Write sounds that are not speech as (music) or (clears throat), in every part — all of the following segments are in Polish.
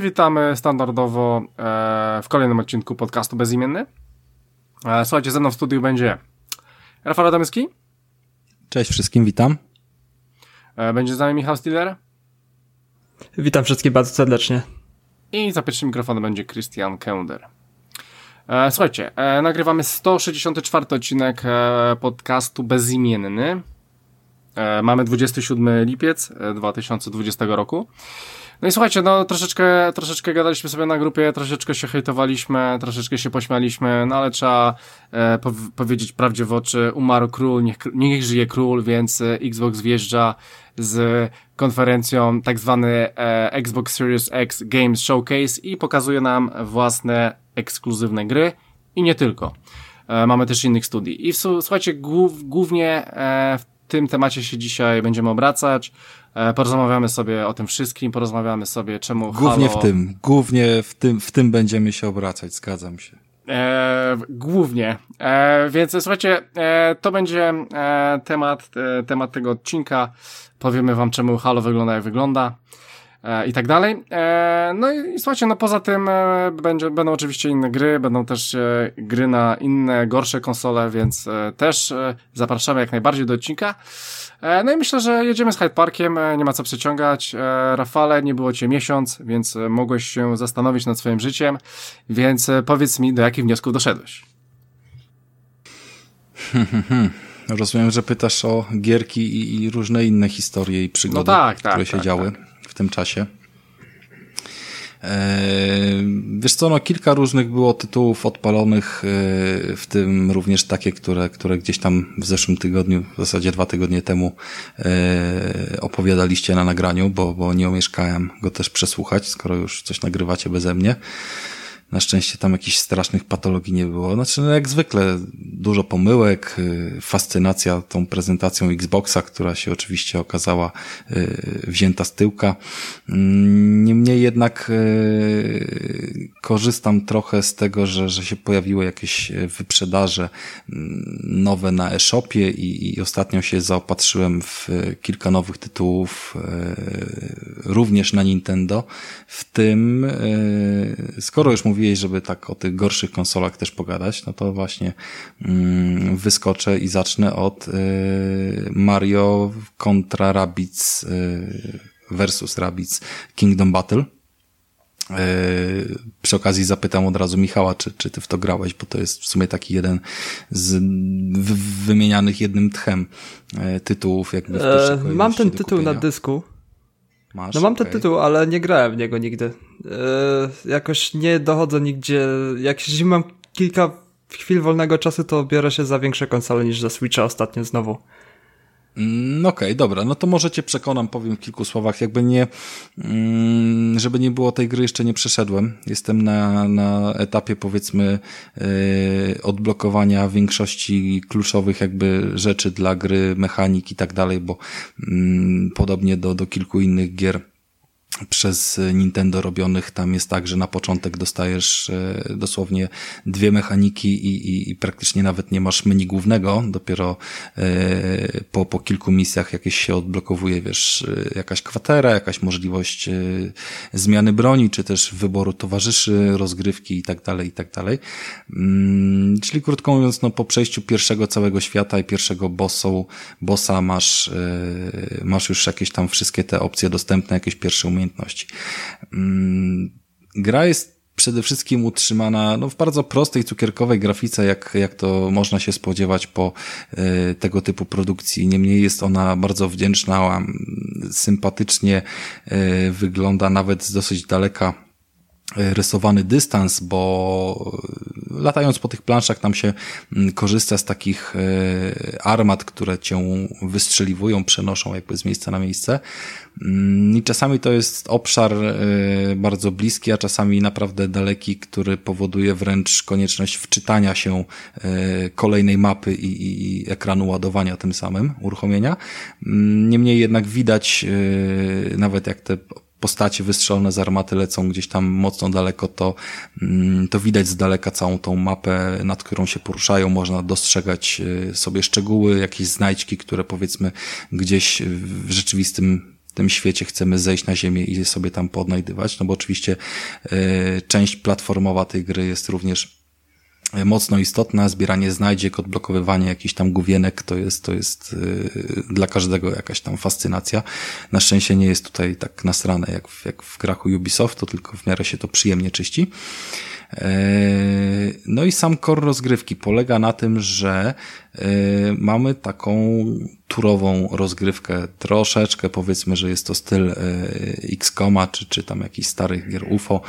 i witamy standardowo e, w kolejnym odcinku podcastu Bezimienny. E, słuchajcie, ze mną w studiu będzie Rafał Adamski. Cześć wszystkim, witam. E, będzie z nami Michał Stiller. Witam wszystkich bardzo serdecznie. I za pierwszym mikrofonem będzie Christian Kender. Słuchajcie, nagrywamy 164 odcinek podcastu Bezimienny. Mamy 27 lipiec 2020 e, roku. No i słuchajcie, no troszeczkę, troszeczkę gadaliśmy sobie na grupie, troszeczkę się hejtowaliśmy, troszeczkę się pośmialiśmy, no ale trzeba e, po powiedzieć prawdzie w oczy, umarł król, niech, niech żyje król, więc e, Xbox wjeżdża z konferencją tak zwany e, Xbox Series X Games Showcase i pokazuje nam własne ekskluzywne gry i nie tylko. E, mamy też innych studii. I w, słuchajcie, głów, głównie e, w tym temacie się dzisiaj będziemy obracać. E, porozmawiamy sobie o tym wszystkim, porozmawiamy sobie czemu Głównie Halo... w tym, głównie w tym, w tym będziemy się obracać, zgadzam się. E, głównie. E, więc słuchajcie, e, to będzie e, temat, e, temat tego odcinka. Powiemy wam, czemu Halo wygląda jak wygląda e, i tak dalej. E, no i, słuchajcie, no poza tym e, będzie, będą oczywiście inne gry, będą też e, gry na inne, gorsze konsole, więc e, też e, zapraszamy jak najbardziej do odcinka. E, no i myślę, że jedziemy z Hyde Parkiem, e, nie ma co przeciągać. E, Rafale, nie było cię miesiąc, więc mogłeś się zastanowić nad swoim życiem, więc powiedz mi, do jakich wniosków doszedłeś? (laughs) Rozumiem, że pytasz o gierki i, różne inne historie i przygody, no tak, tak, które się tak, działy tak. w tym czasie. Wiesz co, no kilka różnych było tytułów odpalonych, e, w tym również takie, które, które gdzieś tam w zeszłym tygodniu, w zasadzie dwa tygodnie temu e, opowiadaliście na nagraniu, bo, bo nie omieszkałem go też przesłuchać, skoro już coś nagrywacie beze mnie. Na szczęście tam jakichś strasznych patologii nie było. Znaczy, no jak zwykle, dużo pomyłek, y, fascynacja tą prezentacją Xboxa, która się oczywiście okazała y, wzięta z tyłka. Mm, niemniej jednak y, korzystam trochę z tego, że, że się pojawiły jakieś wyprzedaże mm, nowe na e-shopie i, i ostatnio się zaopatrzyłem w kilka nowych tytułów również na Nintendo. W tym, skoro już mówię mówiłeś, żeby tak o tych gorszych konsolach też pogadać, no to właśnie mm, wyskoczę i zacznę od y, Mario kontra Rabbids y, versus Rabbids Kingdom Battle. Y, przy okazji zapytam od razu Michała, czy, czy ty w to grałeś, bo to jest w sumie taki jeden z wymienianych jednym tchem y, tytułów. Jakby w e, mam ten tytuł na dysku. Masz? No mam okay. ten tytuł, ale nie grałem w niego nigdy. Yy, jakoś nie dochodzę nigdzie. Jak jeśli mam kilka chwil wolnego czasu, to biorę się za większe konsole niż za Switcha ostatnio znowu. Mm, Okej, okay, dobra, no to może cię przekonam, powiem w kilku słowach, jakby nie, mm, żeby nie było tej gry, jeszcze nie przeszedłem. Jestem na, na etapie, powiedzmy, yy, odblokowania większości kluczowych jakby rzeczy dla gry, mechanik i tak dalej, bo yy, podobnie do, do kilku innych gier, przez Nintendo robionych tam jest tak, że na początek dostajesz e, dosłownie dwie mechaniki i, i, i praktycznie nawet nie masz menu głównego, dopiero e, po, po kilku misjach jakieś się odblokowuje, wiesz, e, jakaś kwatera, jakaś możliwość zmiany broni, czy też wyboru towarzyszy, rozgrywki i tak dalej, i tak dalej. Mm, czyli krótko mówiąc, no po przejściu pierwszego całego świata i pierwszego bossu, bossa masz, masz już jakieś tam wszystkie te opcje dostępne, jakieś pierwsze umiejętności umiejętności. Mm, gra jest przede wszystkim utrzymana no, w bardzo prostej, cukierkowej grafice, jak, jak to można się spodziewać po y, tego typu produkcji. Niemniej jest ona bardzo wdzięczna, sympatycznie y, wygląda nawet z dosyć daleka rysowany dystans, bo latając po tych planszach tam się mm, korzysta z takich e, armat, które cię wystrzeliwują, przenoszą jakby z miejsca na miejsce. Mm, I czasami to jest obszar e, bardzo bliski, a czasami naprawdę daleki, który powoduje wręcz konieczność wczytania się kolejnej mapy i, i ekranu ładowania tym samym, uruchomienia. Mm, niemniej jednak widać, nawet jak te postacie wystrzelone z armaty lecą gdzieś tam mocno daleko, to, mm, to widać z daleka całą tą mapę, nad którą się poruszają. Można dostrzegać y, sobie szczegóły, jakieś znajdźki, które powiedzmy gdzieś w rzeczywistym tym świecie chcemy zejść na ziemię i sobie tam podnajdywać, no bo oczywiście y, część platformowa tej gry jest również mocno istotna, zbieranie znajdziek, odblokowywanie jakichś tam główienek, to jest, to jest yy, dla każdego jakaś tam fascynacja. Na szczęście nie jest tutaj tak nasrane jak w, jak w grach Ubisoftu, tylko w miarę się to przyjemnie czyści. Yy, no i sam core rozgrywki polega na tym, że mamy taką turową rozgrywkę, troszeczkę powiedzmy, że jest to styl e, X-Koma, czy, czy tam jakiś starych gier UFO.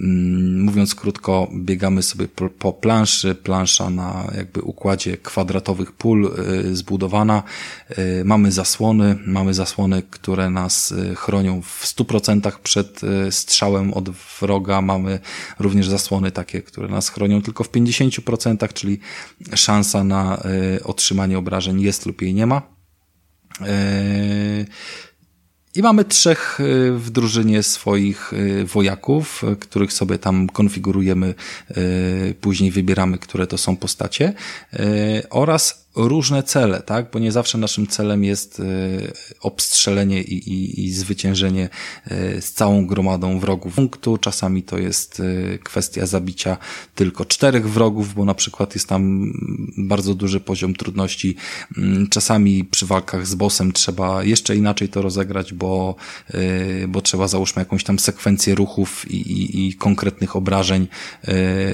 Mm, mówiąc krótko, biegamy sobie po, planszy, plansza na jakby układzie kwadratowych pól e, zbudowana. Mamy zasłony, mamy zasłony, które nas chronią w 100% przed strzałem od wroga. Mamy również zasłony takie, które nas chronią tylko w 50%, czyli szansa na otrzymanie obrażeń jest lub jej nie ma. Yy, I mamy trzech yy, w drużynie swoich yy, wojaków, których sobie tam konfigurujemy, później wybieramy, które to są postacie, oraz różne cele, tak? Bo nie zawsze naszym celem jest e, obstrzelenie i, i, i zwyciężenie e, z całą gromadą wrogów punktu. Czasami to jest e, kwestia zabicia tylko czterech wrogów, bo na przykład jest tam bardzo duży poziom trudności. Mm, czasami przy walkach z bossem trzeba jeszcze inaczej to rozegrać, bo, bo trzeba załóżmy jakąś tam sekwencję ruchów i, i, i konkretnych obrażeń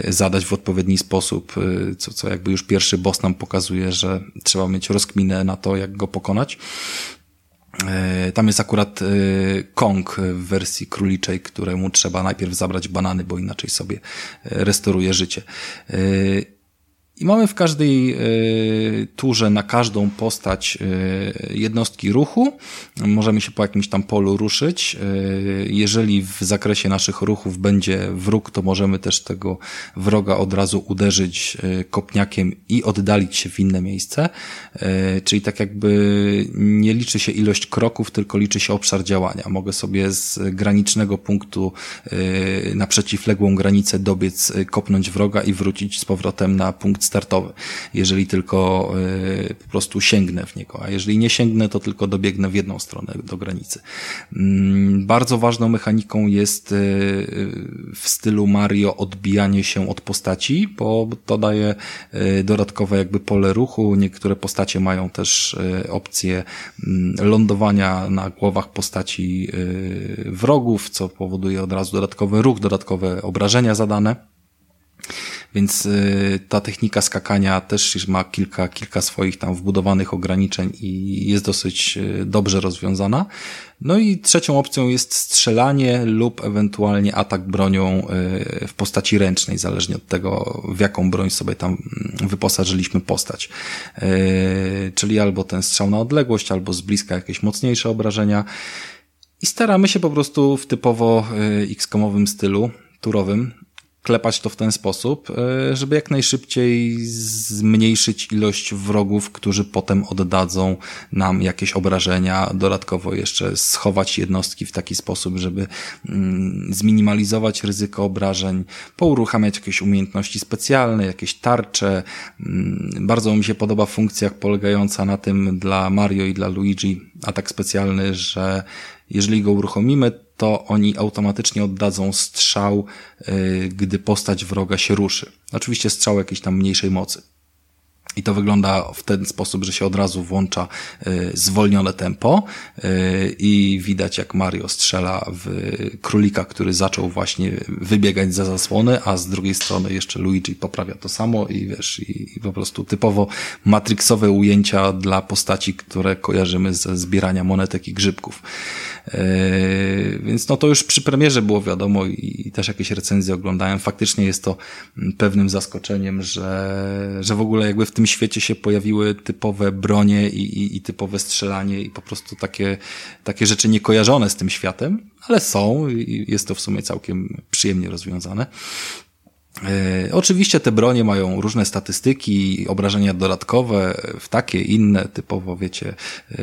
zadać w odpowiedni sposób, co, co jakby już pierwszy boss nam pokazuje, że że trzeba mieć rozkminę na to, jak go pokonać. E, tam jest akurat e, Kong w wersji króliczej, któremu trzeba najpierw zabrać banany, bo inaczej sobie e, restauruje życie. I mamy w każdej y, turze na każdą postać y, jednostki ruchu. Możemy się po jakimś tam polu ruszyć. Y, jeżeli w zakresie naszych ruchów będzie wróg, to możemy też tego wroga od razu uderzyć kopniakiem i oddalić się w inne miejsce. Czyli tak jakby nie liczy się ilość kroków, tylko liczy się obszar działania. Mogę sobie z granicznego punktu na przeciwległą granicę dobiec, kopnąć wroga i wrócić z powrotem na punkt startowy, jeżeli tylko y, po prostu sięgnę w niego, a jeżeli nie sięgnę, to tylko dobiegnę w jedną stronę do granicy. Mm, bardzo ważną mechaniką jest y, w stylu Mario odbijanie się od postaci, bo to daje y, dodatkowe jakby pole ruchu. Niektóre postacie mają też opcję mm, lądowania na głowach postaci wrogów, co powoduje od razu dodatkowy ruch, dodatkowe obrażenia zadane. Więc y, ta technika skakania też ma kilka, kilka swoich tam wbudowanych ograniczeń i jest dosyć y, dobrze rozwiązana. No i trzecią opcją jest strzelanie lub ewentualnie atak bronią y, w postaci ręcznej, zależnie od tego, w jaką broń sobie tam mm, wyposażyliśmy postać. Czyli albo ten strzał na odległość, albo z bliska jakieś mocniejsze obrażenia. I staramy się po prostu w typowo X-komowym stylu turowym klepać to w ten sposób, e, żeby jak najszybciej zmniejszyć ilość wrogów, którzy potem oddadzą nam jakieś obrażenia, dodatkowo jeszcze schować jednostki w taki sposób, żeby mm, zminimalizować ryzyko obrażeń, pouruchamiać jakieś umiejętności specjalne, jakieś tarcze. Mm, bardzo mi się podoba funkcja polegająca na tym dla Mario i dla Luigi atak specjalny, że jeżeli go uruchomimy, to oni automatycznie oddadzą strzał, y, gdy postać wroga się ruszy. Oczywiście strzał jakiejś tam mniejszej mocy. I to wygląda w ten sposób, że się od razu włącza y, zwolnione tempo y, i widać jak Mario strzela w królika, który zaczął właśnie wybiegać za zasłony, a z drugiej strony jeszcze Luigi poprawia to samo i wiesz, i, po prostu typowo matrixowe ujęcia dla postaci, które kojarzymy ze zbierania monetek i grzybków. Yy, więc no to już przy premierze było wiadomo i też jakieś recenzje oglądałem. Faktycznie jest to pewnym zaskoczeniem, że, że w ogóle jakby w tym świecie się pojawiły typowe bronie i, i, i typowe strzelanie i po prostu takie, takie rzeczy niekojarzone z tym światem, ale są i jest to w sumie całkiem przyjemnie rozwiązane. E, oczywiście te bronie mają różne statystyki, obrażenia dodatkowe, w takie, inne, typowo wiecie, e,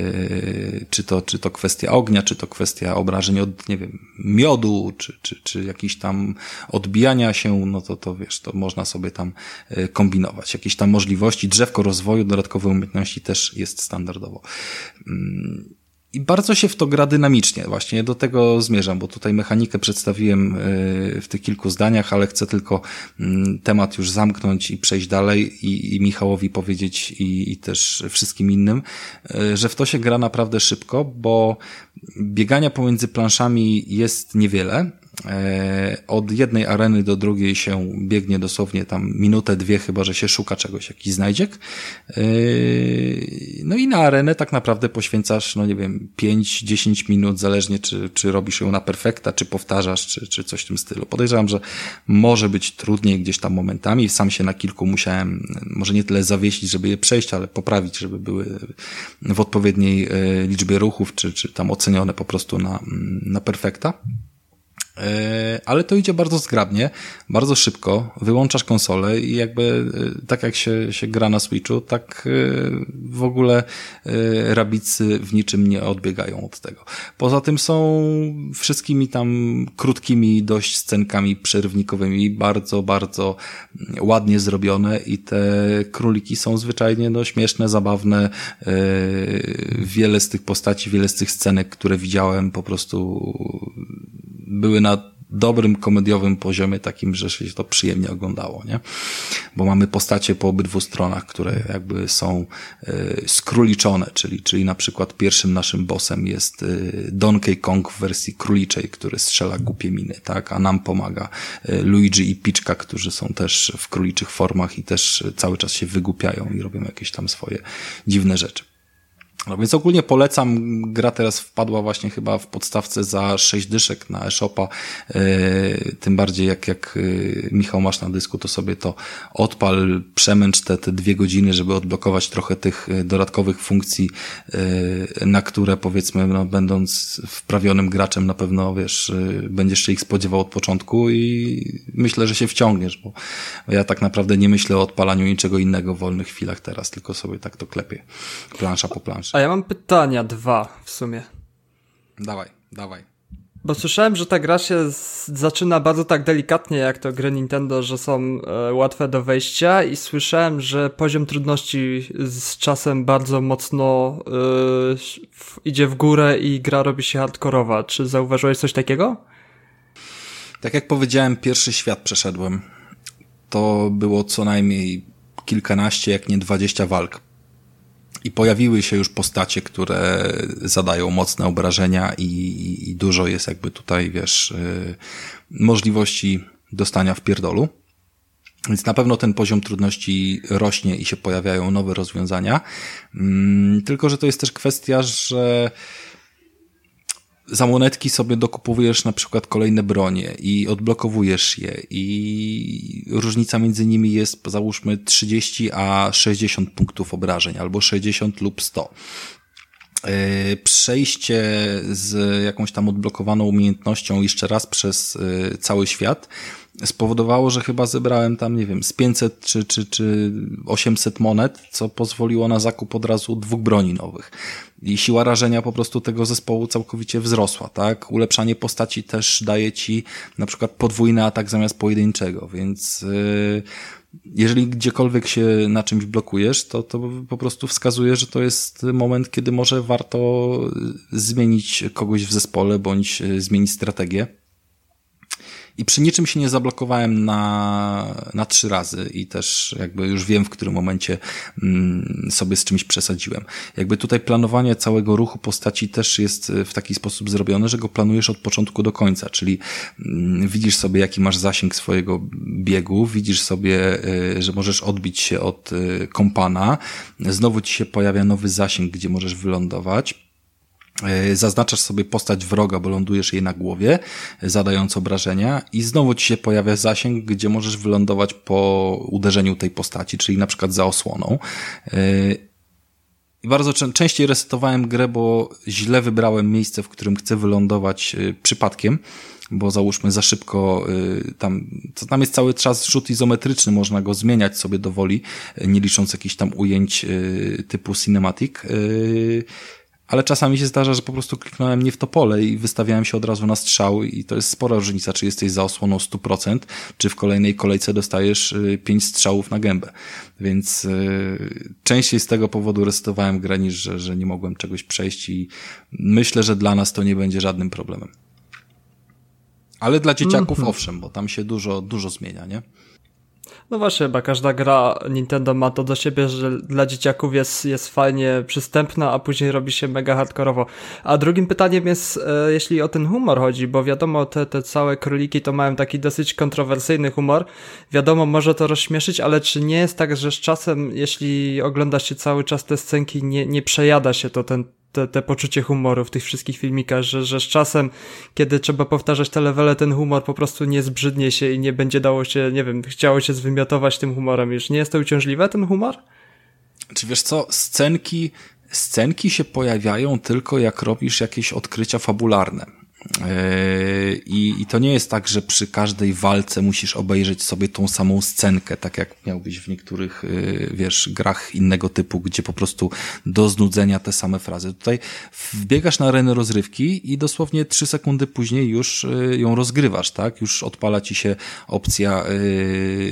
czy to, czy to kwestia ognia, czy to kwestia obrażeń od, nie wiem, miodu, czy, czy, czy jakiś tam odbijania się, no to, to wiesz, to można sobie tam e, kombinować. Jakieś tam możliwości, drzewko rozwoju, dodatkowe umiejętności też jest standardowo. I bardzo się w to gra dynamicznie. Właśnie do tego zmierzam, bo tutaj mechanikę przedstawiłem y, w tych kilku zdaniach, ale chcę tylko mm, temat już zamknąć i przejść dalej i, i Michałowi powiedzieć i, i też wszystkim innym, y, że w to się gra naprawdę szybko, bo biegania pomiędzy planszami jest niewiele od jednej areny do drugiej się biegnie dosłownie tam minutę, dwie, chyba że się szuka czegoś, jakiś znajdziek. E, no i na arenę tak naprawdę poświęcasz, no nie wiem, 5-10 minut, zależnie czy, czy robisz ją na perfekta, czy powtarzasz, czy, czy coś w tym stylu. Podejrzewam, że może być trudniej gdzieś tam momentami. Sam się na kilku musiałem, może nie tyle zawiesić, żeby je przejść, ale poprawić, żeby były w odpowiedniej e, liczbie ruchów, czy, czy tam ocenione po prostu na, na perfekta. E, ale to idzie bardzo zgrabnie, bardzo szybko, wyłączasz konsolę i jakby e, tak jak się, się gra na Switchu, tak e, w ogóle rabicy w niczym nie odbiegają od tego. Poza tym są wszystkimi tam krótkimi dość scenkami przerywnikowymi, bardzo, bardzo ładnie zrobione i te króliki są zwyczajnie no, śmieszne, zabawne. Wiele z tych postaci, wiele z tych scenek, które widziałem po prostu były na dobrym komediowym poziomie, takim, że się to przyjemnie oglądało, nie? Bo mamy postacie po obydwu stronach, które jakby są y, skróliczone, czyli, czyli na przykład pierwszym naszym bossem jest y, Donkey Kong w wersji króliczej, który strzela głupie miny, tak? A nam pomaga y, Luigi i Piczka, którzy są też w króliczych formach i też cały czas się wygłupiają i robią jakieś tam swoje dziwne rzeczy. No więc ogólnie polecam. Gra teraz wpadła właśnie chyba w podstawce za 6 dyszek na e-shopa. Yy, tym bardziej jak, jak yy, Michał masz na dysku, to sobie to odpal, przemęcz te, te dwie godziny, żeby odblokować trochę tych yy, dodatkowych funkcji, na które powiedzmy, no, będąc wprawionym graczem na pewno, wiesz, będziesz się ich spodziewał od początku i myślę, że się wciągniesz, bo ja tak naprawdę nie myślę o odpalaniu niczego innego w wolnych chwilach teraz, tylko sobie tak to klepię. Plansza po planszy. A ja mam pytania dwa w sumie. Dawaj, dawaj. Bo słyszałem, że ta gra się zaczyna bardzo tak delikatnie, jak to gry Nintendo, że są e, łatwe do wejścia i słyszałem, że poziom trudności z czasem bardzo mocno e, w, idzie w górę i gra robi się hardkorowa. Czy zauważyłeś coś takiego? Tak jak powiedziałem, pierwszy świat przeszedłem. To było co najmniej kilkanaście, jak nie dwadzieścia walk i pojawiły się już postacie, które zadają mocne obrażenia i, i dużo jest jakby tutaj, wiesz, y, możliwości dostania w pierdolu. Więc na pewno ten poziom trudności rośnie i się pojawiają nowe rozwiązania. Mm, tylko, że to jest też kwestia, że za monetki sobie dokupujesz na przykład kolejne bronie i odblokowujesz je i różnica między nimi jest załóżmy 30 a 60 punktów obrażeń albo 60 lub 100 e, przejście z jakąś tam odblokowaną umiejętnością jeszcze raz przez e, cały świat spowodowało, że chyba zebrałem tam, nie wiem, z 500 czy, czy, czy 800 monet, co pozwoliło na zakup od razu dwóch broni nowych. I siła rażenia po prostu tego zespołu całkowicie wzrosła, tak? Ulepszanie postaci też daje ci na przykład podwójny atak zamiast pojedynczego, więc yy, jeżeli gdziekolwiek się na czymś blokujesz, to, to po prostu wskazuje, że to jest moment, kiedy może warto zmienić kogoś w zespole bądź zmienić strategię. I przy niczym się nie zablokowałem na, na trzy razy i też jakby już wiem, w którym momencie mm, sobie z czymś przesadziłem. Jakby tutaj planowanie całego ruchu postaci też jest w taki sposób zrobione, że go planujesz od początku do końca, czyli mm, widzisz sobie, jaki masz zasięg swojego biegu, widzisz sobie, y, że możesz odbić się od y, kompana, znowu ci się pojawia nowy zasięg, gdzie możesz wylądować, zaznaczasz sobie postać wroga, bo lądujesz jej na głowie, zadając obrażenia i znowu ci się pojawia zasięg, gdzie możesz wylądować po uderzeniu tej postaci, czyli na przykład za osłoną. E, I bardzo częściej resetowałem grę, bo źle wybrałem miejsce, w którym chcę wylądować e, przypadkiem, bo załóżmy za szybko tam, tam jest cały czas rzut izometryczny, można go zmieniać sobie do woli, nie licząc jakichś tam ujęć typu cinematic ale czasami się zdarza, że po prostu kliknąłem nie w to pole i wystawiałem się od razu na strzał i to jest spora różnica, czy jesteś za osłoną 100%, czy w kolejnej kolejce dostajesz 5 y, strzałów na gębę. Więc yy, częściej z tego powodu resetowałem grę niż, że, że nie mogłem czegoś przejść i myślę, że dla nas to nie będzie żadnym problemem. Ale dla dzieciaków mm -hmm. owszem, bo tam się dużo, dużo zmienia, nie? No właśnie, chyba każda gra Nintendo ma to do siebie, że dla dzieciaków jest, jest fajnie przystępna, a później robi się mega hardkorowo. A drugim pytaniem jest, e, jeśli o ten humor chodzi, bo wiadomo, te, te całe króliki to mają taki dosyć kontrowersyjny humor. Wiadomo, może to rozśmieszyć, ale czy nie jest tak, że z czasem, jeśli ogląda się cały czas te scenki, nie, nie przejada się to ten te, te poczucie humoru w tych wszystkich filmikach, że, że z czasem, kiedy trzeba powtarzać te levele, ten humor po prostu nie zbrzydnie się i nie będzie dało się, nie wiem, chciało się zwymiotować tym humorem już. Nie jest to uciążliwe, ten humor? Czy wiesz co, scenki, scenki się pojawiają tylko jak robisz jakieś odkrycia fabularne. Yy, I, I to nie jest tak, że przy każdej walce musisz obejrzeć sobie tą samą scenkę, tak jak miałbyś w niektórych, yy, wiesz, grach innego typu, gdzie po prostu do znudzenia te same frazy. Tutaj wbiegasz na arenę rozrywki i dosłownie trzy sekundy później już yy, ją rozgrywasz, tak? Już odpala ci się opcja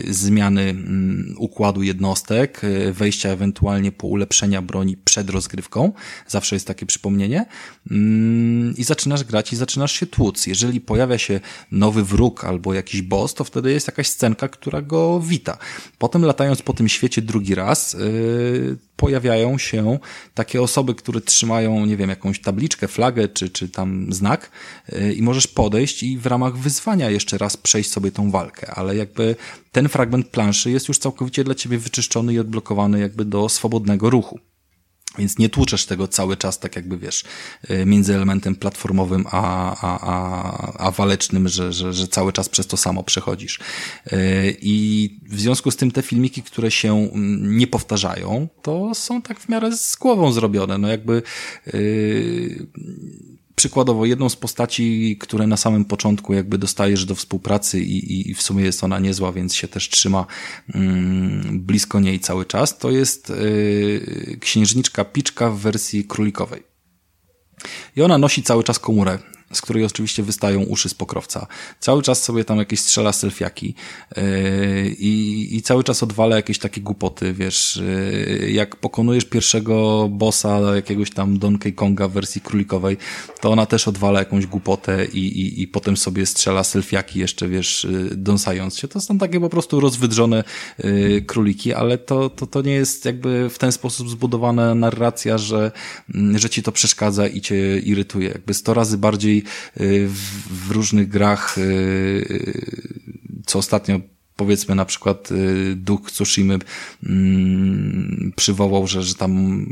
zmiany mm, układu jednostek, wejścia ewentualnie po ulepszenia broni przed rozgrywką. Zawsze jest takie przypomnienie. Mm, I zaczynasz grać i zaczynasz zaczynasz się tłuc. Jeżeli pojawia się nowy wróg albo jakiś boss, to wtedy jest jakaś scenka, która go wita. Potem latając po tym świecie drugi raz, yy, pojawiają się takie osoby, które trzymają, nie wiem, jakąś tabliczkę, flagę czy, czy tam znak yy, i możesz podejść i w ramach wyzwania jeszcze raz przejść sobie tą walkę, ale jakby ten fragment planszy jest już całkowicie dla ciebie wyczyszczony i odblokowany jakby do swobodnego ruchu. Więc nie tłuczesz tego cały czas, tak jakby wiesz, y, między elementem platformowym a, a, a, a walecznym, że, że, że cały czas przez to samo przechodzisz. Y, I w związku z tym te filmiki, które się mm, nie powtarzają, to są tak w miarę z głową zrobione. No jakby yy, przykładowo jedną z postaci, które na samym początku jakby dostajesz do współpracy i, i w sumie jest ona niezła, więc się też trzyma mm, blisko niej cały czas, to jest yy, księżniczka Piczka w wersji królikowej. I ona nosi cały czas komórę z której oczywiście wystają uszy z pokrowca. Cały czas sobie tam jakieś strzela selfiaki yy, i, i cały czas odwala jakieś takie głupoty, wiesz, yy, jak pokonujesz pierwszego bossa jakiegoś tam Donkey Konga w wersji królikowej, to ona też odwala jakąś głupotę i, i, i potem sobie strzela selfiaki jeszcze, wiesz, yy, dąsając się. To są takie po prostu rozwydrzone yy, króliki, ale to, to, to nie jest jakby w ten sposób zbudowana narracja, że, mm, że ci to przeszkadza i cię irytuje. Jakby sto razy bardziej Y, w różnych grach, y, y, co ostatnio powiedzmy na przykład Duch Tsushima mm, przywołał, że, że tam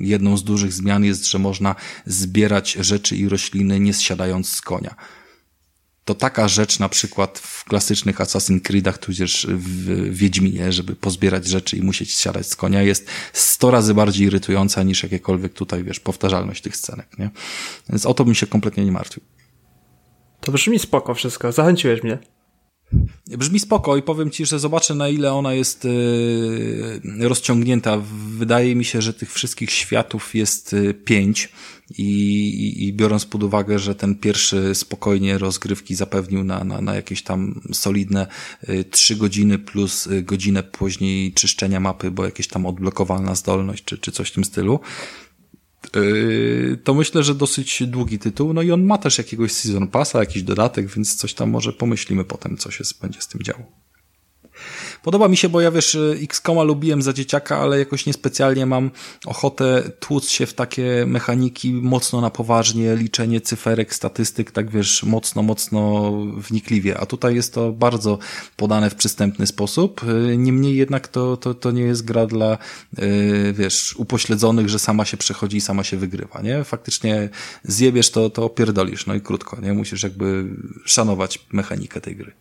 jedną z dużych zmian jest, że można zbierać rzeczy i rośliny nie zsiadając z konia to taka rzecz na przykład w klasycznych Assassin's Creedach, tudzież w Wiedźminie, żeby pozbierać rzeczy i musieć siadać z konia, jest sto razy bardziej irytująca niż jakiekolwiek tutaj, wiesz, powtarzalność tych scenek, nie? Więc o to bym się kompletnie nie martwił. To brzmi spoko wszystko, zachęciłeś mnie. Brzmi spoko i powiem Ci, że zobaczę na ile ona jest yy, rozciągnięta. Wydaje mi się, że tych wszystkich światów jest yy, pięć i, i, biorąc pod uwagę, że ten pierwszy spokojnie rozgrywki zapewnił na, na, na jakieś tam solidne yy, trzy godziny plus godzinę później czyszczenia mapy, bo jakieś tam odblokowalna zdolność czy, czy coś w tym stylu, to myślę, że dosyć długi tytuł. No i on ma też jakiegoś season passa, jakiś dodatek, więc coś tam może pomyślimy potem, co się będzie z tym działo. Podoba mi się, bo ja wiesz, X-Koma lubiłem za dzieciaka, ale jakoś niespecjalnie mam ochotę tłuc się w takie mechaniki mocno na poważnie, liczenie cyferek, statystyk, tak wiesz, mocno, mocno wnikliwie. A tutaj jest to bardzo podane w przystępny sposób. Niemniej jednak to, to, to nie jest gra dla, yy, wiesz, upośledzonych, że sama się przechodzi i sama się wygrywa, nie? Faktycznie zjebiesz to, to opierdolisz, no i krótko, nie? Musisz jakby szanować mechanikę tej gry.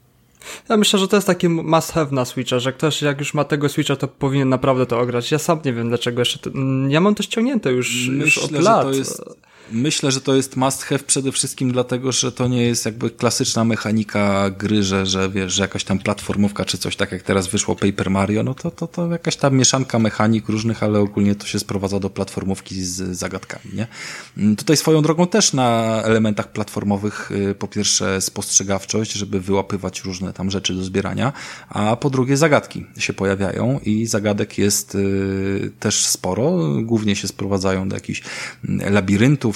Ja myślę, że to jest taki must have na Switcha, że ktoś jak już ma tego Switcha, to powinien naprawdę to ograć. Ja sam nie wiem dlaczego jeszcze. To... Ja mam to ściągnięte już, myślę, już od lat. To jest Myślę, że to jest must have przede wszystkim dlatego, że to nie jest jakby klasyczna mechanika gry, że, że wiesz, że jakaś tam platformówka czy coś tak jak teraz wyszło Paper Mario, no to, to, to jakaś tam mieszanka mechanik różnych, ale ogólnie to się sprowadza do platformówki z zagadkami, nie? Mm, tutaj swoją drogą też na elementach platformowych y, po pierwsze spostrzegawczość, żeby wyłapywać różne tam rzeczy do zbierania, a po drugie zagadki się pojawiają i zagadek jest y, też sporo, głównie się sprowadzają do jakichś mm,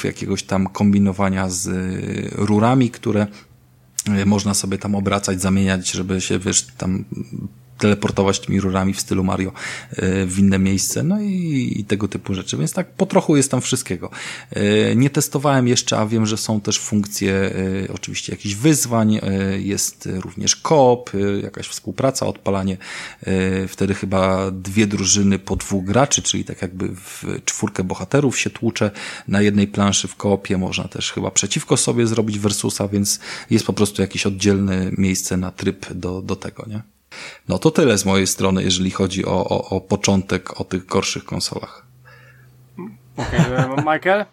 jakiegoś tam kombinowania z y, rurami, które y, można sobie tam obracać, zamieniać, żeby się, wiesz, tam teleportować tymi rurami w stylu Mario e, w inne miejsce, no i, i, tego typu rzeczy, więc tak po trochu jest tam wszystkiego. E, nie testowałem jeszcze, a wiem, że są też funkcje e, oczywiście jakichś wyzwań, jest również koop, jakaś współpraca, odpalanie, wtedy chyba dwie drużyny po dwóch graczy, czyli tak jakby w czwórkę bohaterów się tłucze na jednej planszy w koopie, można też chyba przeciwko sobie zrobić versusa, więc jest po prostu jakieś oddzielne miejsce na tryb do, do tego, nie? No to tyle z mojej strony, jeżeli chodzi o, o, o początek o tych gorszych konsolach. Okej, okay, Michael?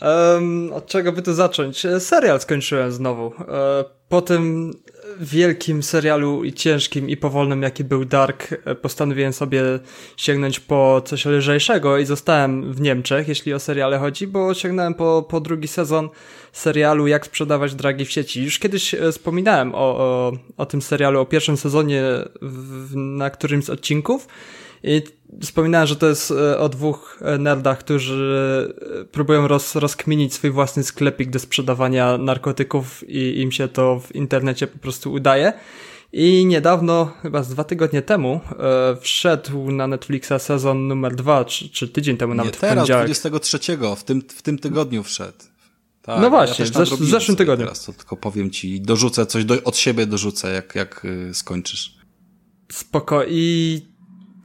Um, od czego by tu zacząć? Serial skończyłem znowu. E, po tym wielkim serialu i ciężkim i powolnym, jaki był Dark, e, postanowiłem sobie sięgnąć po coś lżejszego i zostałem w Niemczech, jeśli o seriale chodzi, bo sięgnąłem po, po drugi sezon serialu Jak sprzedawać dragi w sieci. Już kiedyś e, wspominałem o, o, o tym serialu, o pierwszym sezonie w, na którymś z odcinków i wspominałem, że to jest e, o dwóch nerdach, którzy próbują roz, rozkminić swój własny sklepik do sprzedawania narkotyków i im się to w internecie po prostu udaje. I niedawno, chyba z dwa tygodnie temu, e, wszedł na Netflixa sezon numer dwa, czy, czy tydzień temu nawet Nie, teraz, 23, w tym, w tym tygodniu wszedł. Tak, no właśnie, ja w, w zeszłym tygodniu. Teraz to tylko powiem ci, dorzucę coś do, od siebie, dorzucę, jak, jak y, skończysz. Spoko. I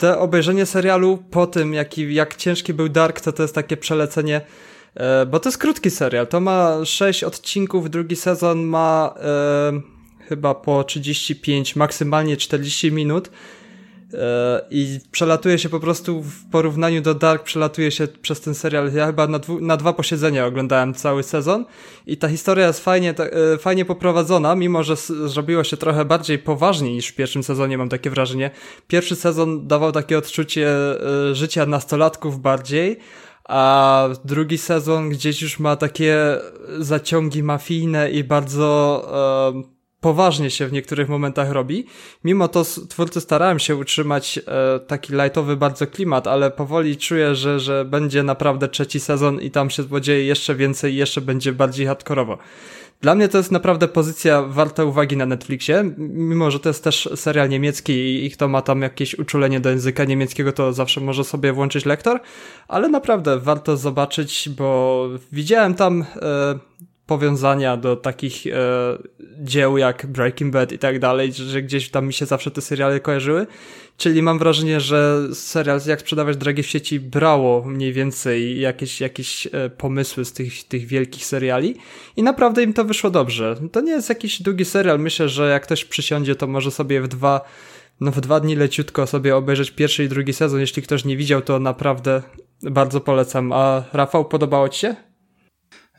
te obejrzenie serialu po tym, jaki, jak ciężki był Dark, to to jest takie przelecenie, e, bo to jest krótki serial. To ma 6 odcinków, drugi sezon ma e, chyba po 35, maksymalnie 40 minut. E, I przelatuje się po prostu w porównaniu do Dark, przelatuje się przez ten serial. Ja chyba na, dwu, na dwa posiedzenia oglądałem cały sezon i ta historia jest fajnie, ta, e, fajnie poprowadzona, mimo że zrobiło się trochę bardziej poważnie niż w pierwszym sezonie, mam takie wrażenie. Pierwszy sezon dawał takie odczucie e, życia nastolatków bardziej, a drugi sezon gdzieś już ma takie zaciągi mafijne i bardzo poważnie się w niektórych momentach robi. Mimo to twórcy starałem się utrzymać e, taki lightowy bardzo klimat, ale powoli czuję, że, że będzie naprawdę trzeci sezon i tam się złodzieje jeszcze więcej i jeszcze będzie bardziej hardkorowo. Dla mnie to jest naprawdę pozycja warta uwagi na Netflixie, mimo że to jest też serial niemiecki i kto ma tam jakieś uczulenie do języka niemieckiego, to zawsze może sobie włączyć lektor, ale naprawdę warto zobaczyć, bo widziałem tam e, powiązania do takich e, dzieł jak Breaking Bad i tak dalej, że gdzieś tam mi się zawsze te seriale kojarzyły. Czyli mam wrażenie, że serial Jak sprzedawać dragi w sieci brało mniej więcej jakieś, jakieś e, pomysły z tych, tych wielkich seriali i naprawdę im to wyszło dobrze. To nie jest jakiś długi serial. Myślę, że jak ktoś przysiądzie, to może sobie w dwa no w dwa dni leciutko sobie obejrzeć pierwszy i drugi sezon. Jeśli ktoś nie widział, to naprawdę bardzo polecam. A Rafał, podobało Ci się?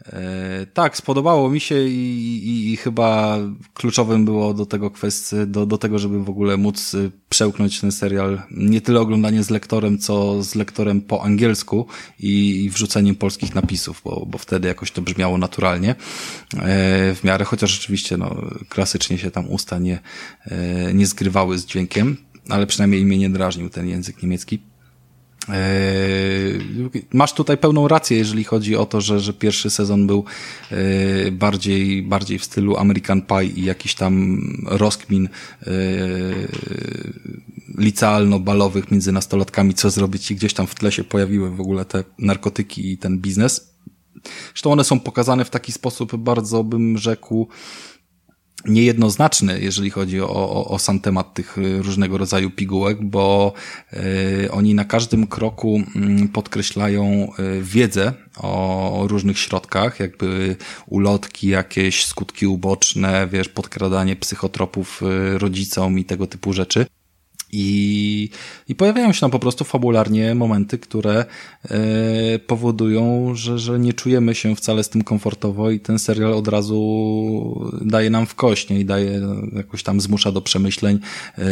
E, tak, spodobało mi się i, i, i, chyba kluczowym było do tego kwestii, do, do tego, żeby w ogóle móc y, przełknąć ten serial nie tyle oglądanie z lektorem, co z lektorem po angielsku i, i wrzuceniem polskich napisów, bo, bo wtedy jakoś to brzmiało naturalnie e, w miarę, chociaż oczywiście no, klasycznie się tam usta nie, e, nie zgrywały z dźwiękiem, ale przynajmniej mnie nie drażnił ten język niemiecki. Eee, masz tutaj pełną rację, jeżeli chodzi o to, że, że pierwszy sezon był eee, bardziej, bardziej w stylu American Pie i jakiś tam rozkmin eee, licealno-balowych między nastolatkami, co zrobić i gdzieś tam w tle się pojawiły w ogóle te narkotyki i ten biznes. Zresztą one są pokazane w taki sposób bardzo bym rzekł niejednoznaczny, jeżeli chodzi o, o, o sam temat tych różnego rodzaju pigułek, bo y, oni na każdym kroku y, podkreślają y, wiedzę o, o różnych środkach, jakby ulotki, jakieś skutki uboczne, wiesz, podkradanie psychotropów y, rodzicom i tego typu rzeczy. I, I pojawiają się tam po prostu fabularnie momenty, które e, powodują, że, że nie czujemy się wcale z tym komfortowo i ten serial od razu daje nam w kośnie i daje, jakoś tam zmusza do przemyśleń, e,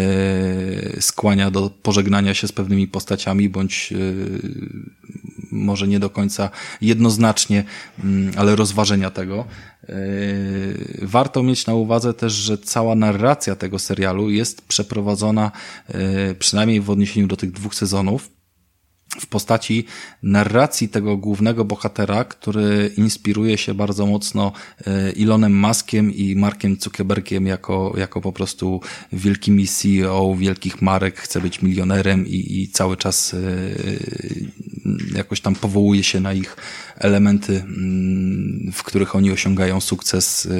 skłania do pożegnania się z pewnymi postaciami, bądź e, może nie do końca jednoznacznie, mm, ale rozważenia tego. Yy, warto mieć na uwadze też, że cała narracja tego serialu jest przeprowadzona, yy, przynajmniej w odniesieniu do tych dwóch sezonów, w postaci narracji tego głównego bohatera, który inspiruje się bardzo mocno e, Elonem Muskiem i Markiem Zuckerbergiem jako, jako po prostu wielkimi CEO wielkich marek, chce być milionerem i, i cały czas e, jakoś tam powołuje się na ich elementy, mm, w których oni osiągają sukces e,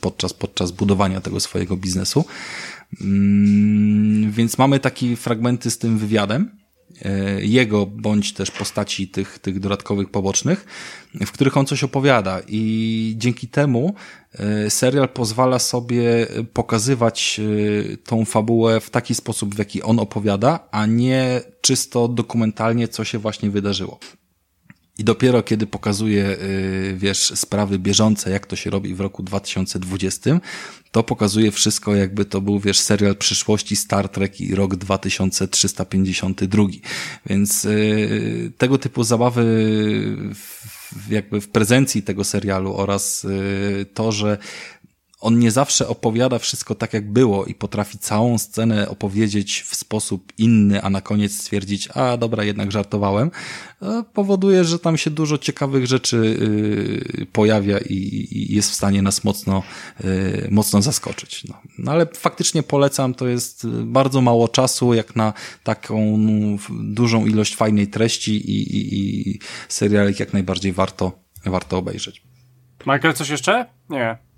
podczas, podczas budowania tego swojego biznesu. Mm, więc mamy takie fragmenty z tym wywiadem, E, jego bądź też postaci tych, tych dodatkowych pobocznych, w których on coś opowiada i dzięki temu e, serial pozwala sobie pokazywać e, tą fabułę w taki sposób, w jaki on opowiada, a nie czysto dokumentalnie, co się właśnie wydarzyło. I dopiero kiedy pokazuje, wiesz, sprawy bieżące, jak to się robi w roku 2020, to pokazuje wszystko, jakby to był, wiesz, serial przyszłości Star Trek i rok 2352. Więc yy, tego typu zabawy w, jakby w prezencji tego serialu oraz yy, to, że on nie zawsze opowiada wszystko tak, jak było i potrafi całą scenę opowiedzieć w sposób inny, a na koniec stwierdzić, a dobra, jednak żartowałem, e, powoduje, że tam się dużo ciekawych rzeczy y, pojawia i jest w stanie nas mocno, y, mocno zaskoczyć. No. no ale faktycznie polecam, to jest bardzo mało czasu, jak na taką dużą ilość fajnej treści i, i, i serialek jak najbardziej warto, warto obejrzeć. Michael, coś jeszcze? Nie.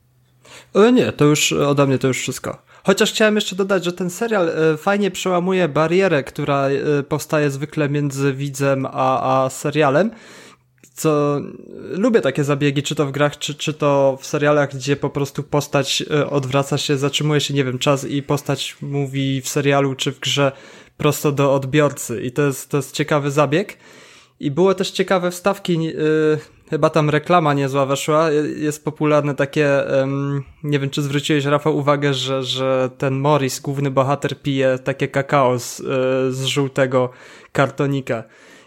E, nie, to już ode mnie to już wszystko. Chociaż chciałem jeszcze dodać, że ten serial e, fajnie przełamuje barierę, która e, powstaje zwykle między widzem a, a serialem. Co lubię takie zabiegi, czy to w grach, czy, czy to w serialach, gdzie po prostu postać odwraca się, zatrzymuje się, nie wiem, czas i postać mówi w serialu czy w grze prosto do odbiorcy. I to jest, to jest ciekawy zabieg. I było też ciekawe wstawki, chyba tam reklama niezła weszła, jest popularne takie, um, nie wiem czy zwróciłeś Rafał uwagę, że, że ten Morris, główny bohater pije takie kakao z, yy, z żółtego kartonika.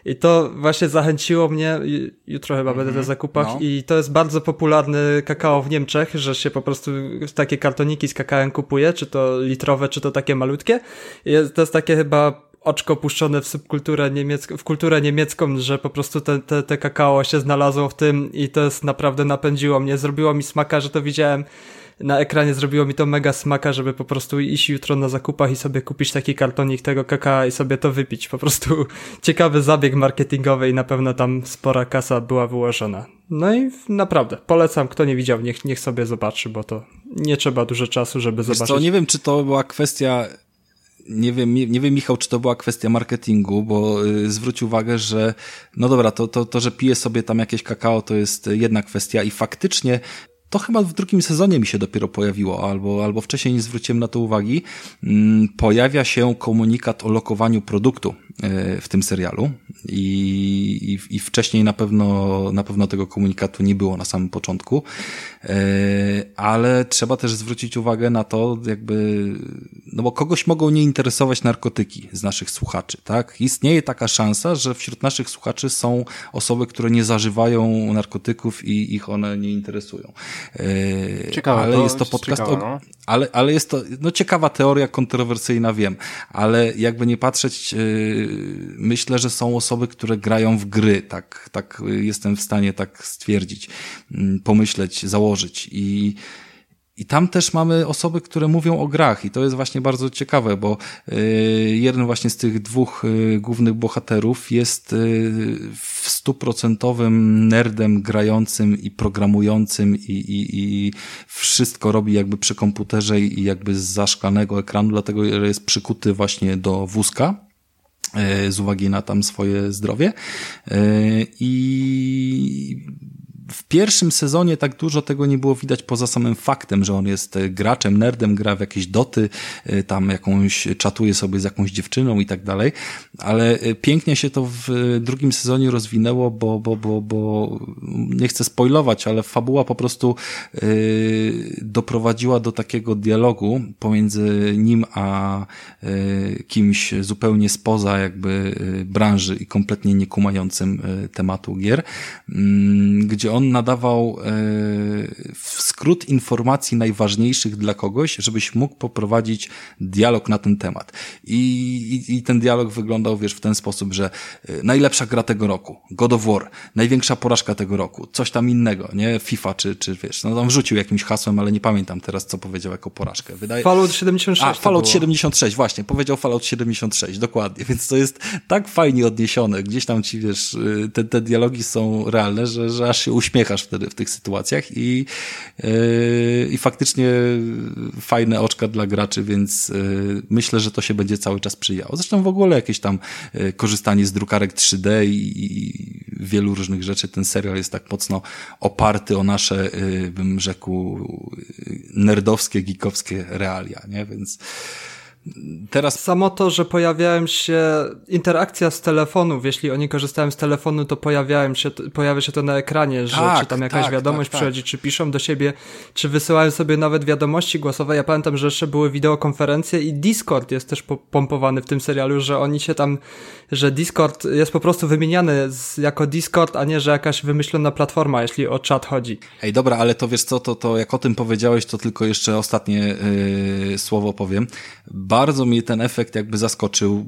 I to właśnie zachęciło mnie, jutro chyba mm -hmm. będę na mhm. zakupach no. i to jest bardzo popularny kakao w Niemczech, że się po prostu takie kartoniki z kakałem kupuje, czy to litrowe, czy to takie malutkie. I to jest takie chyba oczko puszczone w subkulturę niemiecką, w kulturę niemiecką, że po prostu te, te, te kakao się znalazło w tym i to jest naprawdę napędziło mnie. Zrobiło mi smaka, że to widziałem na ekranie, zrobiło mi to mega smaka, żeby po prostu iść jutro na zakupach i sobie kupić taki kartonik tego kakao i sobie to wypić. Po prostu (laughs) ciekawy zabieg marketingowy i na pewno tam spora kasa była wyłożona. No i naprawdę, polecam, kto nie widział, niech, niech sobie zobaczy, bo to nie trzeba dużo czasu, żeby Wiesz zobaczyć. Co, nie wiem, czy to była kwestia nie wiem, nie wiem, Michał, czy to była kwestia marketingu, bo y, zwróć uwagę, że no dobra, to, to, to, że pije sobie tam jakieś kakao, to jest jedna kwestia i faktycznie to chyba w drugim sezonie mi się dopiero pojawiło, albo, albo wcześniej nie zwróciłem na to uwagi. Mm, pojawia się komunikat o lokowaniu produktu y, w tym serialu i, i, i wcześniej na pewno, na pewno tego komunikatu nie było na samym początku. E, ale trzeba też zwrócić uwagę na to, jakby, no bo kogoś mogą nie interesować narkotyki z naszych słuchaczy, tak? Istnieje taka szansa, że wśród naszych słuchaczy są osoby, które nie zażywają narkotyków i ich one nie interesują. E, ciekawe, ale to jest to podcast, ciekawe, no. ale, ale jest to, no ciekawa teoria, kontrowersyjna, wiem, ale jakby nie patrzeć, e, myślę, że są osoby, które grają w gry, tak, tak jestem w stanie tak stwierdzić, mm, pomyśleć, założyć i i tam też mamy osoby, które mówią o grach. I to jest właśnie bardzo ciekawe, bo y, jeden właśnie z tych dwóch y, głównych bohaterów jest y, w stuprocentowym nerdem grającym i programującym i, i, i wszystko robi jakby przy komputerze i jakby z zaszklanego ekranu, dlatego jest przykuty właśnie do wózka z uwagi na tam swoje zdrowie. I w pierwszym sezonie tak dużo tego nie było widać poza samym faktem, że on jest e, graczem, nerdem, gra w jakieś doty, e, tam jakąś czatuje sobie z jakąś dziewczyną i tak dalej, ale e, pięknie się to w drugim sezonie rozwinęło, bo, bo, bo, bo nie chcę spoilować, ale fabuła po prostu yy, doprowadziła do takiego dialogu pomiędzy nim a yy, kimś zupełnie spoza jakby branży i kompletnie niekumającym tematu gier, mm, gdzie on nadawał e, w skrót informacji najważniejszych dla kogoś, żebyś mógł poprowadzić dialog na ten temat. I, i, i ten dialog wyglądał, wiesz, w ten sposób, że e, najlepsza gra tego roku, God of War, największa porażka tego roku, coś tam innego, nie? FIFA, czy, czy wiesz, no tam wrzucił jakimś hasłem, ale nie pamiętam teraz, co powiedział jako porażkę. Wydaje... Fallout 76. A, Fallout 76, właśnie, powiedział Fallout 76, dokładnie, więc to jest tak fajnie odniesione, gdzieś tam ci, wiesz, y, te, te dialogi są realne, że, że aż się uśmiechasz wtedy w tych sytuacjach i, yy, i faktycznie fajne oczka dla graczy, więc yy, myślę, że to się będzie cały czas przyjało. Zresztą w ogóle jakieś tam yy, korzystanie z drukarek 3D i, i wielu różnych rzeczy. Ten serial jest tak mocno oparty o nasze, yy, bym rzekł, nerdowskie, geekowskie realia, nie? Więc Teraz... Samo to, że pojawiałem się, interakcja z telefonów, jeśli oni korzystają z telefonu, to pojawiałem się, pojawia się to na ekranie, że tak, czy tam jakaś tak, wiadomość tak, tak, przychodzi, czy piszą do siebie, czy wysyłają sobie nawet wiadomości głosowe. Ja pamiętam, że jeszcze były wideokonferencje i Discord jest też pompowany w tym serialu, że oni się tam, że Discord jest po prostu wymieniany z, jako Discord, a nie, że jakaś wymyślona platforma, jeśli o czat chodzi. Ej, dobra, ale to wiesz co, to, to jak o tym powiedziałeś, to tylko jeszcze ostatnie yy, słowo powiem bardzo mnie ten efekt jakby zaskoczył.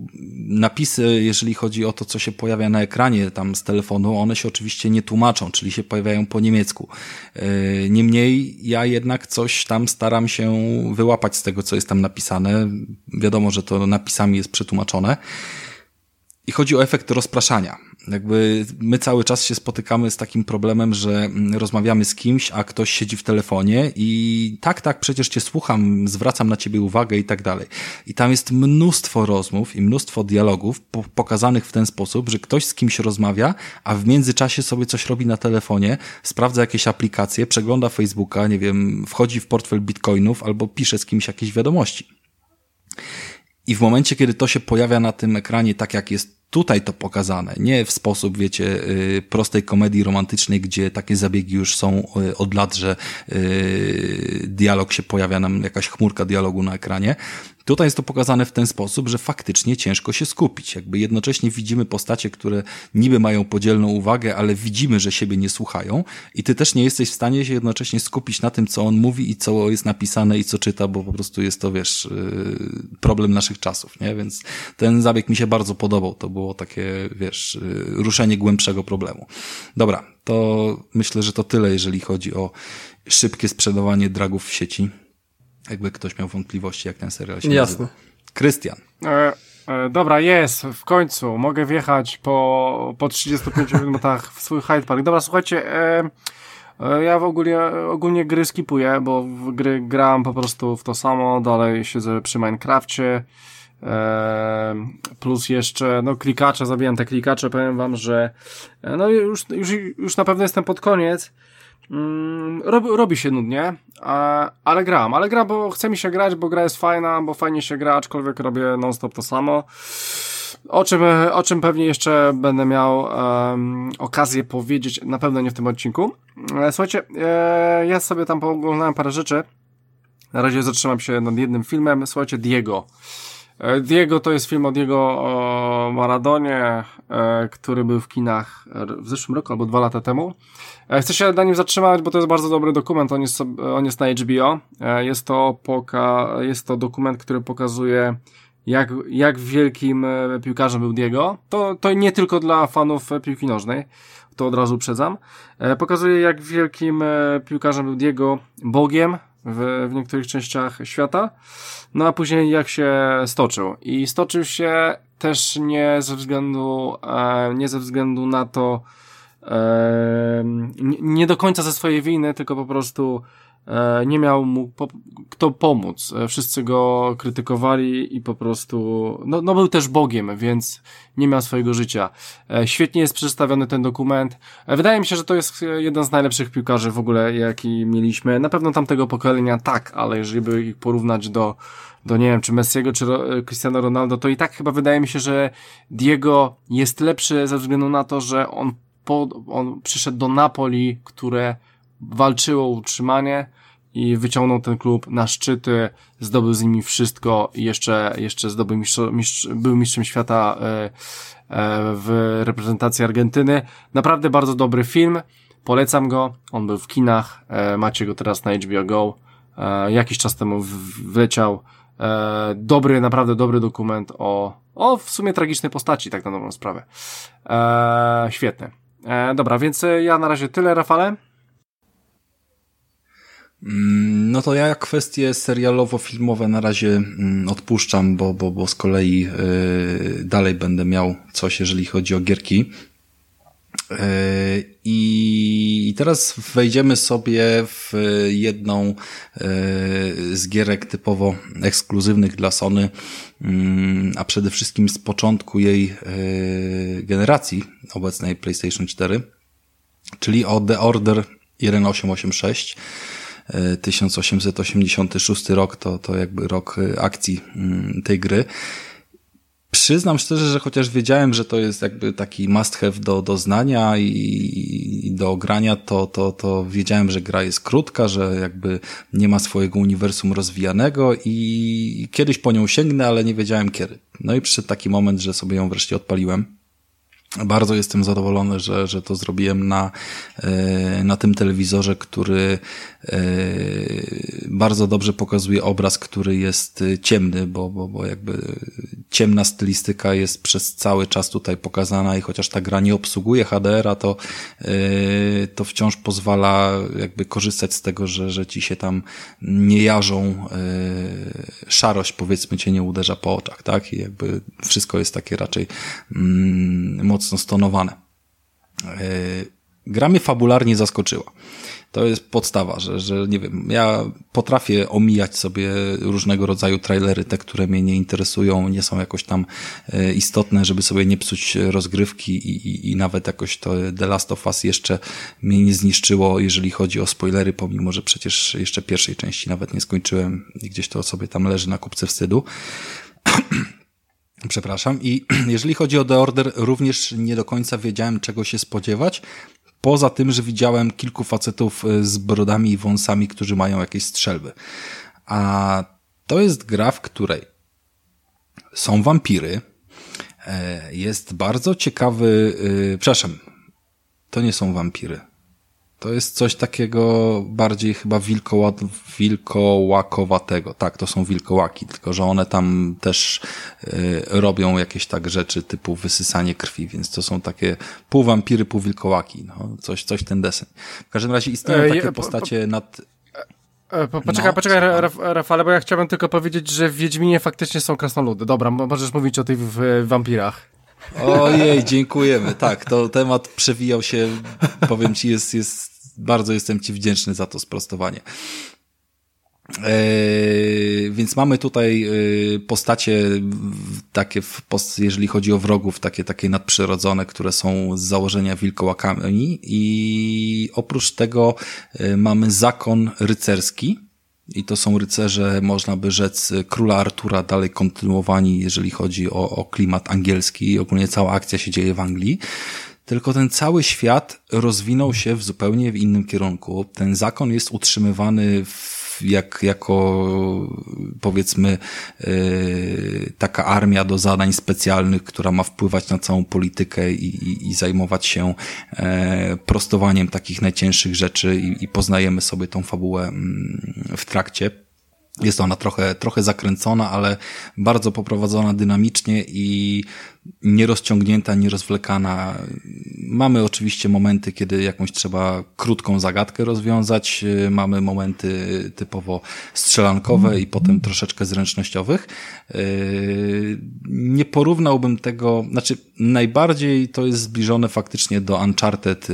Napisy, jeżeli chodzi o to, co się pojawia na ekranie tam z telefonu, one się oczywiście nie tłumaczą, czyli się pojawiają po niemiecku. E, niemniej ja jednak coś tam staram się wyłapać z tego, co jest tam napisane. Wiadomo, że to napisami jest przetłumaczone. I chodzi o efekt rozpraszania. Jakby my cały czas się spotykamy z takim problemem, że mm, rozmawiamy z kimś, a ktoś siedzi w telefonie i tak, tak, przecież cię słucham, zwracam na ciebie uwagę i tak dalej. I tam jest mnóstwo rozmów i mnóstwo dialogów po pokazanych w ten sposób, że ktoś z kimś rozmawia, a w międzyczasie sobie coś robi na telefonie, sprawdza jakieś aplikacje, przegląda Facebooka, nie wiem, wchodzi w portfel bitcoinów albo pisze z kimś jakieś wiadomości. I w momencie, kiedy to się pojawia na tym ekranie tak, jak jest tutaj to pokazane. Nie w sposób, wiecie, y, prostej komedii romantycznej, gdzie takie zabiegi już są y, od lat, że y, dialog się pojawia nam, jakaś chmurka dialogu na ekranie, Tutaj jest to pokazane w ten sposób, że faktycznie ciężko się skupić. Jakby jednocześnie widzimy postacie, które niby mają podzielną uwagę, ale widzimy, że siebie nie słuchają i ty też nie jesteś w stanie się jednocześnie skupić na tym, co on mówi i co jest napisane i co czyta, bo po prostu jest to, wiesz, yy, problem naszych czasów, nie? Więc ten zabieg mi się bardzo podobał. To było takie, wiesz, yy, ruszenie głębszego problemu. Dobra, to myślę, że to tyle, jeżeli chodzi o szybkie sprzedawanie dragów w sieci jakby ktoś miał wątpliwości, jak ten serial się Jasne. nazywa. Krystian. E, e, dobra, jest, w końcu. Mogę wjechać po, po 35 minutach w swój Hyde Park. Dobra, słuchajcie, e, e, ja w ogóle, ogólnie gry skipuję, bo w gry gram po prostu w to samo, dalej siedzę przy Minecrafcie, e, plus jeszcze, no klikacze, zabijam te klikacze, powiem wam, że e, no już, już, już na pewno jestem pod koniec, robi, robi się nudnie, ale gram, ale gram, bo chce mi się grać, bo gra jest fajna, bo fajnie się gra, aczkolwiek robię non-stop to samo. O czym, o czym pewnie jeszcze będę miał um, okazję powiedzieć, na pewno nie w tym odcinku. E, słuchajcie, e, ja sobie tam pooglądałem parę rzeczy. Na razie zatrzymam się nad jednym filmem. Słuchajcie, Diego. E, Diego to jest film o Diego o Maradonie, e, który był w kinach w zeszłym roku albo dwa lata temu. E, chcę się na nim zatrzymać, bo to jest bardzo dobry dokument, on jest, on jest na HBO. Jest to, poka, jest to dokument, który pokazuje jak, jak wielkim piłkarzem był Diego. To, to nie tylko dla fanów piłki nożnej, to od razu uprzedzam. Pokazuje jak wielkim piłkarzem był Diego, Bogiem w, w niektórych częściach świata. No a później jak się stoczył. I stoczył się też nie ze względu, e, nie ze względu na to, e, nie do końca ze swojej winy, tylko po prostu nie miał mu po, kto pomóc. E, wszyscy go krytykowali i po prostu, no, no był też Bogiem, więc nie miał swojego życia. E, świetnie jest przedstawiony ten dokument. Wydaje mi się, że to jest jeden z najlepszych piłkarzy w ogóle, jaki mieliśmy. Na pewno tamtego pokolenia tak, ale jeżeli by ich porównać do, do nie wiem, czy Messiego, czy Cristiano Ronaldo, to i tak chyba wydaje mi się, że Diego jest lepszy ze względu na to, że on, po, on przyszedł do Napoli, które walczyło o utrzymanie i wyciągnął ten klub na szczyty, zdobył z nimi wszystko i jeszcze, jeszcze zdobył mistrz, mistrz, był mistrzem świata e, e, w reprezentacji Argentyny. Naprawdę bardzo dobry film, polecam go, on był w kinach, e, macie go teraz na HBO Go, jakiś czas temu wleciał, dobry, naprawdę dobry dokument o, o w sumie tragicznej postaci, tak na dobrą sprawę. świetny. dobra, więc ja na razie tyle, Rafale. Mm, no to ja kwestie serialowo-filmowe na razie mm, odpuszczam, bo, bo, bo z kolei yy, dalej będę miał coś, jeżeli chodzi o gierki. Yy, I teraz wejdziemy sobie w jedną yy, z gierek typowo ekskluzywnych dla Sony, mm, a przede wszystkim z początku jej generacji obecnej PlayStation 4, czyli o The Order 1886. 1886 rok to, to jakby rok y, akcji mm, tej gry. Przyznam szczerze, że chociaż wiedziałem, że to jest jakby taki must have do, do znania i, i do grania, to, to, to wiedziałem, że gra jest krótka, że jakby nie ma swojego uniwersum rozwijanego i kiedyś po nią sięgnę, ale nie wiedziałem kiedy. No i przyszedł taki moment, że sobie ją wreszcie odpaliłem. Bardzo jestem zadowolony, że, że to zrobiłem na, e, na tym telewizorze, który e, bardzo dobrze pokazuje obraz, który jest ciemny, bo, bo, bo jakby ciemna stylistyka jest przez cały czas tutaj pokazana i chociaż ta gra nie obsługuje HDR-a, to, e, to wciąż pozwala jakby korzystać z tego, że, że ci się tam nie jarzą, szarość powiedzmy cię nie uderza po oczach, tak? I jakby wszystko jest takie raczej mm, mocno stonowane. Gra mnie fabularnie zaskoczyła. To jest podstawa, że, że nie wiem, ja potrafię omijać sobie różnego rodzaju trailery, te, które mnie nie interesują, nie są jakoś tam e, istotne, żeby sobie nie psuć rozgrywki i, i, i nawet jakoś to The Last of Us jeszcze mnie nie zniszczyło, jeżeli chodzi o spoilery, pomimo, że przecież jeszcze pierwszej części nawet nie skończyłem i gdzieś to sobie tam leży na kupce wstydu. (clears throat) Przepraszam. I (clears throat) jeżeli chodzi o The Order, również nie do końca wiedziałem, czego się spodziewać. Poza tym, że widziałem kilku facetów e, z brodami i wąsami, którzy mają jakieś strzelby. A to jest gra, w której są wampiry. E, jest bardzo ciekawy, yy, przepraszam, to nie są wampiry. To jest coś takiego bardziej chyba wilkoła, wilkołakowatego. Tak, to są wilkołaki, tylko że one tam też y, robią jakieś tak rzeczy typu wysysanie krwi, więc to są takie pół wampiry, pół wilkołaki. No, coś, coś ten desen. W każdym razie istnieją e, takie postacie nad... E, po, poczekaj, no, poczekaj, Rafale, bo ja chciałbym tylko powiedzieć, że w Wiedźminie faktycznie są krasnoludy. Dobra, możesz mówić o tych wampirach. Ojej, dziękujemy. Tak, to temat przewijał się, powiem ci, jest, jest bardzo jestem ci wdzięczny za to sprostowanie. Eee, więc mamy tutaj e, postacie takie, jeżeli chodzi o wrogów, takie, takie nadprzyrodzone, które są z założenia wilkołakami i oprócz tego e, mamy zakon rycerski, i to są rycerze, można by rzec, króla Artura dalej kontynuowani, jeżeli chodzi o, o klimat angielski. Ogólnie cała akcja się dzieje w Anglii. Tylko ten cały świat rozwinął się w zupełnie innym kierunku. Ten zakon jest utrzymywany w jak, jako powiedzmy yy, taka armia do zadań specjalnych, która ma wpływać na całą politykę i, i, i zajmować się yy, prostowaniem takich najcięższych rzeczy i, i poznajemy sobie tą fabułę yy, w trakcie. Jest ona trochę, trochę zakręcona, ale bardzo poprowadzona dynamicznie i nierozciągnięta, nierozwlekana. Mamy oczywiście momenty, kiedy jakąś trzeba krótką zagadkę rozwiązać. Mamy momenty typowo strzelankowe i potem troszeczkę zręcznościowych. Nie porównałbym tego, znaczy najbardziej to jest zbliżone faktycznie do Uncharted,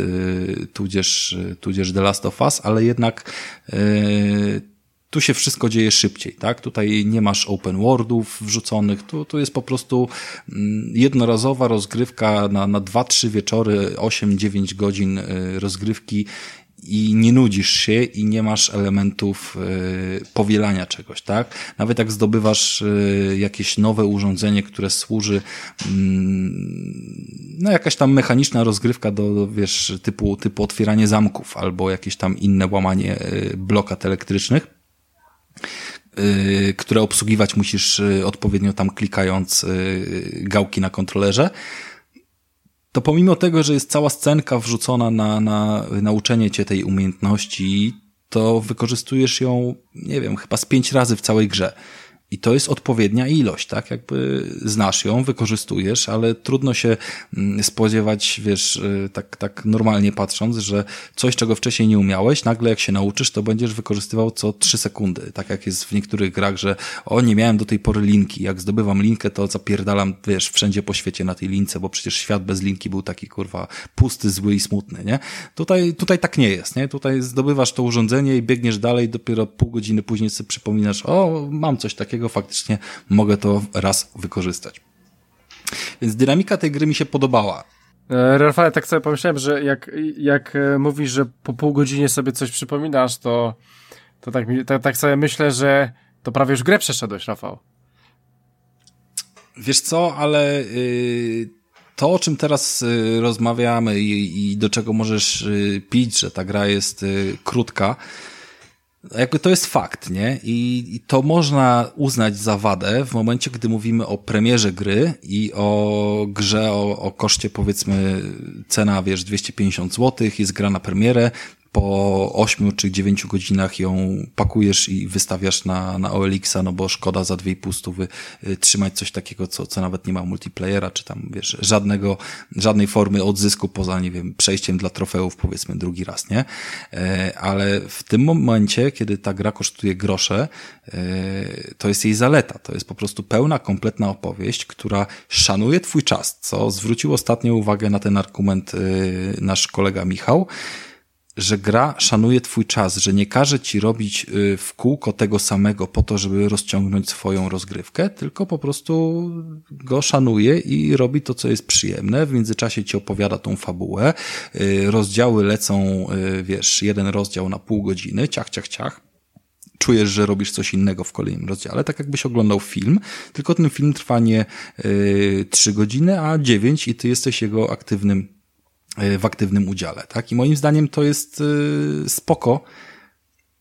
tudzież, tudzież The Last of Us, ale jednak tu się wszystko dzieje szybciej, tak? Tutaj nie masz open worldów wrzuconych, tu, tu jest po prostu mm, jednorazowa rozgrywka na, na 2-3 wieczory, 8-9 godzin y, rozgrywki i nie nudzisz się i nie masz elementów y, powielania czegoś, tak? Nawet jak zdobywasz y, jakieś nowe urządzenie, które służy, mm, no jakaś tam mechaniczna rozgrywka do, wiesz, typu, typu otwieranie zamków albo jakieś tam inne łamanie blokat elektrycznych, które obsługiwać musisz y, odpowiednio tam klikając y, gałki na kontrolerze, to pomimo tego, że jest cała scenka wrzucona na, na nauczenie cię tej umiejętności, to wykorzystujesz ją, nie wiem, chyba z pięć razy w całej grze. I to jest odpowiednia ilość, tak? Jakby znasz ją, wykorzystujesz, ale trudno się mm, spodziewać, wiesz, y, tak, tak normalnie patrząc, że coś, czego wcześniej nie umiałeś, nagle jak się nauczysz, to będziesz wykorzystywał co trzy sekundy. Tak jak jest w niektórych grach, że o, nie miałem do tej pory linki. Jak zdobywam linkę, to zapierdalam, wiesz, wszędzie po świecie na tej lince, bo przecież świat bez linki był taki, kurwa, pusty, zły i smutny, nie? Tutaj, tutaj tak nie jest, nie? Tutaj zdobywasz to urządzenie i biegniesz dalej, dopiero pół godziny później sobie przypominasz, o, mam coś takiego, takiego faktycznie mogę to raz wykorzystać. Więc dynamika tej gry mi się podobała. E, Rafale, tak sobie pomyślałem, że jak, jak e, mówisz, że po pół godzinie sobie coś przypominasz, to, to tak, tak, tak sobie myślę, że to prawie już grę przeszedłeś, Rafał. Wiesz co, ale yy, to, o czym teraz yy, rozmawiamy i, i, do czego możesz yy, pić, że ta gra jest y, krótka, jakby to jest fakt, nie? I, I, to można uznać za wadę w momencie, gdy mówimy o premierze gry i o grze o, o koszcie powiedzmy cena, wiesz, 250 zł, jest gra na premierę, po 8 czy 9 godzinach ją pakujesz i wystawiasz na, na OLX-a, no bo szkoda za 2,5 stówy y, trzymać coś takiego, co, co nawet nie ma multiplayera, czy tam, wiesz, żadnego, żadnej formy odzysku poza, nie wiem, przejściem dla trofeów, powiedzmy, drugi raz, nie? E, ale w tym momencie, kiedy ta gra kosztuje grosze, e, to jest jej zaleta. To jest po prostu pełna, kompletna opowieść, która szanuje twój czas, co zwrócił ostatnio uwagę na ten argument y, nasz kolega Michał, że gra szanuje twój czas, że nie każe ci robić y, w kółko tego samego po to, żeby rozciągnąć swoją rozgrywkę, tylko po prostu go szanuje i robi to, co jest przyjemne. W międzyczasie ci opowiada tą fabułę. Y, rozdziały lecą, y, wiesz, jeden rozdział na pół godziny, ciach, ciach, ciach czujesz, że robisz coś innego w kolejnym rozdziale, tak jakbyś oglądał film, tylko ten film trwa nie trzy godziny, a dziewięć i ty jesteś jego aktywnym Y, w aktywnym udziale, tak? I moim zdaniem to jest y, spoko,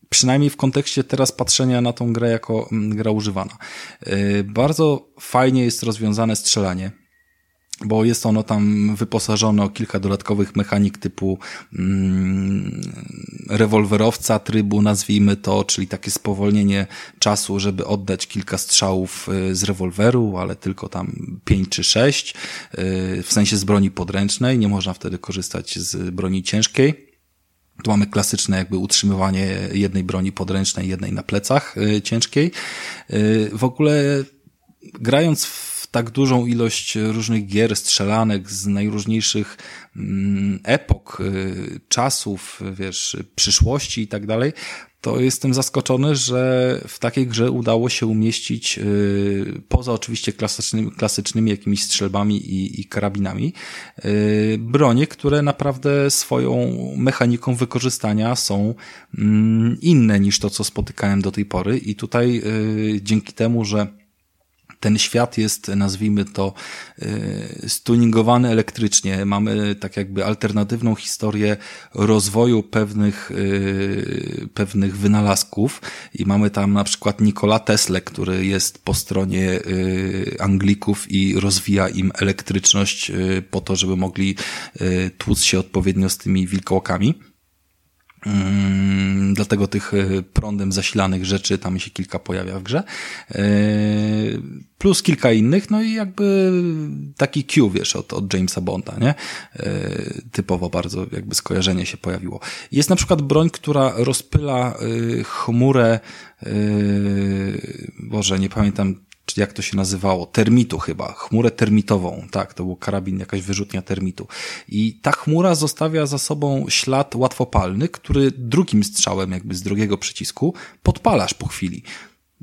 przynajmniej w kontekście teraz patrzenia na tą grę jako mm, gra używana. Y, bardzo fajnie jest rozwiązane strzelanie bo jest ono tam wyposażone o kilka dodatkowych mechanik typu mm, rewolwerowca trybu, nazwijmy to, czyli takie spowolnienie czasu, żeby oddać kilka strzałów y, z rewolweru, ale tylko tam pięć czy sześć, y, w sensie z broni podręcznej, nie można wtedy korzystać z broni ciężkiej. Tu mamy klasyczne jakby utrzymywanie jednej broni podręcznej, jednej na plecach y, ciężkiej. W ogóle grając w tak dużą ilość różnych gier, strzelanek z najróżniejszych mm, epok, y, czasów, wiesz, przyszłości i tak dalej, to jestem zaskoczony, że w takiej grze udało się umieścić, y, poza oczywiście klasycznymi, klasycznymi jakimiś strzelbami i, i karabinami, y, bronie, które naprawdę swoją mechaniką wykorzystania są mm, inne niż to, co spotykałem do tej pory. I tutaj dzięki temu, że ten świat jest, nazwijmy to, y, stuningowany elektrycznie. Mamy tak jakby alternatywną historię rozwoju pewnych, y, pewnych wynalazków i mamy tam na przykład Nikola Tesla, który jest po stronie y, Anglików i rozwija im elektryczność po to, żeby mogli tłuc się odpowiednio z tymi wilkołakami. Mm, dlatego tych e, prądem zasilanych rzeczy tam się kilka pojawia w grze. E, plus kilka innych, no i jakby taki Q, wiesz, od, od Jamesa Bonda, nie? E, typowo bardzo jakby skojarzenie się pojawiło. Jest na przykład broń, która rozpyla chmurę, Boże, nie pamiętam czy jak to się nazywało, termitu chyba, chmurę termitową, tak, to był karabin, jakaś wyrzutnia termitu. I ta chmura zostawia za sobą ślad łatwopalny, który drugim strzałem jakby z drugiego przycisku podpalasz po chwili.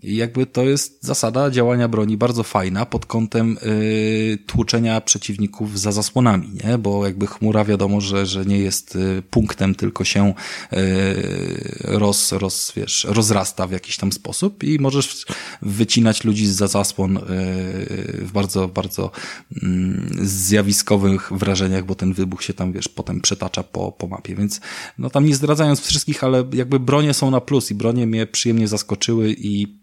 I jakby to jest zasada działania broni bardzo fajna pod kątem y, tłuczenia przeciwników za zasłonami, nie? Bo jakby chmura wiadomo, że, że nie jest y, punktem, tylko się y, roz, roz, wiesz, rozrasta w jakiś tam sposób i możesz wycinać ludzi za zasłon y, w bardzo, bardzo mm, zjawiskowych wrażeniach, bo ten wybuch się tam, wiesz, potem przetacza po, po mapie, więc no tam nie zdradzając wszystkich, ale jakby bronie są na plus i bronie mnie przyjemnie zaskoczyły i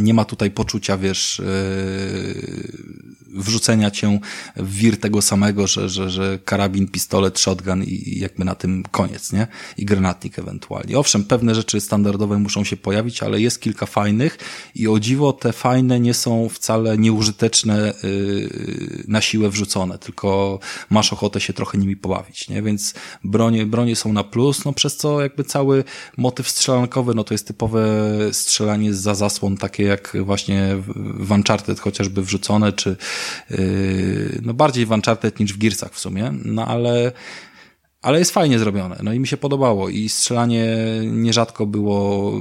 nie ma tutaj poczucia, wiesz, yy, wrzucenia cię w wir tego samego, że, że, że karabin, pistolet, shotgun i jakby na tym koniec, nie? I granatnik ewentualnie. Owszem, pewne rzeczy standardowe muszą się pojawić, ale jest kilka fajnych i o dziwo te fajne nie są wcale nieużyteczne yy, na siłę wrzucone, tylko masz ochotę się trochę nimi pobawić, nie? Więc bronie, bronie są na plus, no przez co jakby cały motyw strzelankowy, no to jest typowe strzelanie za zasłon takie jak właśnie w Uncharted chociażby wrzucone, czy yy, no bardziej w Uncharted niż w Gearsach w sumie, no ale ale jest fajnie zrobione, no i mi się podobało i strzelanie nierzadko było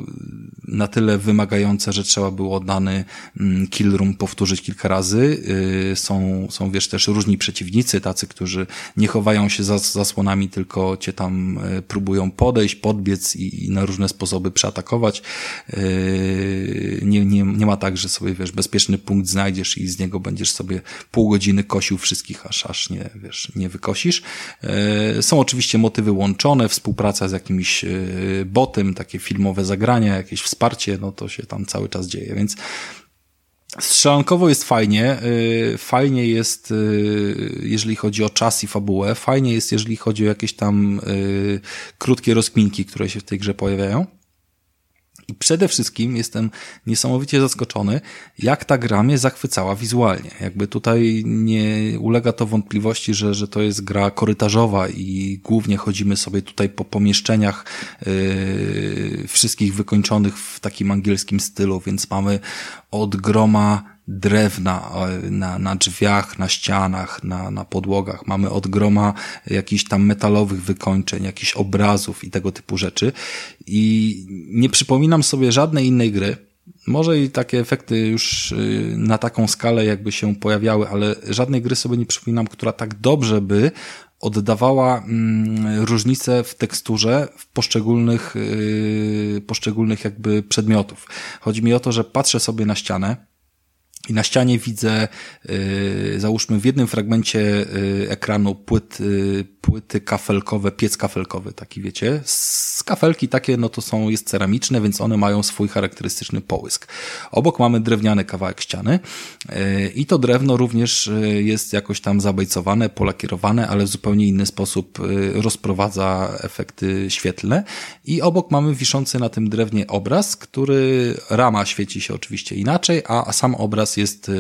na tyle wymagające, że trzeba było dany mm, kill room powtórzyć kilka razy. Y, są, są wiesz, też różni przeciwnicy, tacy, którzy nie chowają się za zasłonami, tylko cię tam y, próbują podejść, podbiec i, i na różne sposoby przeatakować. Y, nie, nie, nie ma tak, że sobie, wiesz, bezpieczny punkt znajdziesz i z niego będziesz sobie pół godziny kosił wszystkich, aż, aż nie, wiesz, nie wykosisz. Są oczywiście motywy łączone, współpraca z jakimś botem, takie filmowe zagrania, jakieś wsparcie, no to się tam cały czas dzieje, więc Strzelankowo jest fajnie, y, fajnie jest, y, jeżeli chodzi o czas i fabułę, fajnie jest, jeżeli chodzi o jakieś tam krótkie rozkminki, które się w tej grze pojawiają. I przede wszystkim jestem niesamowicie zaskoczony, jak ta gra mnie zachwycała wizualnie. Jakby tutaj nie ulega to wątpliwości, że, że to jest gra korytarzowa i głównie chodzimy sobie tutaj po pomieszczeniach yy, wszystkich wykończonych w takim angielskim stylu, więc mamy od groma drewna na, na drzwiach, na ścianach, na, na podłogach. Mamy od groma jakichś tam metalowych wykończeń, jakichś obrazów i tego typu rzeczy. I nie przypominam sobie żadnej innej gry, może i takie efekty już y, na taką skalę jakby się pojawiały, ale żadnej gry sobie nie przypominam, która tak dobrze by oddawała mm, różnice w teksturze w poszczególnych, yy, poszczególnych jakby przedmiotów. Chodzi mi o to, że patrzę sobie na ścianę, i na ścianie widzę, yy, załóżmy w jednym fragmencie yy, ekranu płyt, yy, płyty kafelkowe, piec kafelkowy, taki wiecie. Z kafelki takie, no to są, jest ceramiczne, więc one mają swój charakterystyczny połysk. Obok mamy drewniany kawałek ściany yy, i to drewno również yy, jest jakoś tam zabejcowane, polakierowane, ale w zupełnie inny sposób yy, rozprowadza efekty świetlne. I obok mamy wiszący na tym drewnie obraz, który rama świeci się oczywiście inaczej, a sam obraz jest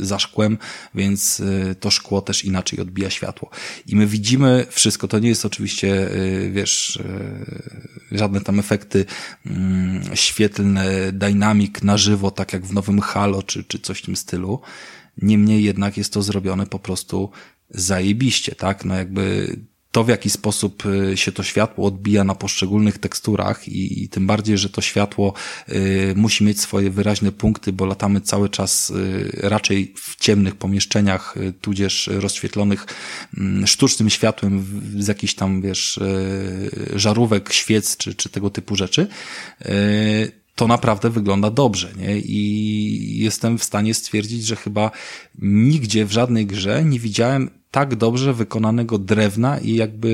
za szkłem, więc to szkło też inaczej odbija światło. I my widzimy wszystko. To nie jest oczywiście, y, wiesz, żadne tam efekty mm, świetlne, dynamik na żywo, tak jak w nowym Halo, czy, czy coś w tym stylu. Niemniej jednak jest to zrobione po prostu zajebiście, tak? No jakby to, w jaki sposób y, się to światło odbija na poszczególnych teksturach i, i tym bardziej, że to światło y, musi mieć swoje wyraźne punkty, bo latamy cały czas y, raczej w ciemnych pomieszczeniach, y, tudzież rozświetlonych y, sztucznym światłem z jakichś tam, wiesz, y, żarówek, świec czy, czy tego typu rzeczy to naprawdę wygląda dobrze, nie? I jestem w stanie stwierdzić, że chyba nigdzie w żadnej grze nie widziałem tak dobrze wykonanego drewna i jakby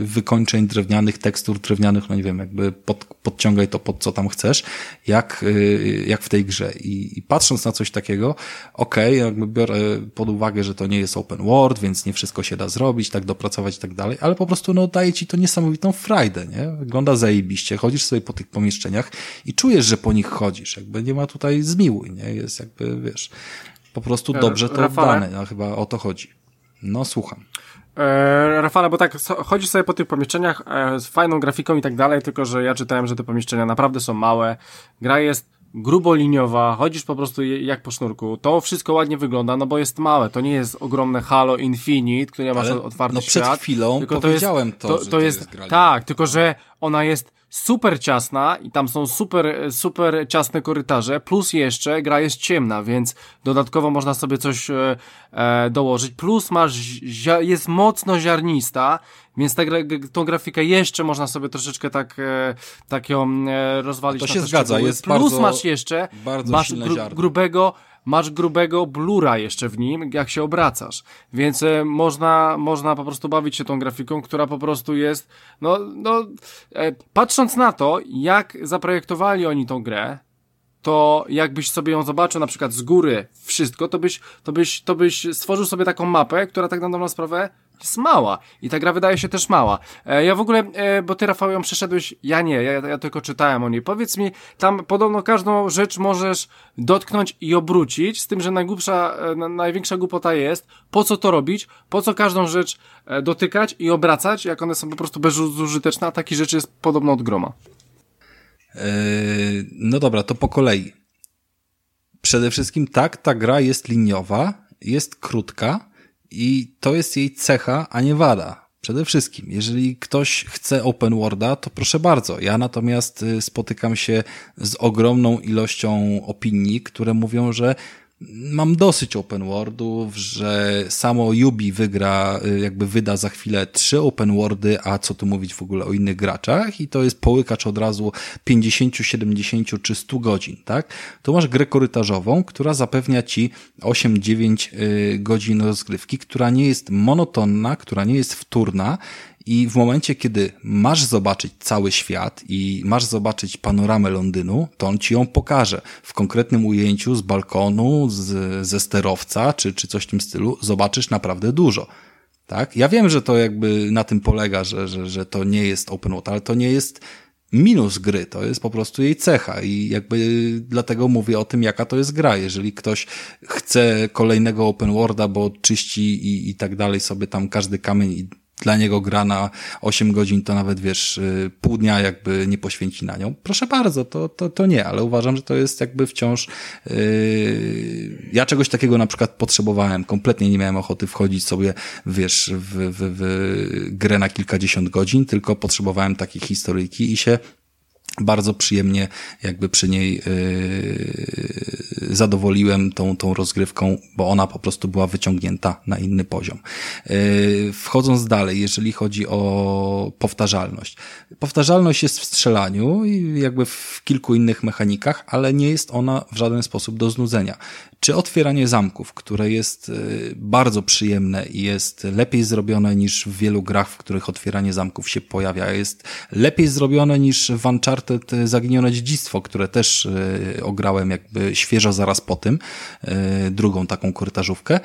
y, wykończeń drewnianych, tekstur drewnianych, no nie wiem, jakby pod, podciągaj to pod co tam chcesz, jak, y, jak w tej grze. I, i patrząc na coś takiego, okej, okay, jakby biorę pod uwagę, że to nie jest open world, więc nie wszystko się da zrobić, tak dopracować i tak dalej, ale po prostu no daje ci to niesamowitą frajdę, nie? Wygląda zajebiście, chodzisz sobie po tych pomieszczeniach i czujesz, że po nich chodzisz, jakby nie ma tutaj zmiłuj, nie? Jest jakby, wiesz, po prostu dobrze to Rafale, oddane, no chyba o to chodzi. No, słucham. E, Rafale, bo tak chodzisz sobie po tych pomieszczeniach e, z fajną grafiką i tak dalej, tylko że ja czytałem, że te pomieszczenia naprawdę są małe. Gra jest gruboliniowa, chodzisz po prostu jak po sznurku. To wszystko ładnie wygląda, no bo jest małe. To nie jest ogromne Halo Infinite, które masz otwarty no przed świat. chwilą tylko powiedziałem to, jest, to, to, to jest, jest Tak, tylko że ona jest super ciasna i tam są super, super ciasne korytarze, plus jeszcze gra jest ciemna, więc dodatkowo można sobie coś e, e dołożyć, plus masz, jest mocno ziarnista, więc ta, tą grafikę jeszcze można sobie troszeczkę tak, e, tak ją e, rozwalić. To się zgadza, jest plus bardzo, masz jeszcze, bardzo masz gru, grubego, masz grubego blura jeszcze w nim, jak się obracasz. Więc e, można, można po prostu bawić się tą grafiką, która po prostu jest, no, no, e, patrząc na to, jak zaprojektowali oni tą grę, to jakbyś sobie ją zobaczył na przykład z góry wszystko, to byś, to byś, to byś stworzył sobie taką mapę, która tak na dobrą sprawę jest mała. I ta gra wydaje się też mała. E, ja w ogóle, e, bo ty Rafał ją przeszedłeś, ja nie, ja, ja tylko czytałem o niej. Powiedz mi, tam podobno każdą rzecz możesz dotknąć i obrócić, z tym, że najgłupsza, e, największa głupota jest, po co to robić, po co każdą rzecz e, dotykać i obracać, jak one są po prostu bezużyteczne, a takich rzeczy jest podobno od groma. E, no dobra, to po kolei. Przede wszystkim tak, ta gra jest liniowa, jest krótka, i to jest jej cecha, a nie wada. Przede wszystkim, jeżeli ktoś chce open worlda, to proszę bardzo. Ja natomiast y, spotykam się z ogromną ilością opinii, które mówią, że mam dosyć open worldów, że samo Yubi wygra, y, jakby wyda za chwilę trzy open worldy, a co tu mówić w ogóle o innych graczach i to jest połykacz od razu 50, 70 czy 100 godzin, tak? To masz grę korytarzową, która zapewnia ci 8-9 y, godzin rozgrywki, która nie jest monotonna, która nie jest wtórna i w momencie, kiedy masz zobaczyć cały świat i masz zobaczyć panoramę Londynu, to on ci ją pokaże w konkretnym ujęciu z balkonu, z, ze sterowca, czy, czy coś w tym stylu. Zobaczysz naprawdę dużo. Tak? Ja wiem, że to jakby na tym polega, że, że, że to nie jest open world, ale to nie jest minus gry, to jest po prostu jej cecha i jakby dlatego mówię o tym, jaka to jest gra. Jeżeli ktoś chce kolejnego open worlda, bo czyści i, i tak dalej sobie tam każdy kamień i dla niego gra na 8 godzin, to nawet wiesz, y, pół dnia jakby nie poświęci na nią. Proszę bardzo, to, to, to nie, ale uważam, że to jest jakby wciąż. Yy... Ja czegoś takiego na przykład potrzebowałem. Kompletnie nie miałem ochoty wchodzić sobie, wiesz, w, w, w grę na kilkadziesiąt godzin, tylko potrzebowałem takiej historyjki i się bardzo przyjemnie jakby przy niej yy, zadowoliłem tą, tą rozgrywką, bo ona po prostu była wyciągnięta na inny poziom. Yy, wchodząc dalej, jeżeli chodzi o powtarzalność. Powtarzalność jest w strzelaniu i jakby w kilku innych mechanikach, ale nie jest ona w żaden sposób do znudzenia czy otwieranie zamków, które jest y, bardzo przyjemne i jest lepiej zrobione niż w wielu grach, w których otwieranie zamków się pojawia. Jest lepiej zrobione niż w Uncharted Zaginione Dziedzictwo, które też y, ograłem jakby świeżo zaraz po tym, drugą taką korytarzówkę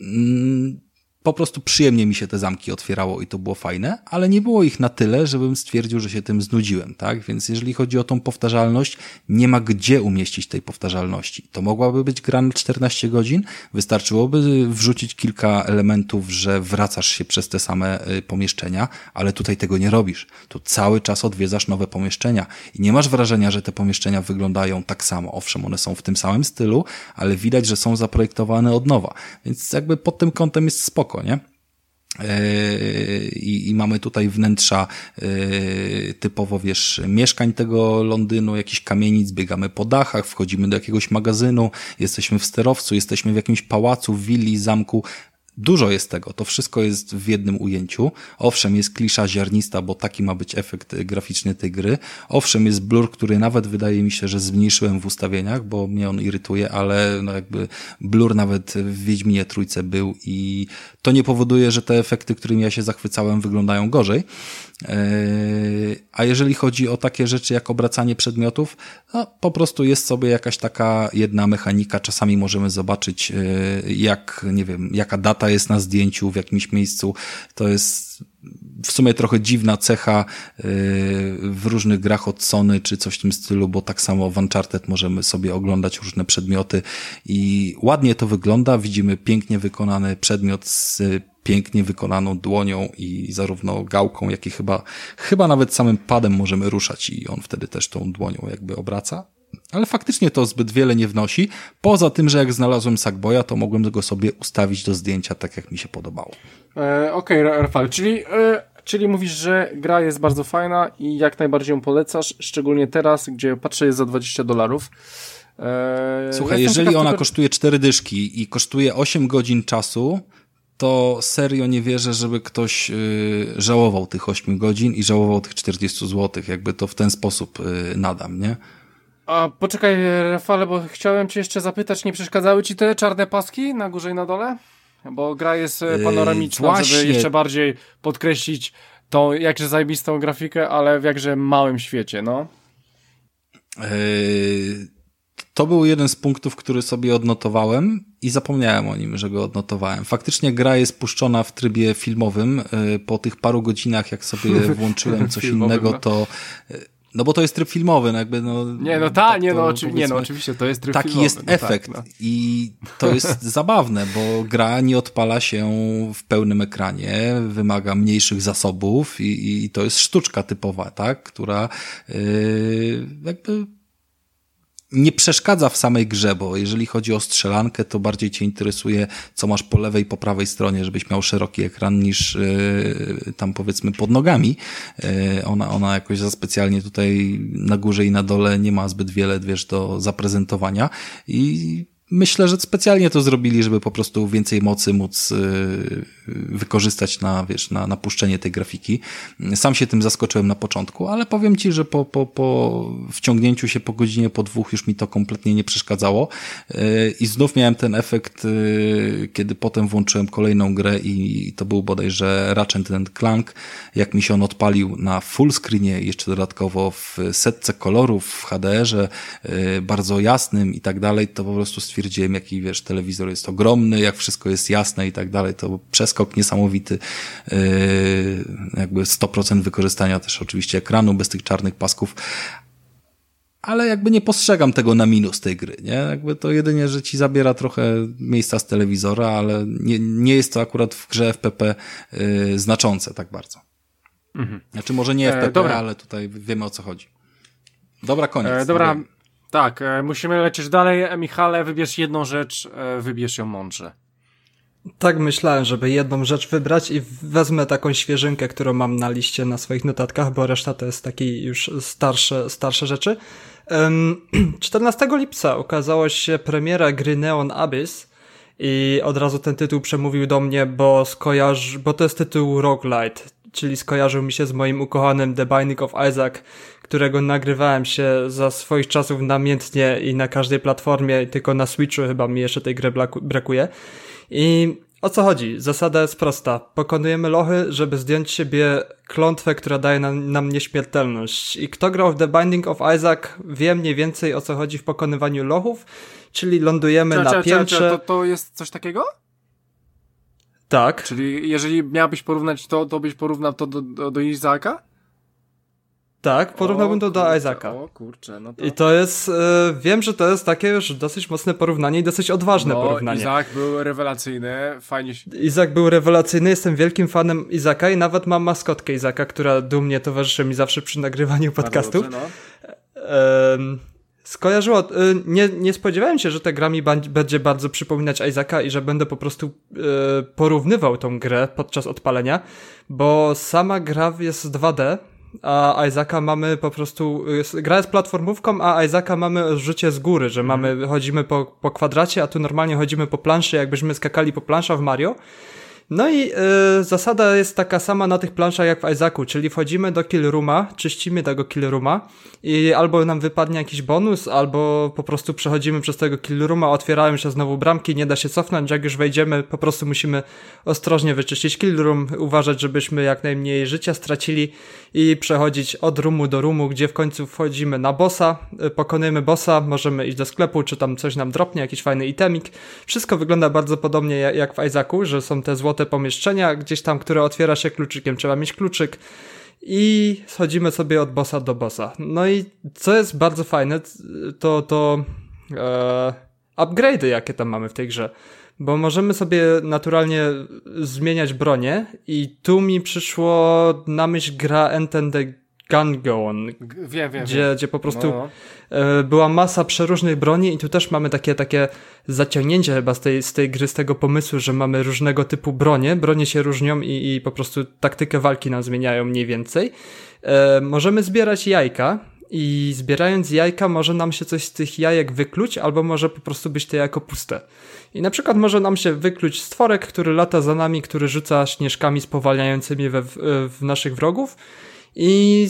mm, po prostu przyjemnie mi się te zamki otwierało i to było fajne, ale nie było ich na tyle, żebym stwierdził, że się tym znudziłem, tak? Więc jeżeli chodzi o tą powtarzalność, nie ma gdzie umieścić tej powtarzalności. To mogłaby być gra na 14 godzin, wystarczyłoby wrzucić kilka elementów, że wracasz się przez te same y, pomieszczenia, ale tutaj tego nie robisz. Tu cały czas odwiedzasz nowe pomieszczenia i nie masz wrażenia, że te pomieszczenia wyglądają tak samo. Owszem, one są w tym samym stylu, ale widać, że są zaprojektowane od nowa. Więc jakby pod tym kątem jest spoko spoko, nie? E, I, I, mamy tutaj wnętrza e, typowo, wiesz, mieszkań tego Londynu, jakichś kamienic, biegamy po dachach, wchodzimy do jakiegoś magazynu, jesteśmy w sterowcu, jesteśmy w jakimś pałacu, willi, zamku. Dużo jest tego, to wszystko jest w jednym ujęciu. Owszem, jest klisza ziarnista, bo taki ma być efekt graficzny tej gry. Owszem, jest blur, który nawet wydaje mi się, że zmniejszyłem w ustawieniach, bo mnie on irytuje, ale no jakby blur nawet w Wiedźminie trójce był i to nie powoduje, że te efekty, którymi ja się zachwycałem, wyglądają gorzej. E, a jeżeli chodzi o takie rzeczy jak obracanie przedmiotów, no, po prostu jest sobie jakaś taka jedna mechanika. Czasami możemy zobaczyć, e, jak, nie wiem, jaka data jest na zdjęciu w jakimś miejscu. To jest w sumie trochę dziwna cecha e, w różnych grach od Sony czy coś w tym stylu, bo tak samo w Uncharted możemy sobie oglądać różne przedmioty i ładnie to wygląda. Widzimy pięknie wykonany przedmiot z pięknie wykonaną dłonią i zarówno gałką, jak i chyba, chyba nawet samym padem możemy ruszać i on wtedy też tą dłonią jakby obraca. Ale faktycznie to zbyt wiele nie wnosi. Poza tym, że jak znalazłem Sackboya, to mogłem go sobie ustawić do zdjęcia tak, jak mi się podobało. E, Okej, okay, Rafał, czyli, e, czyli mówisz, że gra jest bardzo fajna i jak najbardziej ją polecasz, szczególnie teraz, gdzie patrzę jest za 20 dolarów. E, Słuchaj, jeżeli ona tylko... kosztuje 4 dyszki i kosztuje 8 godzin czasu, to serio nie wierzę, żeby ktoś y, żałował tych 8 godzin i żałował tych 40 zł. Jakby to w ten sposób y, nadam, nie? A poczekaj, Rafale, bo chciałem cię jeszcze zapytać, nie przeszkadzały ci te czarne paski na górze i na dole? Bo gra jest y, panoramiczna, yy, żeby jeszcze bardziej podkreślić tą jakże zajebistą grafikę, ale w jakże małym świecie, no. Yy, to był jeden z punktów, który sobie odnotowałem i zapomniałem o nim, że go odnotowałem. Faktycznie gra jest puszczona w trybie filmowym. Y, po tych paru godzinach, jak sobie (laughs) włączyłem coś innego, no. to y, no bo to jest tryb filmowy, no jakby no... Nie, no ta, nie, no, oczy, nie no, oczywiście to jest tryb taki filmowy. Taki jest no, efekt tak, no. i to jest (laughs) zabawne, bo gra nie odpala się w pełnym ekranie, wymaga mniejszych zasobów i, i to jest sztuczka typowa, tak, która yy, jakby nie przeszkadza w samej grze, bo jeżeli chodzi o strzelankę, to bardziej cię interesuje, co masz po lewej i po prawej stronie, żebyś miał szeroki ekran niż yy, tam powiedzmy pod nogami. Yy, ona, ona jakoś za specjalnie tutaj na górze i na dole nie ma zbyt wiele, wiesz, do zaprezentowania i Myślę, że specjalnie to zrobili, żeby po prostu więcej mocy móc y, wykorzystać na, wiesz, na, na puszczenie tej grafiki. Sam się tym zaskoczyłem na początku, ale powiem Ci, że po, po, po wciągnięciu się po godzinie, po dwóch już mi to kompletnie nie przeszkadzało y, i znów miałem ten efekt, y, kiedy potem włączyłem kolejną grę i to był bodajże Ratchet Clank, jak mi się on odpalił na full screenie, jeszcze dodatkowo w setce kolorów, w HDR-ze, bardzo jasnym i tak dalej, to po prostu jaki wiesz, telewizor jest ogromny, jak wszystko jest jasne i tak dalej, to przeskok niesamowity, yy, jakby 100% wykorzystania też oczywiście ekranu bez tych czarnych pasków, ale jakby nie postrzegam tego na minus tej gry, nie? Jakby to jedynie, że ci zabiera trochę miejsca z telewizora, ale nie, nie jest to akurat w grze FPP yy, znaczące tak bardzo. Mhm. Znaczy może nie FPP, e, ale tutaj wiemy o co chodzi. Dobra, koniec. E, dobra, tak, e, musimy lecieć dalej. E, Michale, wybierz jedną rzecz, e, wybierz ją mądrze. Tak myślałem, żeby jedną rzecz wybrać i wezmę taką świeżynkę, którą mam na liście na swoich notatkach, bo reszta to jest takie już starsze, starsze rzeczy. 14 (clears throat) lipca ukazała się premiera gry Neon Abyss i od razu ten tytuł przemówił do mnie, bo skojarzy, bo to jest tytuł roguelite, czyli skojarzył mi się z moim ukochanym The Binding of Isaac, którego nagrywałem się za swoich czasów namiętnie i na każdej platformie, tylko na Switchu chyba mi jeszcze tej gry brakuje. I o co chodzi? Zasada jest prosta. Pokonujemy lochy, żeby zdjąć siebie klątwę, która daje nam, nam nieśmiertelność. I kto grał w The Binding of Isaac, wie mniej więcej o co chodzi w pokonywaniu lochów, czyli lądujemy cze, na cze, piętrze. Cze, to, to jest coś takiego? Tak. Czyli jeżeli miałbyś porównać to, to byś porównał to do, do, do Izaka? Tak, porównałbym to do Isaaca. O kurczę, no to... I to jest, e, wiem, że to jest takie już dosyć mocne porównanie i dosyć odważne no, porównanie. Izak był rewelacyjny, fajnie się... Izak był rewelacyjny, jestem wielkim fanem Izaka i nawet mam maskotkę Izaka, która dumnie towarzyszy mi zawsze przy nagrywaniu podcastów. Dobrze, no. e, skojarzyło, nie, nie spodziewałem się, że ta gra mi będzie bardzo przypominać Isaaca i że będę po prostu e, porównywał tą grę podczas odpalenia, bo sama gra jest 2D, a Isaaca mamy po prostu, gra jest platformówką, a Isaaca mamy życie z góry, że mamy, mhm. chodzimy po, po kwadracie, a tu normalnie chodzimy po planszy, jakbyśmy skakali po plansza w Mario. No i y, zasada jest taka sama na tych planszach jak w Isaacu, czyli wchodzimy do kill rooma, czyścimy tego kill rooma i albo nam wypadnie jakiś bonus, albo po prostu przechodzimy przez tego kill rooma, otwierają się znowu bramki, nie da się cofnąć, jak już wejdziemy, po prostu musimy ostrożnie wyczyścić kill room, uważać, żebyśmy jak najmniej życia stracili i przechodzić od roomu do roomu, gdzie w końcu wchodzimy na bossa, y, pokonujemy bossa, możemy iść do sklepu, czy tam coś nam dropnie, jakiś fajny itemik. Wszystko wygląda bardzo podobnie jak w Isaacu, że są te złote pomieszczenia, gdzieś tam, które otwiera się kluczykiem, trzeba mieć kluczyk i schodzimy sobie od bossa do bossa. No i co jest bardzo fajne, to, to e, upgrade'y, jakie tam mamy w tej grze bo możemy sobie naturalnie zmieniać bronię i tu mi przyszło na myśl gra Enten the Gun Go On, wiem, wiem, gdzie, gdzie po prostu no. no. była masa przeróżnych broni i tu też mamy takie, takie zaciągnięcie chyba z tej, z tej gry, z tego pomysłu, że mamy różnego typu bronie, bronie się różnią i, i po prostu taktykę walki nam zmieniają mniej więcej. E, możemy zbierać jajka, i zbierając jajka może nam się coś z tych jajek wykluć, albo może po prostu być to jako puste. I na przykład może nam się wykluć stworek, który lata za nami, który rzuca śnieżkami spowalniającymi we, w, naszych wrogów i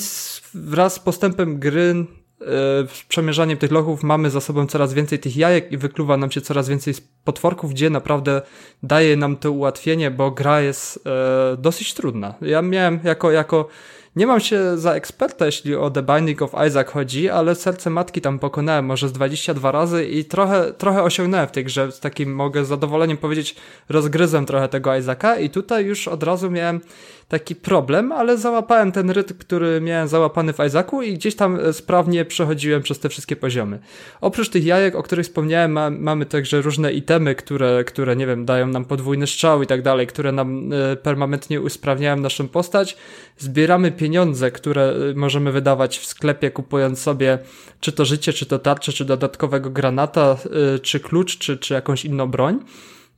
wraz z postępem gry z e, przemierzaniem tych lochów mamy za sobą coraz więcej tych jajek i wykluwa nam się coraz więcej potworków, gdzie naprawdę daje nam to ułatwienie, bo gra jest e, dosyć trudna. Ja miałem jako, jako nie mam się za eksperta, jeśli o The Binding of Isaac chodzi, ale serce matki tam pokonałem może z 22 razy i trochę, trochę osiągnąłem w tej grze. Z takim mogę z zadowoleniem powiedzieć, rozgryzłem trochę tego Isaaca i tutaj już od razu miałem taki problem, ale załapałem ten rytm, który miałem załapany w Isaacu i gdzieś tam e, sprawnie przechodziłem przez te wszystkie poziomy. Oprócz tych jajek, o których wspomniałem, ma, mamy także różne itemy, które, które, nie wiem, dają nam podwójny strzał i tak dalej, które nam y, permanentnie usprawniają naszą postać. Zbieramy pieniądze, które e, możemy wydawać w sklepie, kupując sobie czy to życie, czy to tarczę, czy dodatkowego granata, y, czy klucz, czy, czy jakąś inną broń.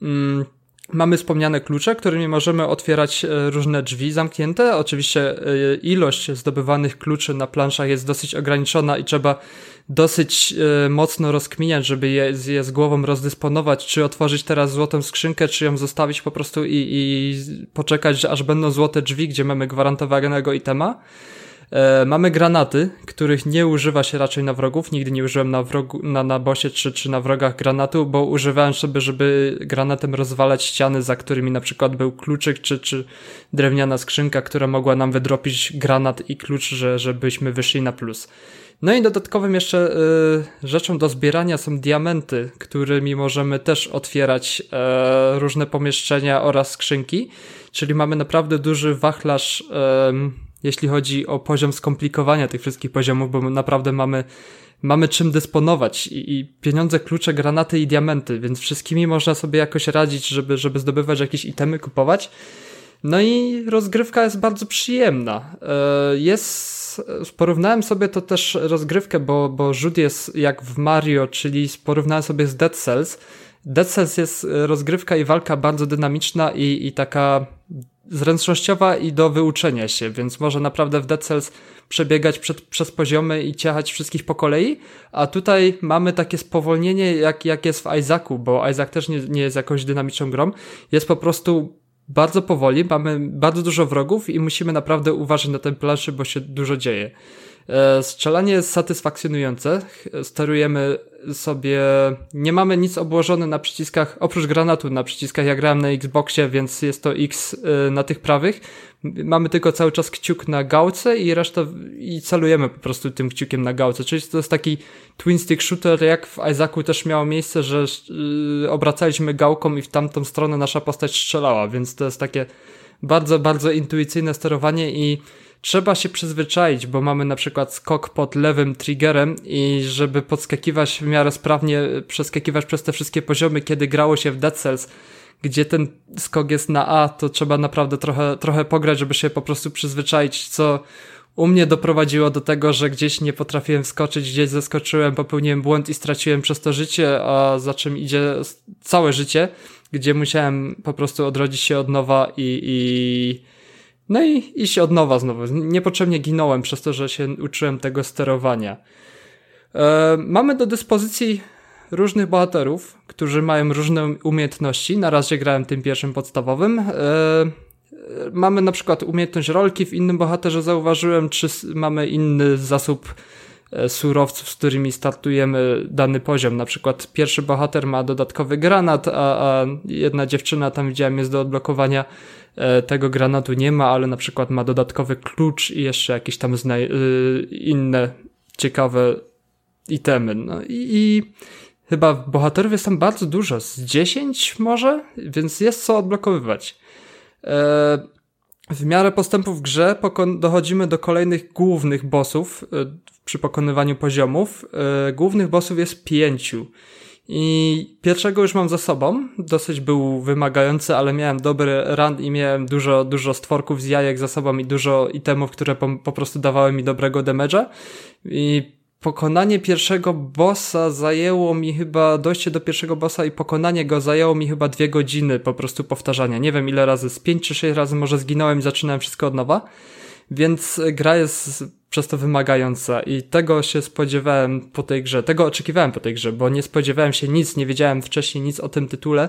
Mm, Mamy wspomniane klucze, którymi możemy otwierać e, różne drzwi zamknięte. Oczywiście e, ilość zdobywanych kluczy na planszach jest dosyć ograniczona i trzeba dosyć e, mocno rozkminiać, żeby je, je z głową rozdysponować, czy otworzyć teraz złotą skrzynkę, czy ją zostawić po prostu i, i poczekać, aż będą złote drzwi, gdzie mamy gwarantowanego itema. E, mamy granaty, których nie używa się raczej na wrogów. Nigdy nie użyłem na, wrogu, na, na bosie czy, czy na wrogach granatu, bo używałem sobie, żeby granatem rozwalać ściany, za którymi na przykład był kluczyk czy, czy drewniana skrzynka, która mogła nam wydropić granat i klucz, że, żebyśmy wyszli na plus. No i dodatkowym jeszcze y, rzeczą do zbierania są diamenty, którymi możemy też otwierać y, różne pomieszczenia oraz skrzynki, czyli mamy naprawdę duży wachlarz y, jeśli chodzi o poziom skomplikowania tych wszystkich poziomów, bo naprawdę mamy, mamy czym dysponować i, i pieniądze, klucze, granaty i diamenty, więc wszystkimi można sobie jakoś radzić, żeby, żeby zdobywać jakieś itemy, kupować. No i rozgrywka jest bardzo przyjemna. E, jest, porównałem sobie to też rozgrywkę, bo, bo rzut jest jak w Mario, czyli porównałem sobie z Dead Cells. Dead Cells jest rozgrywka i walka bardzo dynamiczna i, i taka zręcznościowa i do wyuczenia się, więc może naprawdę w Dead Cells przebiegać przed, przez poziomy i ciachać wszystkich po kolei, a tutaj mamy takie spowolnienie jak, jak jest w Isaacu, bo Isaac też nie, nie jest jakąś dynamiczną grą, jest po prostu bardzo powoli, mamy bardzo dużo wrogów i musimy naprawdę uważać na ten planszy, bo się dużo dzieje. E, strzelanie jest satysfakcjonujące. Sterujemy sobie. Nie mamy nic obłożone na przyciskach, oprócz granatu na przyciskach. Ja grałem na Xboxie, więc jest to X e, na tych prawych. Mamy tylko cały czas kciuk na gałce i resztę i celujemy po prostu tym kciukiem na gałce. Czyli to jest taki twin stick shooter, jak w Isaacu też miało miejsce, że yy, obracaliśmy gałką i w tamtą stronę nasza postać strzelała, więc to jest takie bardzo, bardzo intuicyjne sterowanie i trzeba się przyzwyczaić, bo mamy na przykład skok pod lewym triggerem i żeby podskakiwać w miarę sprawnie, przeskakiwać przez te wszystkie poziomy, kiedy grało się w Dead Cells, gdzie ten skok jest na A, to trzeba naprawdę trochę, trochę pograć, żeby się po prostu przyzwyczaić, co u mnie doprowadziło do tego, że gdzieś nie potrafiłem skoczyć, gdzieś zeskoczyłem, popełniłem błąd i straciłem przez to życie, a za czym idzie całe życie, gdzie musiałem po prostu odrodzić się od nowa i, i No i iść od nowa znowu. Niepotrzebnie ginąłem przez to, że się uczyłem tego sterowania. E, mamy do dyspozycji różnych bohaterów, którzy mają różne umiejętności. Na razie grałem tym pierwszym podstawowym. E, mamy na przykład umiejętność rolki, w innym bohaterze zauważyłem, czy mamy inny zasób e, surowców, z którymi startujemy dany poziom. Na przykład pierwszy bohater ma dodatkowy granat, a, a jedna dziewczyna tam widziałem jest do odblokowania e, tego granatu nie ma, ale na przykład ma dodatkowy klucz i jeszcze jakieś tam inne ciekawe itemy. No i, i chyba bohaterów jest tam bardzo dużo, z 10 może, więc jest co odblokowywać. E, w miarę postępu w grze dochodzimy do kolejnych głównych bossów e, przy pokonywaniu poziomów. E, głównych bossów jest pięciu. I pierwszego już mam za sobą. Dosyć był wymagający, ale miałem dobry run i miałem dużo, dużo stworków z jajek za sobą i dużo itemów, które po, po prostu dawały mi dobrego damage'a. I pokonanie pierwszego bossa zajęło mi chyba, dojście do pierwszego bossa i pokonanie go zajęło mi chyba dwie godziny po prostu powtarzania. Nie wiem ile razy, z pięć czy sześć razy może zginąłem i zaczynałem wszystko od nowa. Więc gra jest przez to wymagająca i tego się spodziewałem po tej grze, tego oczekiwałem po tej grze, bo nie spodziewałem się nic, nie wiedziałem wcześniej nic o tym tytule.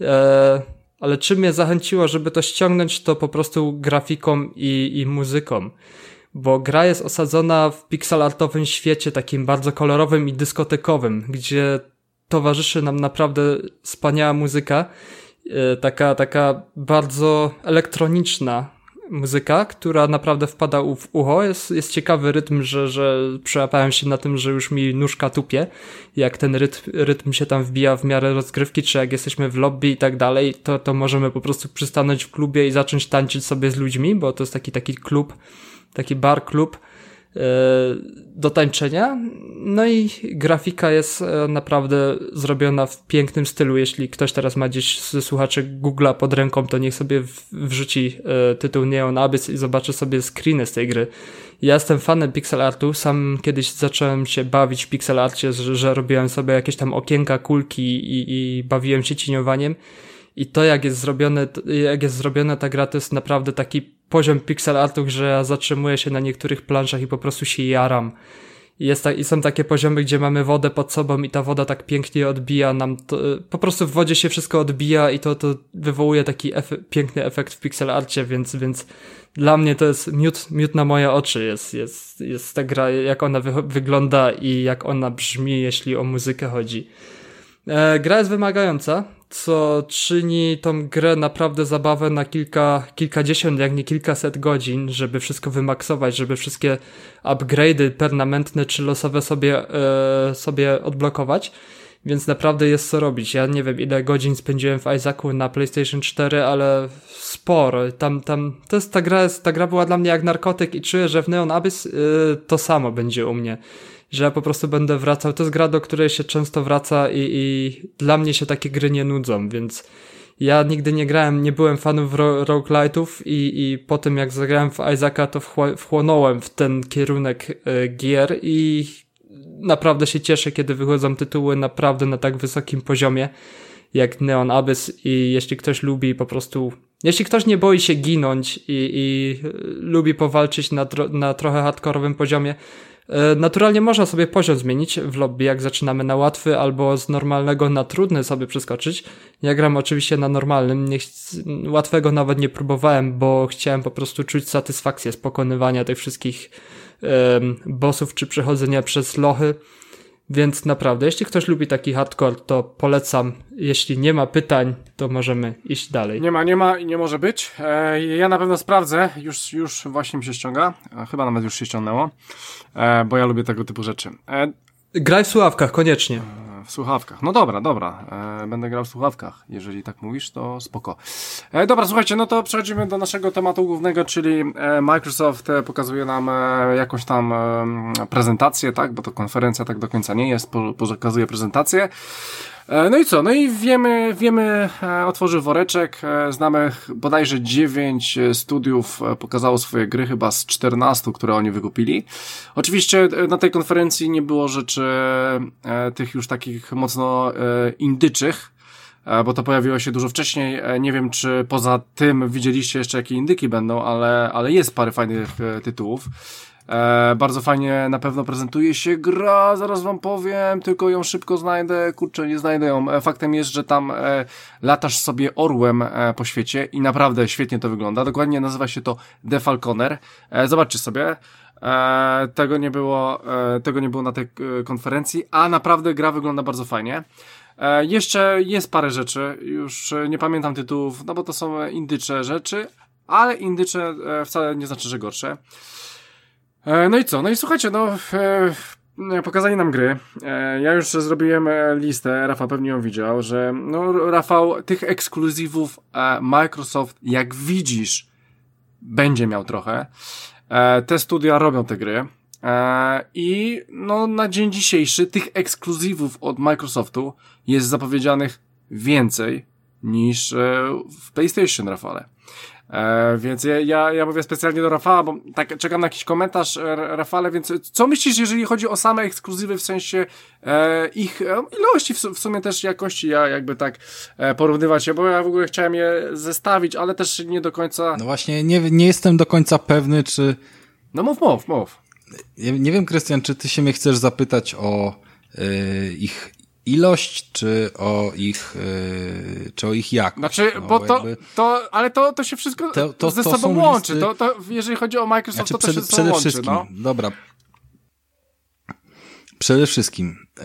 Eee, ale czym mnie zachęciło, żeby to ściągnąć, to po prostu grafiką i, i muzyką bo gra jest osadzona w pixelartowym świecie, takim bardzo kolorowym i dyskotekowym, gdzie towarzyszy nam naprawdę wspaniała muzyka, e, taka, taka bardzo elektroniczna muzyka, która naprawdę wpada w ucho. Jest, jest ciekawy rytm, że, że przełapałem się na tym, że już mi nóżka tupie, jak ten rytm, rytm się tam wbija w miarę rozgrywki, czy jak jesteśmy w lobby i tak dalej, to, to możemy po prostu przystanąć w klubie i zacząć tańczyć sobie z ludźmi, bo to jest taki, taki klub, taki bar klub do tańczenia. No i grafika jest e, naprawdę zrobiona w pięknym stylu. Jeśli ktoś teraz ma gdzieś ze słuchaczy Google'a pod ręką, to niech sobie wrzuci e, tytuł Neon Abyss i zobaczy sobie screeny z tej gry. Ja jestem fanem pixel artu, sam kiedyś zacząłem się bawić w pixel arcie, że, że robiłem sobie jakieś tam okienka, kulki i, i bawiłem się cieniowaniem. I to jak jest zrobione, jak jest zrobiona ta gra, to jest naprawdę taki poziom pixel artu, że zatrzymuję się na niektórych planszach i po prostu się jaram. I, jest ta, I są takie poziomy, gdzie mamy wodę pod sobą i ta woda tak pięknie odbija nam, to, po prostu w wodzie się wszystko odbija i to, to wywołuje taki efe, piękny efekt w pixel arcie, więc, więc dla mnie to jest miód, miód na moje oczy, jest, jest, jest ta gra, jak ona wy, wygląda i jak ona brzmi, jeśli o muzykę chodzi. E, gra jest wymagająca, co czyni tą grę naprawdę zabawę na kilka, kilkadziesiąt, jak nie kilkaset godzin, żeby wszystko wymaksować, żeby wszystkie upgrade'y permanentne czy losowe sobie, e, sobie odblokować. Więc naprawdę jest co robić. Ja nie wiem, ile godzin spędziłem w Isaacu na PlayStation 4, ale sporo. Tam, tam, to jest ta gra, ta gra była dla mnie jak narkotyk i czuję, że w Neon Abyss y, to samo będzie u mnie że po prostu będę wracał. To jest gra, do której się często wraca i, i dla mnie się takie gry nie nudzą, więc ja nigdy nie grałem, nie byłem fanów ro roguelite'ów i, i po tym jak zagrałem w Isaaca, to wchłonąłem w ten kierunek y, gier i naprawdę się cieszę, kiedy wychodzą tytuły naprawdę na tak wysokim poziomie jak Neon Abyss i jeśli ktoś lubi po prostu, jeśli ktoś nie boi się ginąć i, i lubi powalczyć na, tro, na trochę hardkorowym poziomie, E, naturalnie można sobie poziom zmienić w lobby, jak zaczynamy na łatwy albo z normalnego na trudny sobie przeskoczyć. Ja gram oczywiście na normalnym, nie łatwego nawet nie próbowałem, bo chciałem po prostu czuć satysfakcję z pokonywania tych wszystkich um, bossów czy przechodzenia przez lochy. Więc naprawdę, jeśli ktoś lubi taki hardcore, to polecam. Jeśli nie ma pytań, to możemy iść dalej. Nie ma, nie ma i nie może być. E, ja na pewno sprawdzę. Już, już właśnie mi się ściąga. E, chyba nawet już się ściągnęło. E, bo ja lubię tego typu rzeczy. E, Graj w słuchawkach, koniecznie. W słuchawkach. No dobra, dobra. E, będę grał w słuchawkach. Jeżeli tak mówisz, to spoko. E, dobra, słuchajcie, no to przechodzimy do naszego tematu głównego, czyli e, Microsoft e, pokazuje nam e, jakąś tam prezentację, tak? Bo to konferencja tak do końca nie jest, po, pokazuje prezentację. E, no i co? No i wiemy, wiemy, e, otworzył woreczek, e, znamy bodajże 9 studiów pokazało swoje gry, chyba z 14, które oni wykupili. Oczywiście na tej konferencji nie było rzeczy tych już takich mocno indyczych, bo to pojawiło się dużo wcześniej. Nie wiem, czy poza tym widzieliście jeszcze jakie indyki będą, ale, ale jest parę fajnych tytułów. E, bardzo fajnie na pewno prezentuje się gra, zaraz wam powiem, tylko ją szybko znajdę, kurczę, nie znajdę ją. E, faktem jest, że tam e, latasz sobie orłem e, po świecie i naprawdę świetnie to wygląda. Dokładnie nazywa się to The Falconer. E, zobaczcie sobie. E, tego nie było, e, tego nie było na tej e, konferencji, a naprawdę gra wygląda bardzo fajnie. E, jeszcze jest parę rzeczy, już nie pamiętam tytułów, no bo to są indycze rzeczy, ale indycze wcale nie znaczy, że gorsze. E, no i co? No i słuchajcie, no e, pokazali nam gry. E, ja już zrobiłem listę, Rafał pewnie ją widział, że no Rafał, tych ekskluzywów Microsoft, jak widzisz, będzie miał trochę. Te studia robią te gry. I no na dzień dzisiejszy tych ekskluzywów od Microsoftu jest zapowiedzianych więcej niż w PlayStation, Rafale. E, więc ja, ja, ja mówię specjalnie do Rafała, bo tak czekam na jakiś komentarz, e, Rafale, więc co myślisz, jeżeli chodzi o same ekskluzywy, w sensie e, ich e, ilości, w, w, sumie też jakości, ja jakby tak e, porównywać je, bo ja w ogóle chciałem je zestawić, ale też nie do końca... No właśnie, nie, nie jestem do końca pewny, czy... No mów, mów, mów. Nie, nie wiem, Krystian, czy ty się mnie chcesz zapytać o ich ilość, czy o ich, yy, czy o ich jakość. Znaczy, no, bo, to, to, ale to, to się wszystko to, to, ze sobą łączy. Listy... To, to, jeżeli chodzi o Microsoft, znaczy, to, to przed, się przede łączy, wszystkim, no. dobra. Przede wszystkim, yy,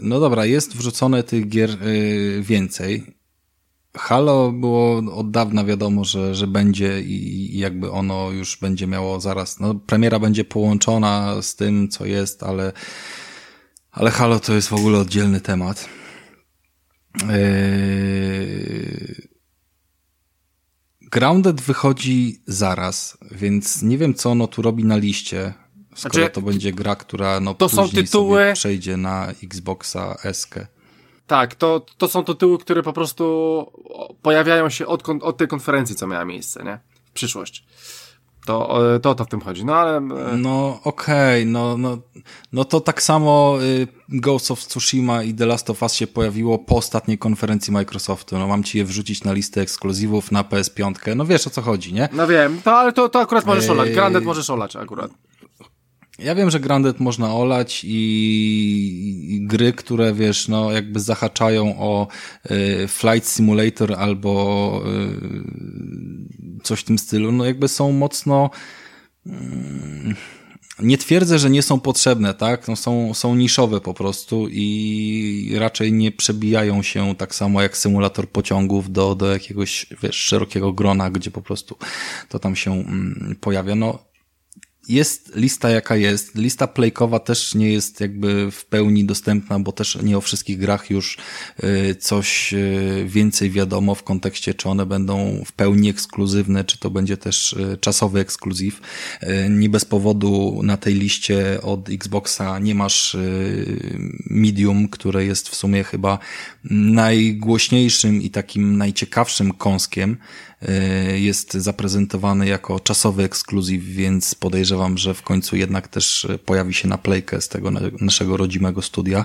no dobra, jest wrzucone tych gier yy, więcej. Halo było od dawna wiadomo, że, że będzie i, i jakby ono już będzie miało zaraz, no premiera będzie połączona z tym, co jest, ale ale Halo to jest w ogóle oddzielny temat. Yy... Grounded wychodzi zaraz, więc nie wiem, co ono tu robi na liście, skoro znaczy, to będzie gra, która no to są tytuły... przejdzie na Xboxa S. Tak, to, to są tytuły, które po prostu pojawiają się od, od tej konferencji, co miała miejsce, nie? W przyszłość. To, to to w tym chodzi, no ale... E, no okej, okay, no, no, no to tak samo y, Ghost of Tsushima i The Last of Us się pojawiło po ostatniej konferencji Microsoftu. No mam ci je wrzucić na listę ekskluzywów na PS5. No wiesz o co chodzi, nie? No wiem, to, ale to, to akurat możesz olać. Grandet możesz olać akurat. Ja wiem, że Grandet można olać i, i, gry, które wiesz, no jakby zahaczają o y, Flight Simulator albo y, coś w tym stylu, no jakby są mocno y, nie twierdzę, że nie są potrzebne, tak? No są, są niszowe po prostu i raczej nie przebijają się tak samo jak symulator pociągów do, do jakiegoś wiesz, szerokiego grona, gdzie po prostu to tam się mm, pojawia. No, jest lista jaka jest. Lista playkowa też nie jest jakby w pełni dostępna, bo też nie o wszystkich grach już y, coś y, więcej wiadomo w kontekście, czy one będą w pełni ekskluzywne, czy to będzie też y, czasowy ekskluzyw. Nie bez powodu na tej liście od Xboxa nie masz Medium, które jest w sumie chyba najgłośniejszym i takim najciekawszym kąskiem jest zaprezentowany jako czasowy ekskluzyw, więc podejrzewam, że w końcu jednak też pojawi się na playkę z tego naszego rodzimego studia.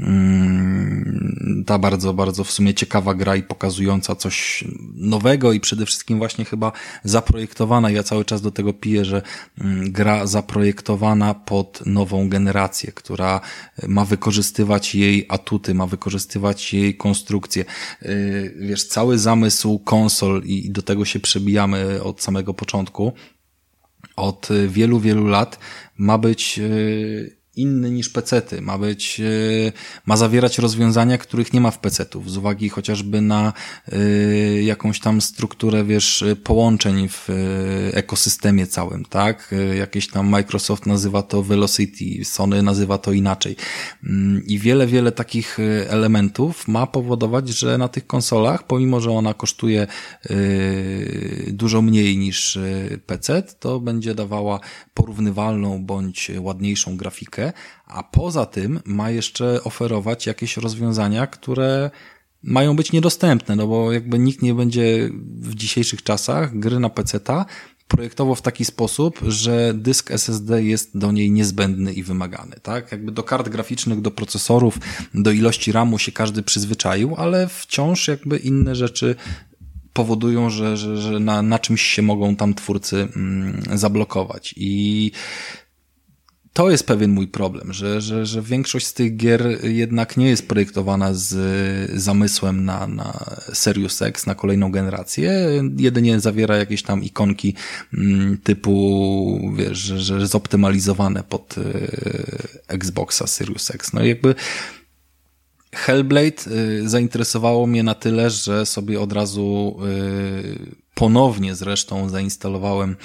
Mm, ta bardzo, bardzo w sumie ciekawa gra i pokazująca coś nowego i przede wszystkim właśnie chyba zaprojektowana. Ja cały czas do tego piję, że mm, gra zaprojektowana pod nową generację, która ma wykorzystywać jej atuty, ma wykorzystywać jej konstrukcję. E, wiesz, cały zamysł konsol i do tego się przebijamy od samego początku, od wielu, wielu lat, ma być e, inny niż pecety, ma być, e, ma zawierać rozwiązania, których nie ma w pecetów, z uwagi chociażby na e, jakąś tam strukturę, wiesz, połączeń w ekosystemie całym, tak? Jakieś tam Microsoft nazywa to Velocity, Sony nazywa to inaczej. Mm, I wiele, wiele takich elementów ma powodować, że na tych konsolach, pomimo, że ona kosztuje dużo mniej niż PC, to będzie dawała porównywalną bądź ładniejszą grafikę, a poza tym ma jeszcze oferować jakieś rozwiązania, które mają być niedostępne, no bo jakby nikt nie będzie w dzisiejszych czasach gry na PC-ta projektował w taki sposób, że dysk SSD jest do niej niezbędny i wymagany, tak? Jakby do kart graficznych, do procesorów, do ilości RAMu się każdy przyzwyczaił, ale wciąż jakby inne rzeczy powodują, że, że, że na, na czymś się mogą tam twórcy mm, zablokować. I to jest pewien mój problem, że, że, że większość z tych gier jednak nie jest projektowana z zamysłem na, na Serious X, na kolejną generację. Jedynie zawiera jakieś tam ikonki mm, typu, wiesz, że, że zoptymalizowane pod e, Xboxa Serious X. No i jakby Hellblade y, zainteresowało mnie na tyle, że sobie od razu y, ponownie zresztą zainstalowałem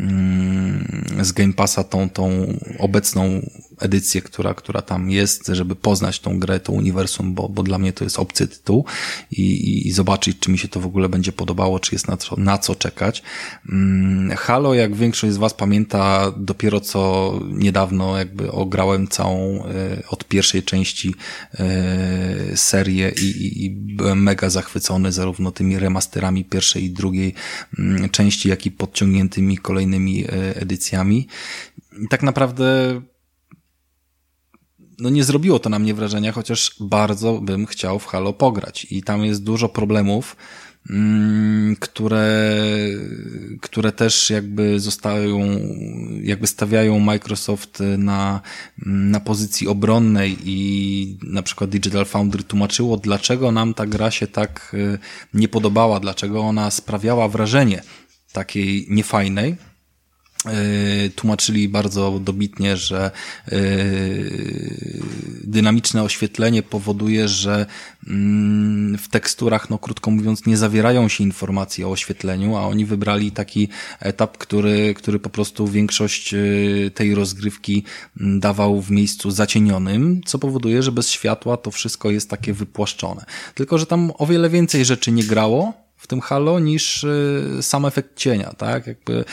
mm, z Game Passa tą, tą obecną edycję, która, która tam jest, żeby poznać tą grę, to uniwersum, bo, bo dla mnie to jest obcy tytuł i, i, i zobaczyć, czy mi się to w ogóle będzie podobało, czy jest na co, na co czekać. Mm, Halo, jak większość z Was pamięta, dopiero co niedawno jakby ograłem całą e, od pierwszej części e, serię i, i, i byłem mega zachwycony zarówno tymi remasterami pierwszej i drugiej mm, części, jak i podciągniętymi kolejnymi e, edycjami. Tak naprawdę no nie zrobiło to na mnie wrażenia, chociaż bardzo bym chciał w Halo pograć. I tam jest dużo problemów, mm, które, które też jakby zostają, jakby stawiają Microsoft na, na pozycji obronnej i na przykład Digital Foundry tłumaczyło, dlaczego nam ta gra się tak y, nie podobała, dlaczego ona sprawiała wrażenie takiej niefajnej tłumaczyli bardzo dobitnie, że e, dynamiczne oświetlenie powoduje, że mm, w teksturach, no krótko mówiąc, nie zawierają się informacje o oświetleniu, a oni wybrali taki etap, który, który po prostu większość e, tej rozgrywki mm, dawał w miejscu zacienionym, co powoduje, że bez światła to wszystko jest takie wypłaszczone. Tylko, że tam o wiele więcej rzeczy nie grało, w tym Halo niż y, sam efekt cienia, tak? Jakby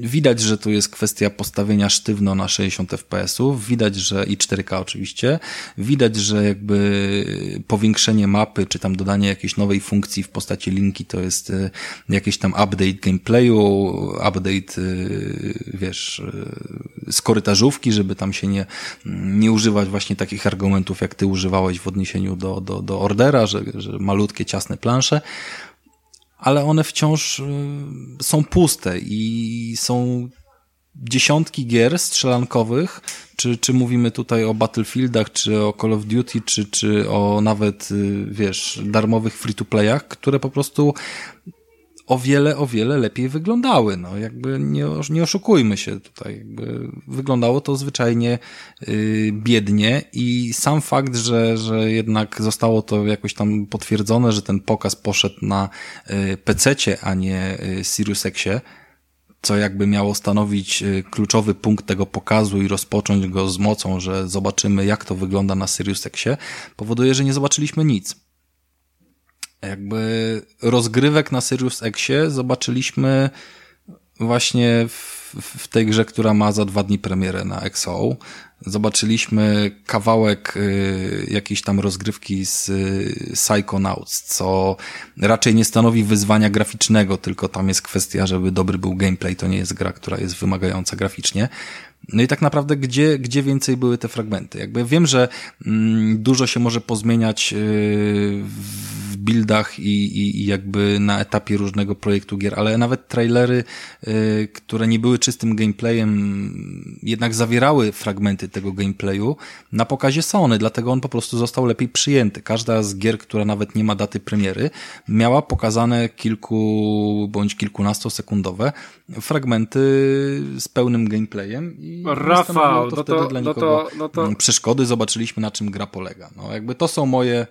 widać, że tu jest kwestia postawienia sztywno na 60 fps-ów, widać, że i 4K oczywiście, widać, że jakby powiększenie mapy, czy tam dodanie jakiejś nowej funkcji w postaci linki to jest y, jakiś tam update gameplayu, update, y, wiesz, z korytarzówki, żeby tam się nie, nie używać właśnie takich argumentów, jak ty używałeś w odniesieniu do, do, do Ordera, że, że malutkie, ciasne plansze ale one wciąż y, są puste i są dziesiątki gier strzelankowych, czy, czy mówimy tutaj o Battlefieldach, czy o Call of Duty, czy, czy o nawet, y, wiesz, darmowych free-to-playach, które po prostu o wiele, o wiele lepiej wyglądały. No, jakby nie, nie oszukujmy się tutaj. Jakby wyglądało to zwyczajnie yy, biednie i sam fakt, że, że jednak zostało to jakoś tam potwierdzone, że ten pokaz poszedł na yy, PC-cie, a nie yy, Sirius Xie, co jakby miało stanowić y, kluczowy punkt tego pokazu i rozpocząć go z mocą, że zobaczymy jak to wygląda na Sirius Xie, powoduje, że nie zobaczyliśmy nic jakby rozgrywek na Sirius Xie zobaczyliśmy właśnie w, w tej grze, która ma za dwa dni premierę na XO. Zobaczyliśmy kawałek y, jakiejś tam rozgrywki z y, Psychonauts, co raczej nie stanowi wyzwania graficznego, tylko tam jest kwestia, żeby dobry był gameplay. To nie jest gra, która jest wymagająca graficznie. No i tak naprawdę, gdzie, gdzie więcej były te fragmenty? Jakby wiem, że mm, dużo się może pozmieniać yy, w buildach i, i, i, jakby na etapie różnego projektu gier, ale nawet trailery, yy, które nie były czystym gameplayem, jednak zawierały fragmenty tego gameplayu na pokazie Sony, dlatego on po prostu został lepiej przyjęty. Każda z gier, która nawet nie ma daty premiery, miała pokazane kilku bądź kilkunastosekundowe fragmenty z pełnym gameplayem i Rafał, to no to, dla no to, no to... przeszkody, zobaczyliśmy na czym gra polega. No jakby to są moje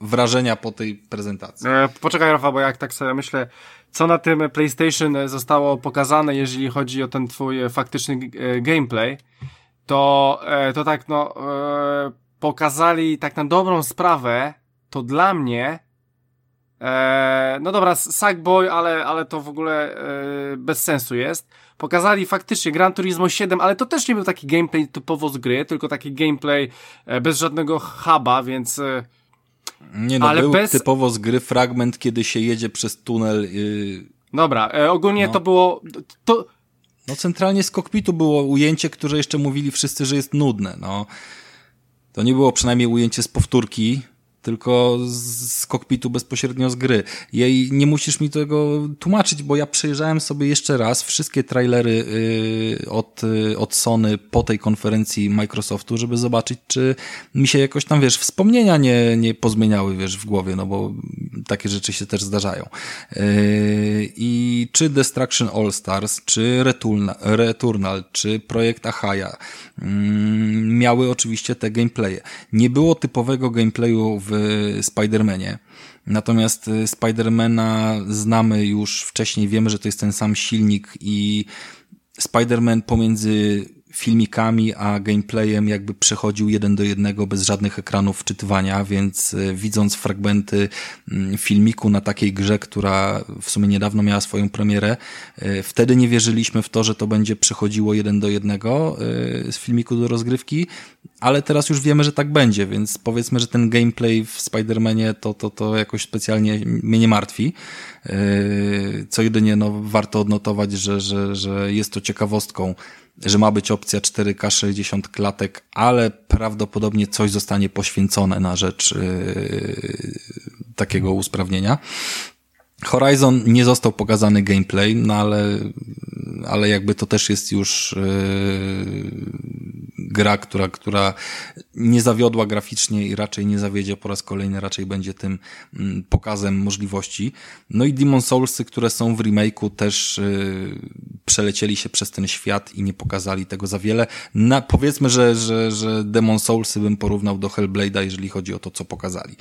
wrażenia po tej prezentacji. E, poczekaj Rafał, bo jak tak sobie myślę, co na tym PlayStation zostało pokazane, jeżeli chodzi o ten twój faktyczny e, gameplay, to, e, to tak no pokazali tak na dobrą sprawę, to dla mnie no dobra, Sackboy, ale, ale to w ogóle bez sensu jest. Pokazali faktycznie Gran Turismo 7, ale to też nie był taki gameplay typowo z gry, tylko taki gameplay bez żadnego huba, więc... Nie no, ale był bez... typowo z gry fragment, kiedy się jedzie przez tunel... Yy Dobra, e, ogólnie no. to było... To... No centralnie z kokpitu było ujęcie, które jeszcze mówili wszyscy, że jest nudne. No. To nie było przynajmniej ujęcie z powtórki, tylko z kokpitu bezpośrednio z gry. Jej nie musisz mi tego tłumaczyć, bo ja przejrzałem sobie jeszcze raz wszystkie trailery y, od, y, od Sony po tej konferencji Microsoftu, żeby zobaczyć, czy mi się jakoś tam, wiesz, wspomnienia nie, nie pozmieniały, wiesz, w głowie, no bo takie rzeczy się też zdarzają. Y, I czy Destruction All Stars, czy Returnal, czy projekt Ahaya mm, miały oczywiście te gameplaye. Nie było typowego gameplayu w w Spider-Manie. Natomiast y, Spidermana znamy już wcześniej, wiemy, że to jest ten sam silnik i Spider-Man pomiędzy filmikami, a gameplayem jakby przechodził jeden do jednego bez żadnych ekranów wczytywania, więc e, widząc fragmenty mm, filmiku na takiej grze, która w sumie niedawno miała swoją premierę, e, wtedy nie wierzyliśmy w to, że to będzie przechodziło jeden do jednego e, z filmiku do rozgrywki, ale teraz już wiemy, że tak będzie, więc powiedzmy, że ten gameplay w Spider-Manie to, to, to jakoś specjalnie mnie nie martwi. Co jedynie no, warto odnotować, że, że, że jest to ciekawostką że ma być opcja 4K 60 klatek, ale prawdopodobnie coś zostanie poświęcone na rzecz yy, takiego usprawnienia. Horizon nie został pokazany gameplay, no ale, ale jakby to też jest już yy, gra, która, która nie zawiodła graficznie i raczej nie zawiedzie po raz kolejny, raczej będzie tym yy, pokazem możliwości. No i Demon Soulsy, które są w remake'u też yy, przelecieli się przez ten świat i nie pokazali tego za wiele. Na, powiedzmy, że, że, że Demon Soulsy bym porównał do Hellblade'a, jeżeli chodzi o to, co pokazali.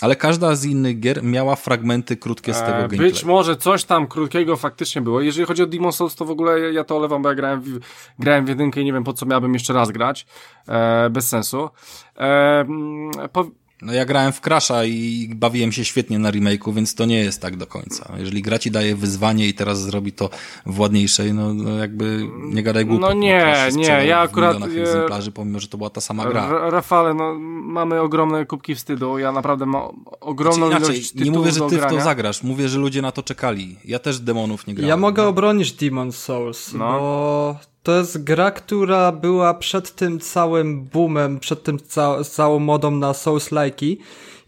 Ale każda z innych gier miała fragmenty krótkie z tego gameplayu. Być może coś tam krótkiego faktycznie było. Jeżeli chodzi o Demon Souls, to w ogóle ja to olewam, bo ja grałem w, grałem w jedynkę i nie wiem po co miałbym jeszcze raz grać. E, bez sensu. E, po, no ja grałem w Crasha i bawiłem się świetnie na remake'u, więc to nie jest tak do końca. Jeżeli gra ci daje wyzwanie i teraz zrobi to w ładniejszej, no, no jakby nie gadaj głupot. No nie, nie, ja akurat... W egzemplarzy, pomimo, że to była ta sama gra. Rafale, no mamy ogromne kubki wstydu, ja naprawdę mam ogromną znaczy, inaczej, ilość Nie mówię, że ty w to zagrasz, mówię, że ludzie na to czekali. Ja też demonów nie grałem. Ja mogę no. obronić Demon Souls, no. bo to jest gra, która była przed tym całym boomem, przed tym ca całą modą na Souls-like'i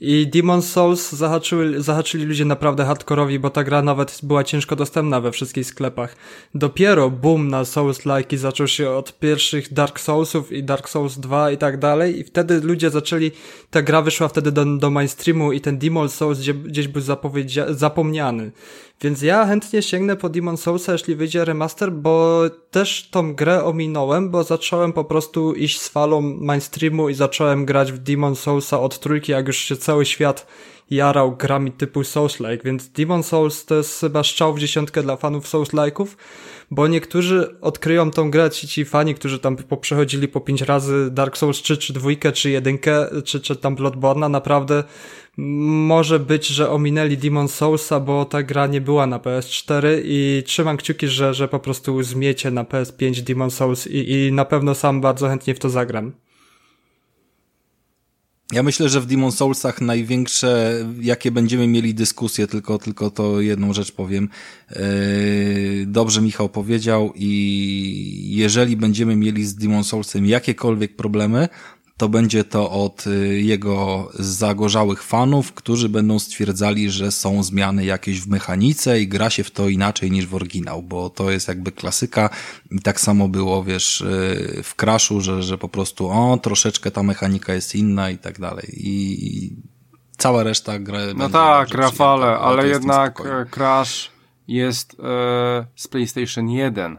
i Demon Souls zahaczyły, zahaczyli ludzie naprawdę hardkorowi, bo ta gra nawet była ciężko dostępna we wszystkich sklepach. Dopiero boom na Souls-like'i zaczął się od pierwszych Dark Soulsów i Dark Souls 2 i tak dalej i wtedy ludzie zaczęli, ta gra wyszła wtedy do, do mainstreamu i ten Demon Souls gdzie, gdzieś był zapomniany. Więc ja chętnie sięgnę po Demon Soulsa, jeśli wyjdzie remaster, bo też tą grę ominąłem, bo zacząłem po prostu iść z falą mainstreamu i zacząłem grać w Demon Soulsa od trójki, jak już się cały świat jarał grami typu Souls-like, więc Demon Souls to jest chyba strzał w dziesiątkę dla fanów Souls-like'ów, bo niektórzy odkryją tą grę, ci, ci fani, którzy tam poprzechodzili po pięć razy Dark Souls 3, czy dwójkę, czy jedynkę, czy, czy tam Bloodborne'a, naprawdę może być, że ominęli Demon Soulsa, bo ta gra nie była na PS4 i trzymam kciuki, że, że po prostu zmiecie na PS5 Demon Souls i, i na pewno sam bardzo chętnie w to zagram. Ja myślę, że w Demon Soulsach największe, jakie będziemy mieli dyskusje, tylko, tylko to jedną rzecz powiem. Yy, dobrze Michał powiedział i jeżeli będziemy mieli z Demon Soulsem jakiekolwiek problemy, to będzie to od y, jego zagorzałych fanów, którzy będą stwierdzali, że są zmiany jakieś w mechanice i gra się w to inaczej niż w oryginał, bo to jest jakby klasyka. I tak samo było, wiesz, y, w Crashu, że, że po prostu o, troszeczkę ta mechanika jest inna i tak dalej. I cała reszta gry No tak, Rafale, ale jednak e, Crash jest e, z PlayStation 1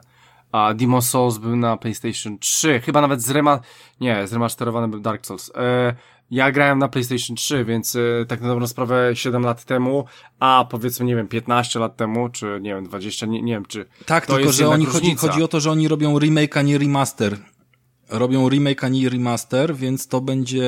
a Demon Souls był na PlayStation 3, chyba nawet z rema... nie, zremasterowany był Dark Souls. E, ja grałem na PlayStation 3, więc e, tak na dobrą sprawę 7 lat temu, a powiedzmy, nie wiem, 15 lat temu, czy nie wiem, 20, nie, nie wiem, czy Tak, tylko, że oni chodzi, chodzi o to, że oni robią remake, a nie remaster. Robią remake, a nie remaster, więc to będzie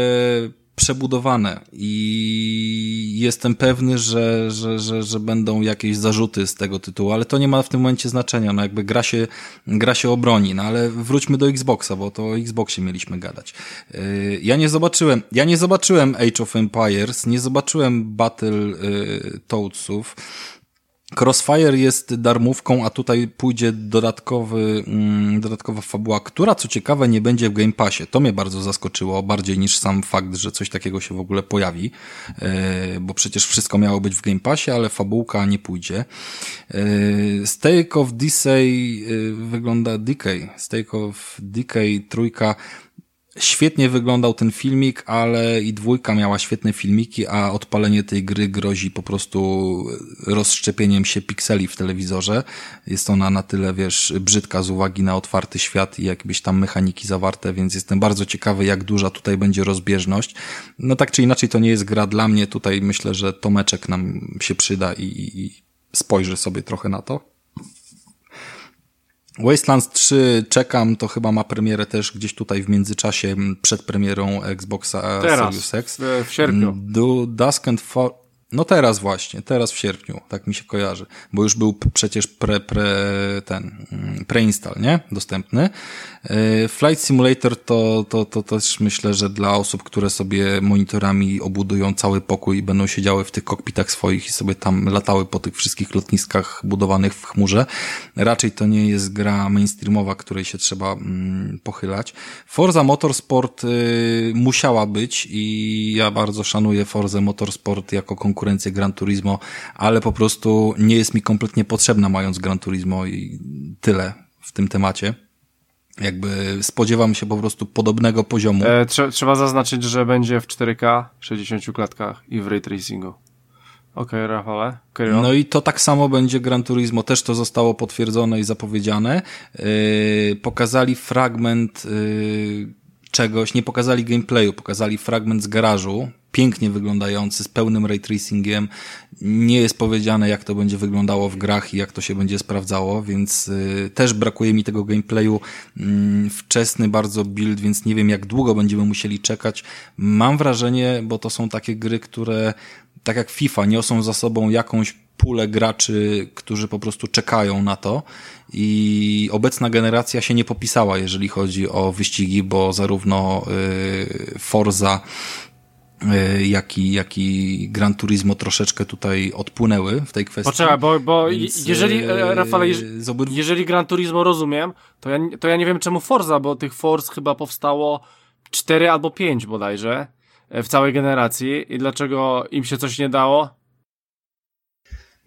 przebudowane i jestem pewny, że, że, że, że będą jakieś zarzuty z tego tytułu, ale to nie ma w tym momencie znaczenia, no jakby gra się, gra się obroni, no ale wróćmy do Xboxa, bo to o Xboxie mieliśmy gadać. Y, ja nie zobaczyłem, ja nie zobaczyłem Age of Empires, nie zobaczyłem Battle y, Toadsów, Crossfire jest darmówką, a tutaj pójdzie dodatkowy, mm, dodatkowa fabuła, która co ciekawe nie będzie w Game Passie. To mnie bardzo zaskoczyło, bardziej niż sam fakt, że coś takiego się w ogóle pojawi, e, bo przecież wszystko miało być w Game Passie, ale fabułka nie pójdzie. E, Stake of Decay e, wygląda Decay. Stake of Decay trójka Świetnie wyglądał ten filmik, ale i dwójka miała świetne filmiki, a odpalenie tej gry grozi po prostu rozszczepieniem się pikseli w telewizorze. Jest ona na tyle, wiesz, brzydka z uwagi na otwarty świat i jakieś tam mechaniki zawarte, więc jestem bardzo ciekawy, jak duża tutaj będzie rozbieżność. No tak czy inaczej, to nie jest gra dla mnie. Tutaj myślę, że Tomeczek nam się przyda i, i spojrzy sobie trochę na to. Wastelands 3 czekam, to chyba ma premierę też gdzieś tutaj w międzyczasie przed premierą Xboxa Teraz, Series X. W, w sierpniu. Do Dusk and Fall... No teraz właśnie, teraz w sierpniu, tak mi się kojarzy, bo już był przecież pre, pre, ten, mm, preinstall, nie? Dostępny. E, Flight Simulator to, to, to też myślę, że dla osób, które sobie monitorami obudują cały pokój i będą siedziały w tych kokpitach swoich i sobie tam latały po tych wszystkich lotniskach budowanych w chmurze. Raczej to nie jest gra mainstreamowa, której się trzeba mm, pochylać. Forza Motorsport y, musiała być i ja bardzo szanuję Forza Motorsport jako konkurencję Gran Turismo, ale po prostu nie jest mi kompletnie potrzebna mając Gran Turismo i tyle w tym temacie. Jakby spodziewam się po prostu podobnego poziomu. E, trze trzeba zaznaczyć, że będzie w 4K, 60 klatkach i w ray tracingu. Okej, okay, Rafale. No i to tak samo będzie Gran Turismo, też to zostało potwierdzone i zapowiedziane. Yy, pokazali fragment yy, czegoś, nie pokazali gameplayu, pokazali fragment z garażu, pięknie wyglądający, z pełnym ray tracingiem. Nie jest powiedziane, jak to będzie wyglądało w grach i jak to się będzie sprawdzało, więc y, też brakuje mi tego gameplayu. Y, wczesny bardzo build, więc nie wiem, jak długo będziemy musieli czekać. Mam wrażenie, bo to są takie gry, które tak jak FIFA, niosą za sobą jakąś pulę graczy, którzy po prostu czekają na to i obecna generacja się nie popisała, jeżeli chodzi o wyścigi, bo zarówno y, Forza jak i, jak i Gran Turismo troszeczkę tutaj odpłynęły w tej kwestii. Poczekaj, bo, bo Więc, jeżeli, e, Rafale, jeżeli, jeżeli Gran Turismo rozumiem, to ja, to ja nie wiem czemu Forza, bo tych Forz chyba powstało cztery albo pięć bodajże e, w całej generacji i dlaczego im się coś nie dało?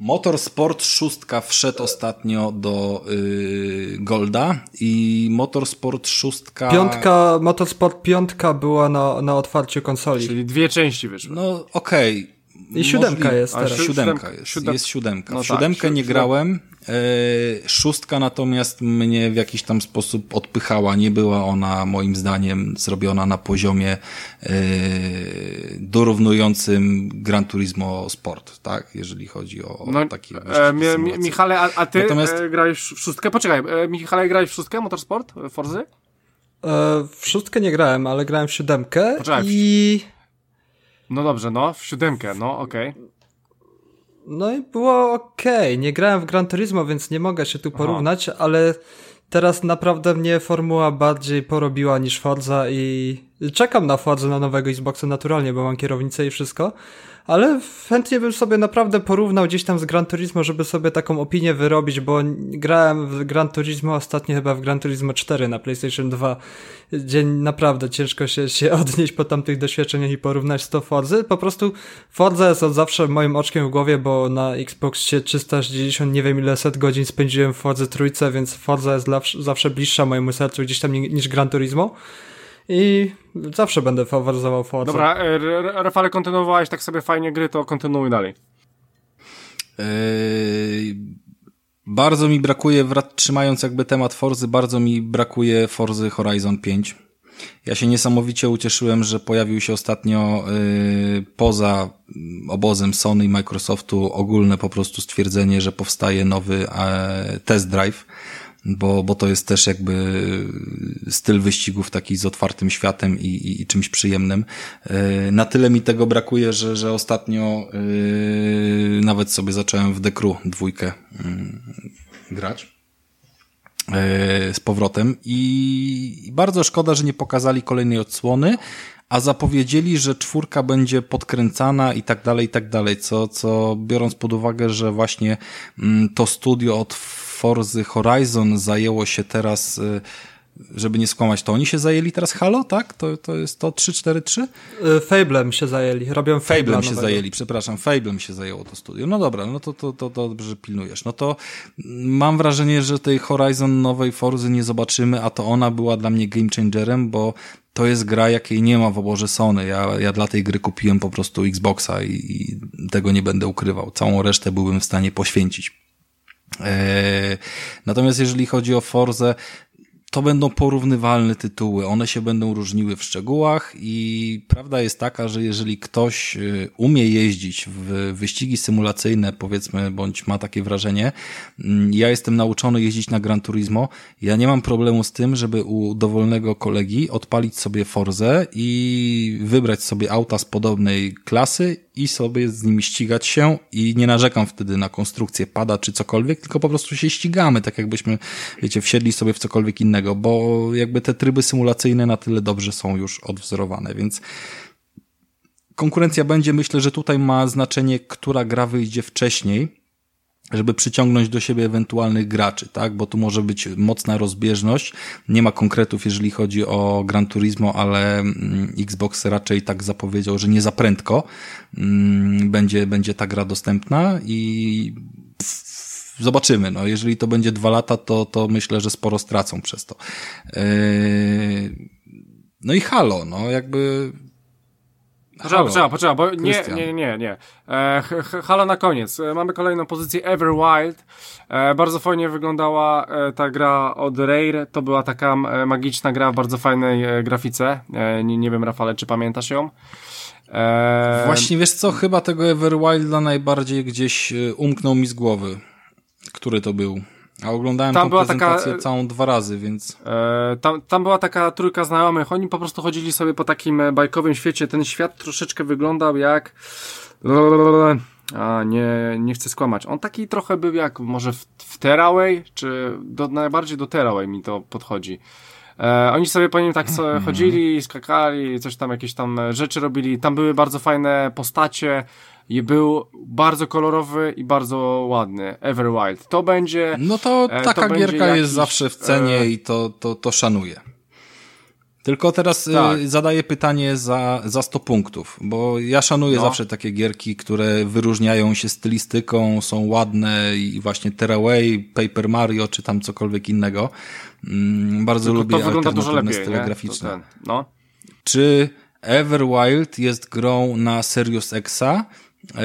Motorsport 6 wszedł ostatnio do yy, Golda i Motorsport 6. Piątka, Motorsport 5 była na, na otwarciu konsoli. Czyli dwie części wyszły. No okej. I siódemka jest teraz. Siódemka jest, siódemka. jest siódemka. No w siódemkę tak, nie grałem, E, szóstka natomiast mnie w jakiś tam sposób odpychała. Nie była ona moim zdaniem zrobiona na poziomie e, dorównującym Gran Turismo Sport, tak? Jeżeli chodzi o, no, takie e, mi, mi, Michale, a, a ty natomiast... e, grałeś w szóstkę? Poczekaj, e, Michale, grałeś w szóstkę Motorsport? Forzy? E, w szóstkę nie grałem, ale grałem w siódemkę Poczekaj, i... No dobrze, no, w siódemkę, no, okej. Okay. No i było ok. Nie grałem w Gran Turismo, więc nie mogę się tu porównać, Aha. ale teraz naprawdę mnie formuła bardziej porobiła niż Forza i czekam na Forza na nowego Xboxa naturalnie, bo mam kierownicę i wszystko ale chętnie bym sobie naprawdę porównał gdzieś tam z Gran Turismo, żeby sobie taką opinię wyrobić, bo grałem w Gran Turismo ostatnio chyba w Gran Turismo 4 na PlayStation 2. Dzień naprawdę ciężko się, się (laughs) odnieść po tamtych doświadczeniach i porównać z to Forzy. Po prostu Forza jest od zawsze moim oczkiem w głowie, bo na Xboxie 360 nie wiem ile set godzin spędziłem w Fordze trójce, więc Forza jest zawsze bliższa mojemu sercu gdzieś tam niż Gran Turismo i zawsze będę faworyzował Forza. Dobra, e, Rafale, kontynuowałeś tak sobie fajnie gry, to kontynuuj dalej. Yy, bardzo mi brakuje, trzymając jakby temat Forzy, bardzo mi brakuje Forzy Horizon 5. Ja się niesamowicie ucieszyłem, że pojawił się ostatnio yy, poza obozem Sony i Microsoftu ogólne po prostu stwierdzenie, że powstaje nowy e, test drive bo, bo to jest też jakby styl wyścigów taki z otwartym światem i, i, i czymś przyjemnym. E, na tyle mi tego brakuje, że, że ostatnio yy, nawet sobie zacząłem w Dekru dwójkę yy, grać. z powrotem i bardzo szkoda, że nie pokazali kolejnej odsłony, a zapowiedzieli, że czwórka będzie podkręcana i tak dalej, i tak dalej, co, co biorąc pod uwagę, że właśnie mm, to studio od Forzy Horizon zajęło się teraz y, żeby nie skłamać, to oni się zajęli teraz Halo, tak? To, to jest to 343? Y, Fablem się zajęli, robią Fablem się nowego. zajęli, przepraszam, Fablem się zajęło to studio. No dobra, no to, to, to, to dobrze pilnujesz. No to mam wrażenie, że tej Horizon nowej Forzy nie zobaczymy, a to ona była dla mnie game changerem, bo to jest gra, jakiej nie ma w oborze Sony. Ja, ja dla tej gry kupiłem po prostu Xboxa i, i tego nie będę ukrywał. Całą resztę byłbym w stanie poświęcić. Eee, natomiast jeżeli chodzi o Forzę, to będą porównywalne tytuły, one się będą różniły w szczegółach i prawda jest taka, że jeżeli ktoś y, umie jeździć w wyścigi symulacyjne, powiedzmy, bądź ma takie wrażenie, mm, ja jestem nauczony jeździć na Gran Turismo, ja nie mam problemu z tym, żeby u dowolnego kolegi odpalić sobie Forzę i wybrać sobie auta z podobnej klasy i sobie z nimi ścigać się i nie narzekam wtedy na konstrukcję pada czy cokolwiek, tylko po prostu się ścigamy, tak jakbyśmy, wiecie, wsiedli sobie w cokolwiek innego, bo jakby te tryby symulacyjne na tyle dobrze są już odwzorowane, więc konkurencja będzie, myślę, że tutaj ma znaczenie, która gra wyjdzie wcześniej, żeby przyciągnąć do siebie ewentualnych graczy, tak? Bo tu może być mocna rozbieżność. Nie ma konkretów, jeżeli chodzi o Gran Turismo, ale mm, Xbox raczej tak zapowiedział, że nie za prędko mm, będzie, będzie ta gra dostępna i zobaczymy. No, jeżeli to będzie dwa lata, to, to myślę, że sporo stracą przez to. Yy, no i Halo, no jakby Poczekaj, poczekaj, poczekaj, bo nie, nie, nie, nie. E, halo na koniec. E, mamy kolejną pozycję Everwild. E, bardzo fajnie wyglądała e, ta gra od Rare. To była taka e, magiczna gra w bardzo fajnej e, grafice. nie, nie wiem, Rafale, czy pamiętasz ją? Właśnie wiesz co, chyba tego Everwilda najbardziej gdzieś umknął mi z głowy. Który to był? A oglądałem tam tą była prezentację taka, całą dwa razy, więc... E, tam, tam była taka trójka znajomych, oni po prostu chodzili sobie po takim e, bajkowym świecie, ten świat troszeczkę wyglądał jak... A, nie, nie chcę skłamać. On taki trochę był jak może w, w Terraway, czy do, najbardziej do Terraway mi to podchodzi. E, oni sobie po nim tak sobie mhm. chodzili, skakali, coś tam, jakieś tam rzeczy robili. Tam były bardzo fajne postacie i był bardzo kolorowy i bardzo ładny. Everwild. To będzie... No to e, taka to gierka jakiś, jest zawsze w cenie e... i to, to, to szanuję. Tylko teraz e, tak. zadaję pytanie za, za 100 punktów, bo ja szanuję no. zawsze takie gierki, które wyróżniają się stylistyką, są ładne i właśnie Terraway, Paper Mario czy tam cokolwiek innego. Mm, bardzo Tylko lubię to wygląda dużo lepiej, style graficzne. No. Czy Everwild jest grą na Serious Exa, yy,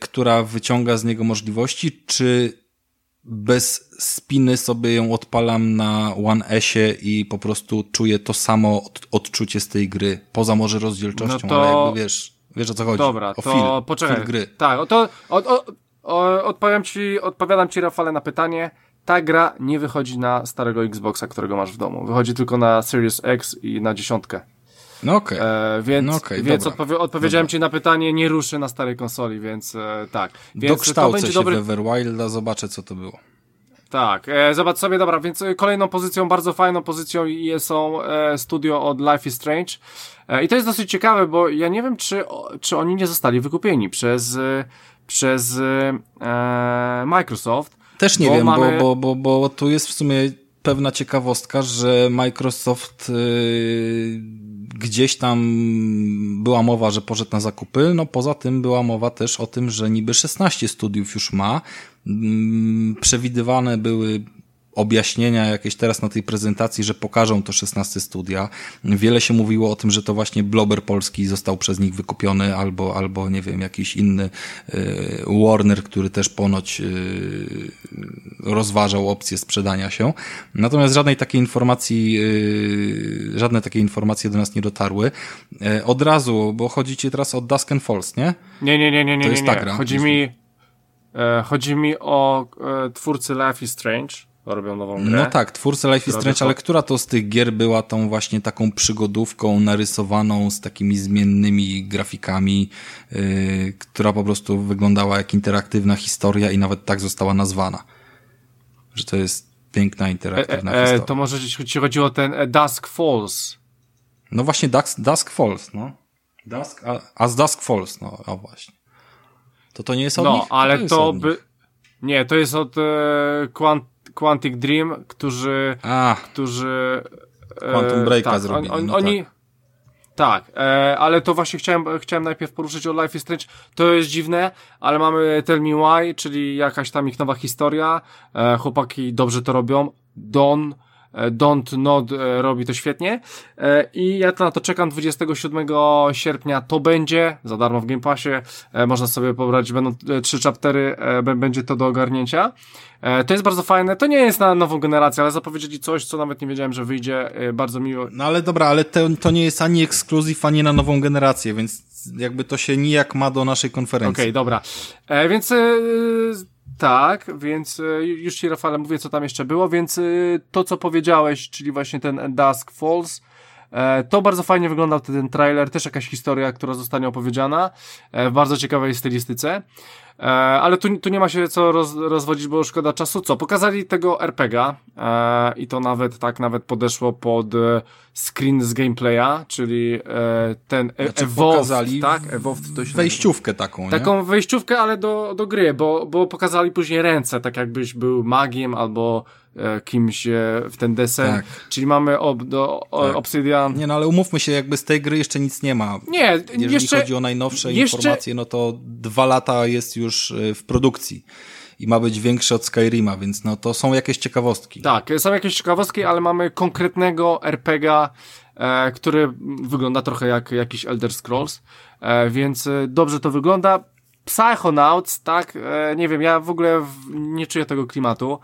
która wyciąga z niego możliwości, czy bez spiny sobie ją odpalam na One S-ie i po prostu czuję to samo od, odczucie z tej gry, poza może rozdzielczością, no to... ale jakby wiesz, wiesz o co chodzi. Dobra, o to feel, poczekaj. Gry. Tak, to od, od, odpowiem ci, odpowiadam ci Rafale na pytanie. Ta gra nie wychodzi na starego Xboxa, którego masz w domu. Wychodzi tylko na Series X i na dziesiątkę. No okej. Okay. E, więc no okay, więc odpowie odpowiedziałem dobra. ci na pytanie, nie ruszy na starej konsoli, więc e, tak. Więc Dokształcę to będzie się dobry... Everwilda, zobaczę co to było. Tak, e, zobacz sobie, dobra, więc kolejną pozycją, bardzo fajną pozycją są e, studio od Life is Strange. E, I to jest dosyć ciekawe, bo ja nie wiem, czy, czy oni nie zostali wykupieni przez, przez e, Microsoft. Też nie bo wiem, mamy... bo, bo, bo, bo tu jest w sumie pewna ciekawostka, że Microsoft yy, gdzieś tam była mowa, że poszedł na zakupy, no poza tym była mowa też o tym, że niby 16 studiów już ma. Yy, przewidywane były objaśnienia jakieś teraz na tej prezentacji, że pokażą to 16 studia. Wiele się mówiło o tym, że to właśnie Blober Polski został przez nich wykupiony, albo, albo nie wiem, jakiś inny y, Warner, który też ponoć y, rozważał opcję sprzedania się. Natomiast żadnej takiej informacji, y, żadne takie informacje do nas nie dotarły. Od razu, bo chodzi ci teraz o Dusk and Falls, nie? Nie, nie, nie, nie, nie. To jest nie, nie. ta gra. Chodzi mi, e, chodzi mi o e, twórcy Life is Strange robią nową grę. No tak, twórcy Life is Strange, ale która to z tych gier była tą właśnie taką przygodówką narysowaną z takimi zmiennymi grafikami, yy, która po prostu wyglądała jak interaktywna historia i nawet tak została nazwana. Że to jest piękna interaktywna e, e, historia. To może ci chodziło o ten Dusk Falls. No właśnie Dusk, Dusk Falls, no. Dusk, as Dusk Falls, no, o właśnie. To to nie jest od No, nich? ale to, to by... Nie, to jest od e, Quant Quantic Dream, którzy... A, którzy... E, Quantum Break'a tak, zrobili. On, on, no oni... Tak. Tak, e, ale to właśnie chciałem, chciałem najpierw poruszyć o Life is Strange. To jest dziwne, ale mamy Tell Me Why, czyli jakaś tam ich nowa historia. E, chłopaki dobrze to robią. Don, Don't Nod e, robi to świetnie. E, I ja na to czekam 27 sierpnia. To będzie za darmo w Game Passie. Można sobie pobrać, będą trzy chaptery, będzie to do ogarnięcia. E, to jest bardzo fajne. To nie jest na nową generację, ale zapowiedzieli coś, co nawet nie wiedziałem, że wyjdzie. E, bardzo miło. No ale dobra, ale to, to nie jest ani ekskluzyw, ani na nową generację, więc jakby to się nijak ma do naszej konferencji. Okej, okay, dobra. E, więc e, tak, więc e, już Ci Rafale mówię, co tam jeszcze było, więc e, to, co powiedziałeś, czyli właśnie ten Dusk Falls, to bardzo fajnie wyglądał ten trailer, też jakaś historia, która zostanie opowiedziana w bardzo ciekawej stylistyce. E, ale tu, tu nie ma się co roz, rozwodzić, bo szkoda czasu. Co? Pokazali tego RPGa e, i to nawet tak nawet podeszło pod e, screen z gameplaya, czyli e, ten e, znaczy, Evolved, pokazali tak? Evolved to się wejściówkę taką, nie? Taką wejściówkę, ale do, do gry, bo, bo pokazali później ręce, tak jakbyś był magiem albo E, kimś w ten deser. Tak. Czyli mamy ob, do, tak. Obsidian. Nie, no ale umówmy się, jakby z tej gry jeszcze nic nie ma. Nie, Jeżeli jeszcze, chodzi o najnowsze jeszcze... informacje, no to dwa lata jest już e, w produkcji i ma być większy od Skyrima, więc no to są jakieś ciekawostki. Tak, są jakieś ciekawostki, ale mamy konkretnego RPGa, e, który wygląda trochę jak jakiś Elder Scrolls, e, więc dobrze to wygląda. Psychonauts, tak, e, nie wiem, ja w ogóle nie czuję tego klimatu,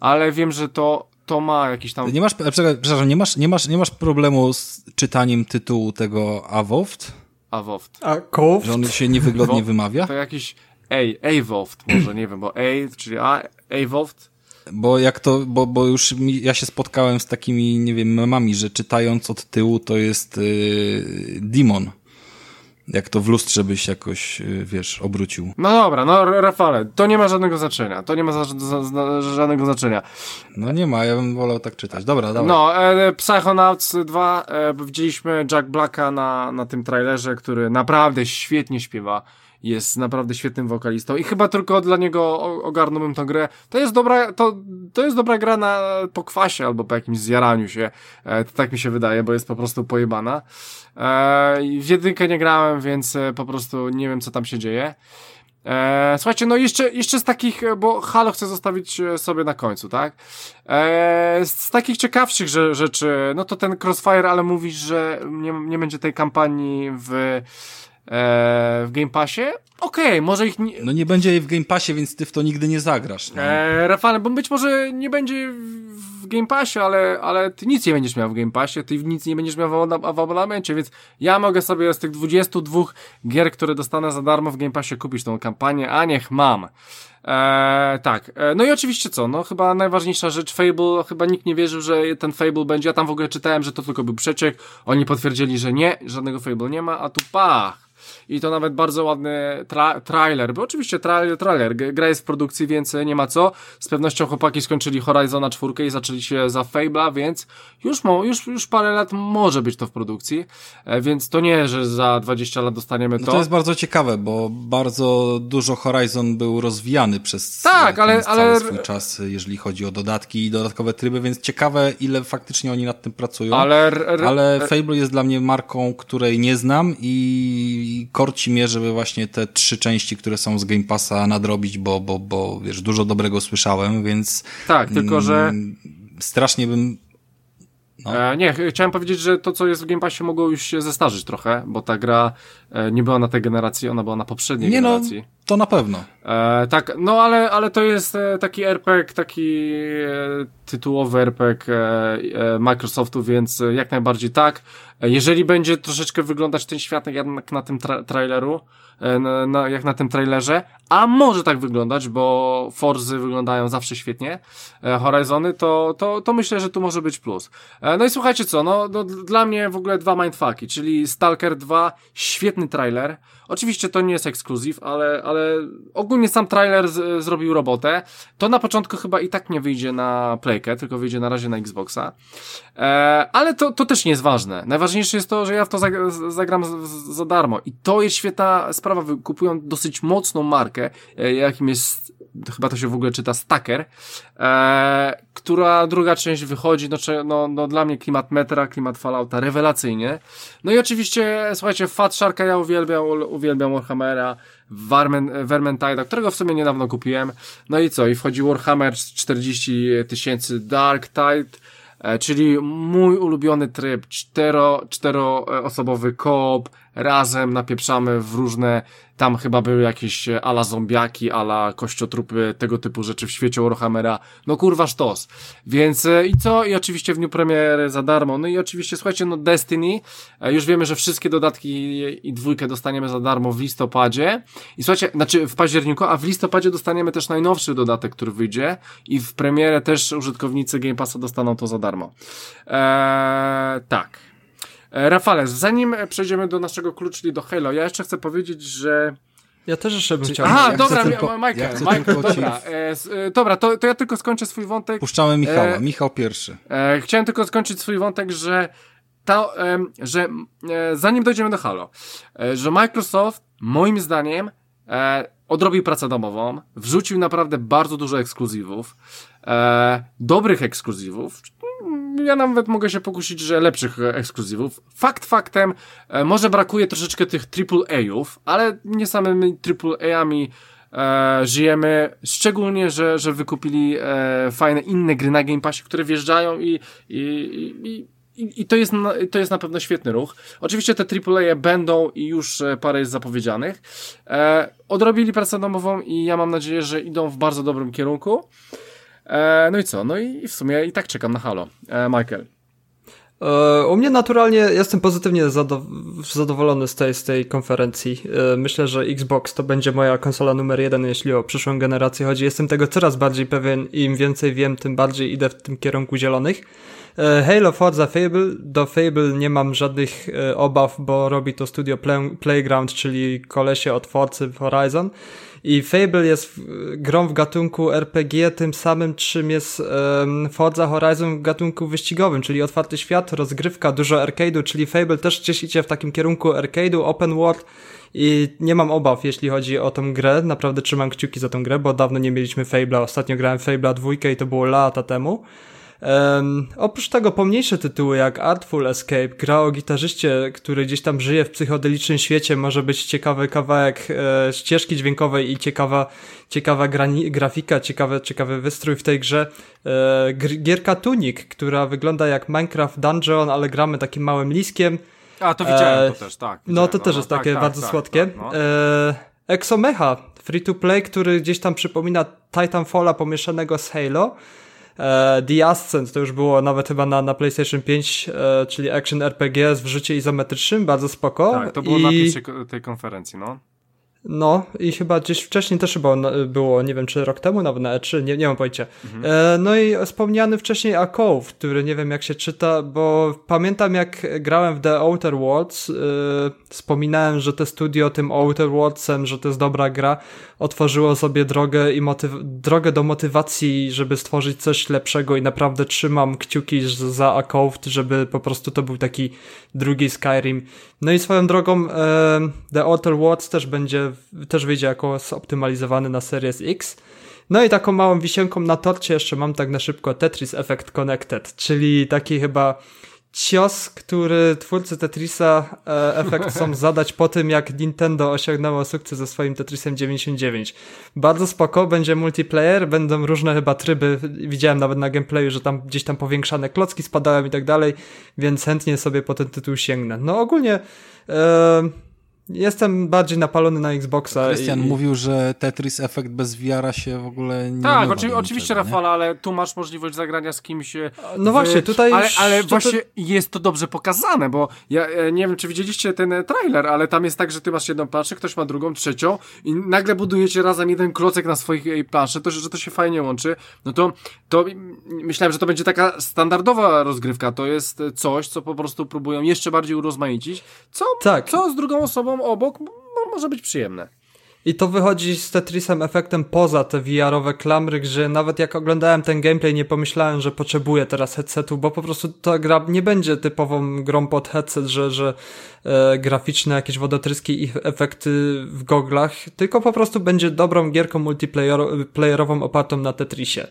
ale wiem, że to, to ma jakiś tam... Nie masz, przepraszam, nie masz, nie masz, nie masz problemu z czytaniem tytułu tego Avoft? Avoft. A Koft? Że on się niewygodnie wymawia? To jakiś, ej, Avoft może, nie wiem, bo A, czyli A, Avoft, bo jak to, bo, bo już mi, ja się spotkałem z takimi, nie wiem, memami, że czytając od tyłu to jest yy, Demon. Jak to w lustrze byś jakoś, y, wiesz, obrócił. No dobra, no Rafale, to nie ma żadnego znaczenia. To nie ma za, za, za, żadnego znaczenia. No nie ma, ja bym wolał tak czytać. Dobra, dobra. No, e, Psychonauts 2, e, widzieliśmy Jack Blacka na, na tym trailerze, który naprawdę świetnie śpiewa jest naprawdę świetnym wokalistą i chyba tylko dla niego ogarnąłbym tę grę. To jest dobra, to, to jest dobra gra na pokwasie albo po jakimś zjaraniu się. E, to tak mi się wydaje, bo jest po prostu pojebana. E, w jedynkę nie grałem, więc e, po prostu nie wiem, co tam się dzieje. E, słuchajcie, no jeszcze, jeszcze z takich, bo Halo chcę zostawić e, sobie na końcu, tak? E, z takich ciekawszych rzeczy, no to ten Crossfire, ale mówisz, że nie, nie będzie tej kampanii w e, w Game Passie, okej, okay, może ich nie... No nie będzie jej w Game Passie, więc ty w to nigdy nie zagrasz. No. E, Rafale, bo być może nie będzie w Game Passie, ale, ale ty nic nie będziesz miał w Game Passie, ty nic nie będziesz miał w, w abonamencie, więc ja mogę sobie z tych 22 gier, które dostanę za darmo w Game Passie kupić tą kampanię, a niech mam. Eee, tak, eee, no i oczywiście co, no chyba najważniejsza rzecz, Fable, chyba nikt nie wierzył, że ten Fable będzie, ja tam w ogóle czytałem, że to tylko był przeciek, oni potwierdzili, że nie, żadnego Fable nie ma, a tu pach, i to nawet bardzo ładny tra trailer, bo oczywiście trailer, trailer, gra jest w produkcji, więc nie ma co. Z pewnością chłopaki skończyli Horizona 4 i zaczęli się za Fable'a, więc już, mo, już, już parę lat może być to w produkcji, e, więc to nie, że za 20 lat dostaniemy to. No to jest bardzo ciekawe, bo bardzo dużo Horizon był rozwijany przez tak, ale, ale... swój czas, jeżeli chodzi o dodatki i dodatkowe tryby, więc ciekawe, ile faktycznie oni nad tym pracują. Ale, ale Fable jest dla mnie marką, której nie znam i korci mnie, żeby właśnie te trzy części, które są z Game Passa nadrobić, bo, bo, bo wiesz, dużo dobrego słyszałem, więc... Tak, tylko że... Mm, strasznie bym no. E, nie, chciałem powiedzieć, że to, co jest w Game Passie, mogło już się zestarzyć trochę, bo ta gra e, nie była na tej generacji, ona była na poprzedniej nie no, generacji. No, to na pewno. E, tak, no ale, ale to jest e, taki RPG, taki e, tytułowy RPG e, Microsoftu, więc jak najbardziej tak. Jeżeli będzie troszeczkę wyglądać ten świat jak na tym tra traileru, na, na, jak na tym trailerze, a może tak wyglądać, bo Forzy wyglądają zawsze świetnie, e, Horizony, to, to, to myślę, że tu może być plus. E, no i słuchajcie co, no, no dla mnie w ogóle dwa mindfucki, czyli Stalker 2, świetny trailer, oczywiście to nie jest ekskluzyw, ale, ale ogólnie sam trailer z, zrobił robotę. To na początku chyba i tak nie wyjdzie na Playkę, tylko wyjdzie na razie na Xboxa. E, ale to, to też nie jest ważne. Najważniejsze jest to, że ja w to zagram za darmo. I to jest świetna sprawa. Kupują dosyć mocną markę, e, jakim jest chyba to się w ogóle czyta Stacker, e, która druga część wychodzi, no, no, no dla mnie klimat Metra, klimat Fallouta rewelacyjnie. No i oczywiście, słuchajcie, Fat Sharka ja uwielbiam, uwielbiam Warhammera, Vermintide, którego w sumie niedawno kupiłem. No i co? I wchodzi Warhammer 40 tysięcy Dark Tide, e, czyli mój ulubiony tryb, cztero, czteroosobowy koop, razem napieprzamy w różne, tam chyba były jakieś e, ala zombiaki, ala kościotrupy, tego typu rzeczy w świecie Warhammera. No kurwa sztos. Więc e, i co? I oczywiście w dniu premiery za darmo. No i oczywiście, słuchajcie, no Destiny. E, już wiemy, że wszystkie dodatki i dwójkę dostaniemy za darmo w listopadzie. I słuchajcie, znaczy w październiku, a w listopadzie dostaniemy też najnowszy dodatek, który wyjdzie. I w premierę też użytkownicy Game Passa dostaną to za darmo. Eee, tak. E, Rafale, zanim przejdziemy do naszego klucz, do Halo, ja jeszcze chcę powiedzieć, że ja też jeszcze bym chciał. A, ja dobra, tylko, Michael, ja Michael, dobra. E, e, dobra, to, to ja tylko skończę swój wątek. Puszczamy Michała, e, Michał pierwszy. E, chciałem tylko skończyć swój wątek, że ta, że zanim dojdziemy do Halo, że Microsoft, moim zdaniem, odrobił pracę domową, wrzucił naprawdę bardzo dużo ekskluzywów, dobrych ekskluzywów, ja nawet mogę się pokusić, że lepszych e, ekskluzywów. Fakt faktem, e, może brakuje troszeczkę tych AAA-ów, ale nie samymi AAA-ami e, żyjemy, szczególnie, że, że wykupili e, fajne inne gry na Game Passie, które wjeżdżają i, i, i, i, i to, jest to jest na pewno świetny ruch. Oczywiście te AAA będą i już e, parę jest zapowiedzianych. E, odrobili pracę domową i ja mam nadzieję, że idą w bardzo dobrym kierunku. E, no i co? No i w sumie i tak czekam na Halo. E, Michael. E, u mnie naturalnie jestem pozytywnie zadowolony z tej, z tej konferencji. Myślę, że Xbox to będzie moja konsola numer jeden, jeśli o przyszłą generację chodzi. Jestem tego coraz bardziej pewien im więcej wiem, tym bardziej idę w tym kierunku zielonych. Halo Forza Fable. Do Fable nie mam żadnych obaw, bo robi to studio Play Playground, czyli kolesie od Forcy Horizon. I Fable jest grą w gatunku RPG, tym samym czym jest um, Forza Horizon w gatunku wyścigowym, czyli otwarty świat, rozgrywka, dużo arcade'u, czyli Fable też gdzieś w takim kierunku arcade'u, open world i nie mam obaw, jeśli chodzi o tą grę. Naprawdę trzymam kciuki za tą grę, bo dawno nie mieliśmy Fable'a. Ostatnio grałem Fable'a dwójkę i to było lata temu. Um, oprócz tego pomniejsze tytuły jak Artful Escape, gra o gitarzyście, który gdzieś tam żyje w psychodelicznym świecie, może być ciekawy kawałek e, ścieżki dźwiękowej i ciekawa, ciekawa grani, grafika, ciekawy, ciekawy wystrój w tej grze. E, gierka Tunic, która wygląda jak Minecraft Dungeon, ale gramy takim małym liskiem. A, to widziałem e, to też, tak. No to też no, jest no, takie tak, bardzo tak, słodkie. Tak, no. e, Exomecha, free to play, który gdzieś tam przypomina Titanfalla pomieszanego z Halo. E, The Ascent to już było nawet chyba na, na PlayStation 5, e, czyli action RPG z wrzucie izometrycznym, bardzo spoko. Tak, to było I... na pierwszej tej konferencji, no. No i chyba gdzieś wcześniej też chyba było, nie wiem czy rok temu nawet na E3, nie, nie mam pojęcia. Mhm. E, no i wspomniany wcześniej A Cove, który nie wiem jak się czyta, bo pamiętam jak grałem w The Outer Worlds, e, wspominałem, że te studio tym Outer Worldsem, że to jest dobra gra, otworzyło sobie drogę i motyw drogę do motywacji, żeby stworzyć coś lepszego i naprawdę trzymam kciuki za A Cove, żeby po prostu to był taki drugi Skyrim. No i swoją drogą e, The Outer Worlds też będzie, też wyjdzie jako zoptymalizowany na Series X. No i taką małą wisienką na torcie jeszcze mam tak na szybko Tetris Effect Connected, czyli taki chyba cios, który twórcy Tetrisa e, efekt chcą (laughs) zadać po tym, jak Nintendo osiągnęło sukces ze swoim Tetrisem 99. Bardzo spoko, będzie multiplayer, będą różne chyba tryby, widziałem nawet na gameplayu, że tam gdzieś tam powiększane klocki spadają i tak dalej, więc chętnie sobie po ten tytuł sięgnę. No ogólnie... E, Jestem bardziej napalony na Xboxa. Krystian i... mówił, że Tetris efekt bez VR się w ogóle nie Tak, oczy, oczywiście Rafał, ale tu masz możliwość zagrania z kimś. E, no w... właśnie, tutaj. Ale, ale właśnie jest to dobrze pokazane, bo ja e, nie wiem, czy widzieliście ten e, trailer, ale tam jest tak, że ty masz jedną planszę, ktoś ma drugą, trzecią i nagle budujecie razem jeden klocek na swoich planszy, to, że to się fajnie łączy. No to, to myślałem, że to będzie taka standardowa rozgrywka. To jest coś, co po prostu próbują jeszcze bardziej urozmaicić. Co, tak. co z drugą osobą obok może być przyjemne. I to wychodzi z Tetrisem efektem poza te VR-owe klamry, że nawet jak oglądałem ten gameplay, nie pomyślałem, że potrzebuję teraz headsetu, bo po prostu ta gra nie będzie typową grą pod headset, że, że e, graficzne jakieś wodotryski i efekty w goglach, tylko po prostu będzie dobrą gierką multiplayerową opartą na Tetrisie.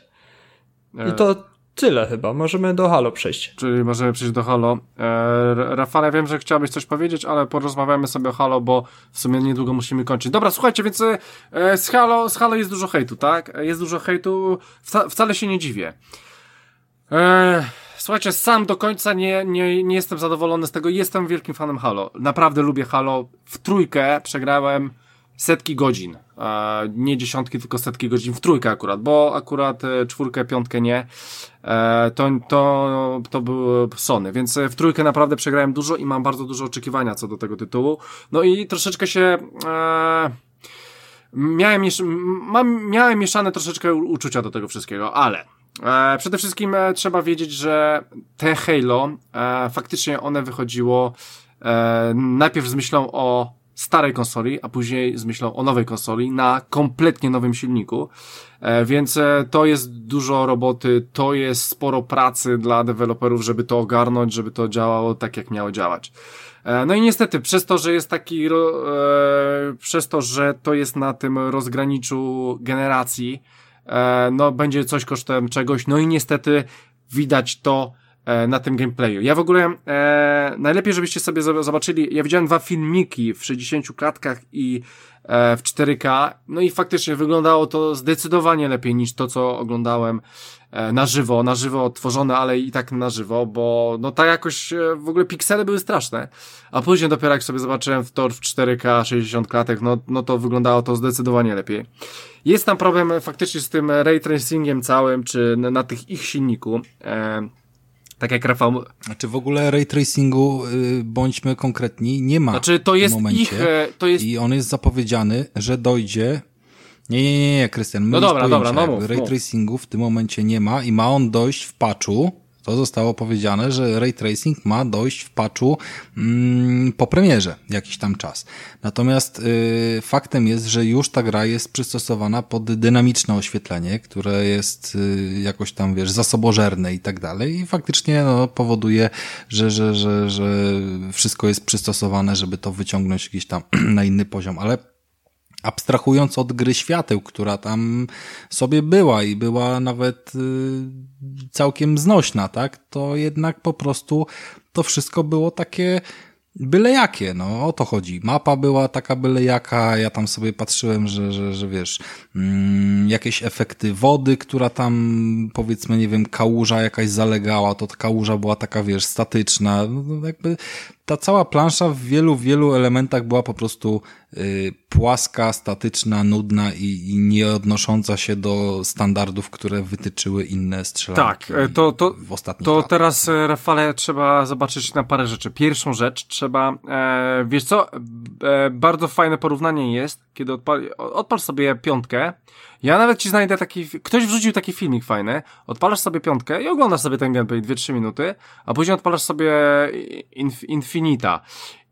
I to Tyle chyba. Możemy do Halo przejść. Czyli możemy przejść do Halo. E, Rafale, wiem, że chciałbyś coś powiedzieć, ale porozmawiamy sobie o Halo, bo w sumie niedługo musimy kończyć. Dobra, słuchajcie, więc e, z, Halo, z Halo jest dużo hejtu, tak? Jest dużo hejtu. Wca, wcale się nie dziwię. E, słuchajcie, sam do końca nie, nie, nie jestem zadowolony z tego. Jestem wielkim fanem Halo. Naprawdę lubię Halo. W trójkę przegrałem setki godzin. E, nie dziesiątki, tylko setki godzin w trójkę akurat, bo akurat e, czwórkę, piątkę nie. E, to, to, to były Sony, więc w trójkę naprawdę przegrałem dużo i mam bardzo dużo oczekiwania co do tego tytułu. No i troszeczkę się... miałem, mam, miałem mieszane troszeczkę uczucia do tego wszystkiego, ale e, przede wszystkim e, trzeba wiedzieć, że te Halo e, faktycznie one wychodziło najpierw z myślą o starej konsoli, a później z myślą o nowej konsoli na kompletnie nowym silniku. E, więc e, to jest dużo roboty, to jest sporo pracy dla deweloperów, żeby to ogarnąć, żeby to działało tak, jak miało działać. E, no i niestety, przez to, że jest taki, e, przez to, że to jest na tym rozgraniczu generacji, e, no będzie coś kosztem czegoś, no i niestety widać to na tym gameplayu. Ja w ogóle e, najlepiej, żebyście sobie zobaczyli, ja widziałem dwa filmiki w 60 klatkach i e, w 4K, no i faktycznie wyglądało to zdecydowanie lepiej niż to, co oglądałem e, na żywo, na żywo tworzone, ale i tak na żywo, bo no ta jakoś, e, w ogóle piksele były straszne, a później dopiero jak sobie zobaczyłem w tor w 4K 60 klatek, no, no to wyglądało to zdecydowanie lepiej. Jest tam problem faktycznie z tym ray tracingiem całym, czy na, na tych ich silniku, e, tak jak Rafał... Znaczy w ogóle ray tracingu, yy, bądźmy konkretni, nie ma Znaczy to jest momencie, ich... E, to jest... I on jest zapowiedziany, że dojdzie... Nie, nie, nie, nie, Krystian. No dobra, dobra, no mów, Ray tracingu w tym momencie nie ma i ma on dojść w patchu to zostało powiedziane, że ray tracing ma dojść w patchu mm, po premierze jakiś tam czas. Natomiast y, faktem jest, że już ta gra jest przystosowana pod dynamiczne oświetlenie, które jest y, jakoś tam, wiesz, zasobożerne i tak dalej i faktycznie no, powoduje, że, że, że, że wszystko jest przystosowane, żeby to wyciągnąć gdzieś tam (clears throat) na inny poziom, ale abstrahując od gry świateł, która tam sobie była i była nawet y, całkiem znośna, tak, to jednak po prostu to wszystko było takie byle jakie, no o to chodzi. Mapa była taka byle jaka, ja tam sobie patrzyłem, że, że, że wiesz, mm, jakieś efekty wody, która tam powiedzmy, nie wiem, kałuża jakaś zalegała, to ta kałuża była taka, wiesz, statyczna, no, jakby ta cała plansza w wielu, wielu elementach była po prostu y, płaska, statyczna, nudna i, i nie odnosząca się do standardów, które wytyczyły inne strzelanki. Tak, e, to, to, w ostatnich to latach. teraz, e, Rafale, trzeba zobaczyć na parę rzeczy. Pierwszą rzecz trzeba, e, wiesz co, e, bardzo fajne porównanie jest, kiedy odpal, odpal sobie piątkę, ja nawet ci znajdę taki, ktoś wrzucił taki filmik fajny, odpalasz sobie piątkę i oglądasz sobie ten gameplay 2-3 minuty, a później odpalasz sobie Inf Infinita.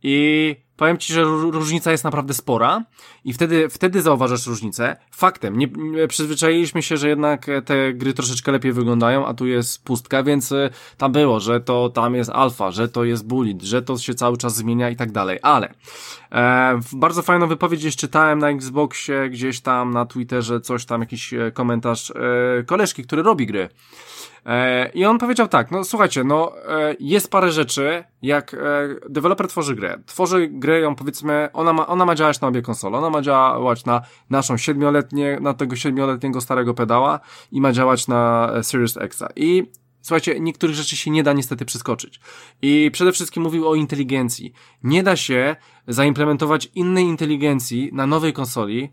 I powiem ci, że różnica jest naprawdę spora i wtedy, wtedy zauważasz różnicę. Faktem, nie, nie, przyzwyczailiśmy się, że jednak te gry troszeczkę lepiej wyglądają, a tu jest pustka, więc y, tam było, że to tam jest alfa, że to jest bullet, że to się cały czas zmienia i tak dalej, ale e, bardzo fajną wypowiedź gdzieś czytałem na Xboxie, gdzieś tam na Twitterze, coś tam, jakiś e, komentarz e, koleżki, który robi gry. E, I on powiedział tak, no słuchajcie, no e, jest parę rzeczy, jak e, deweloper tworzy grę. Tworzy grę ją powiedzmy, ona ma, ona ma działać na obie konsole, ona ma działać na naszą siedmioletnie, na tego siedmioletniego starego pedała i ma działać na Series X. I Słuchajcie, niektórych rzeczy się nie da niestety przeskoczyć. I przede wszystkim mówił o inteligencji. Nie da się zaimplementować innej inteligencji na nowej konsoli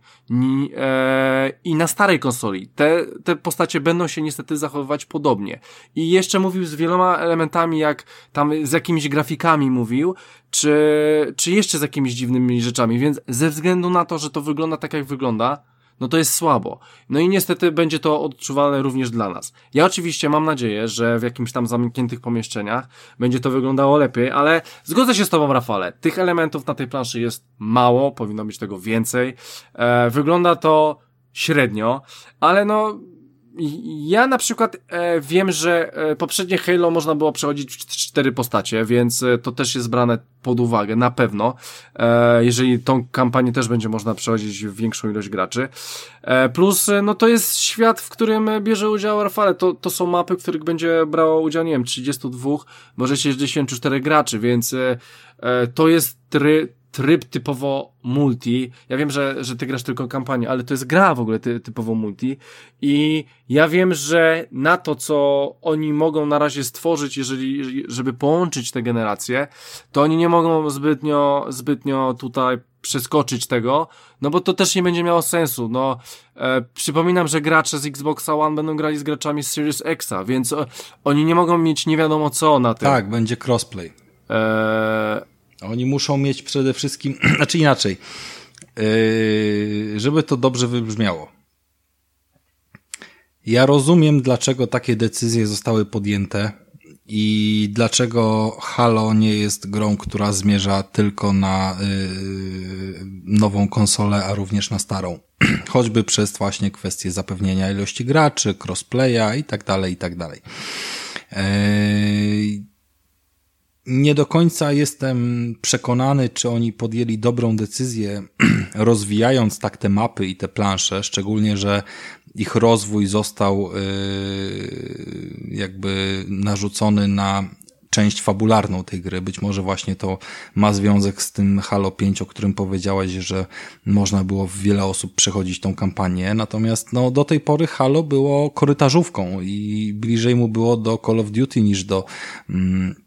e, i na starej konsoli. Te, te postacie będą się niestety zachowywać podobnie. I jeszcze mówił z wieloma elementami, jak tam z jakimiś grafikami mówił, czy, czy jeszcze z jakimiś dziwnymi rzeczami. Więc ze względu na to, że to wygląda tak, jak wygląda, no to jest słabo. No i niestety będzie to odczuwalne również dla nas. Ja oczywiście mam nadzieję, że w jakimś tam zamkniętych pomieszczeniach będzie to wyglądało lepiej, ale zgodzę się z Tobą, Rafale. Tych elementów na tej planszy jest mało, powinno być tego więcej. E, wygląda to średnio, ale no ja na przykład e, wiem, że e, poprzednie Halo można było przechodzić w cztery postacie, więc e, to też jest brane pod uwagę, na pewno. E, jeżeli tą kampanię też będzie można przechodzić w większą ilość graczy. E, plus, e, no to jest świat, w którym bierze udział Rafale. To, to są mapy, w których będzie brało udział, nie wiem, 32, może 64 graczy, więc to jest try, tryb typowo multi. Ja wiem, że, że ty grasz tylko kampanię, ale to jest gra w ogóle ty, typowo multi. I ja wiem, że na to, co oni mogą na razie stworzyć, jeżeli, żeby połączyć te generacje, to oni nie mogą zbytnio, zbytnio tutaj przeskoczyć tego, no bo to też nie będzie miało sensu. No, e, przypominam, że gracze z Xboxa One będą grali z graczami z Series Xa, więc o, oni nie mogą mieć nie wiadomo co na tym. Tak, będzie crossplay. E, oni muszą mieć przede wszystkim, (clears throat) znaczy inaczej, yy, żeby to dobrze wybrzmiało. Ja rozumiem, dlaczego takie decyzje zostały podjęte i dlaczego Halo nie jest grą, która zmierza tylko na yy, nową konsolę, a również na starą. (clears throat) Choćby przez właśnie kwestię zapewnienia ilości graczy, crossplaya i tak dalej, i tak dalej. Nie do końca jestem przekonany, czy oni podjęli dobrą decyzję, (clears throat) rozwijając tak te mapy i te plansze, szczególnie, że ich rozwój został yy, jakby narzucony na część fabularną tej gry. Być może właśnie to ma związek z tym Halo 5, o którym powiedziałeś, że można było w wiele osób przechodzić tą kampanię. Natomiast no, do tej pory Halo było korytarzówką i bliżej mu było do Call of Duty niż do mm,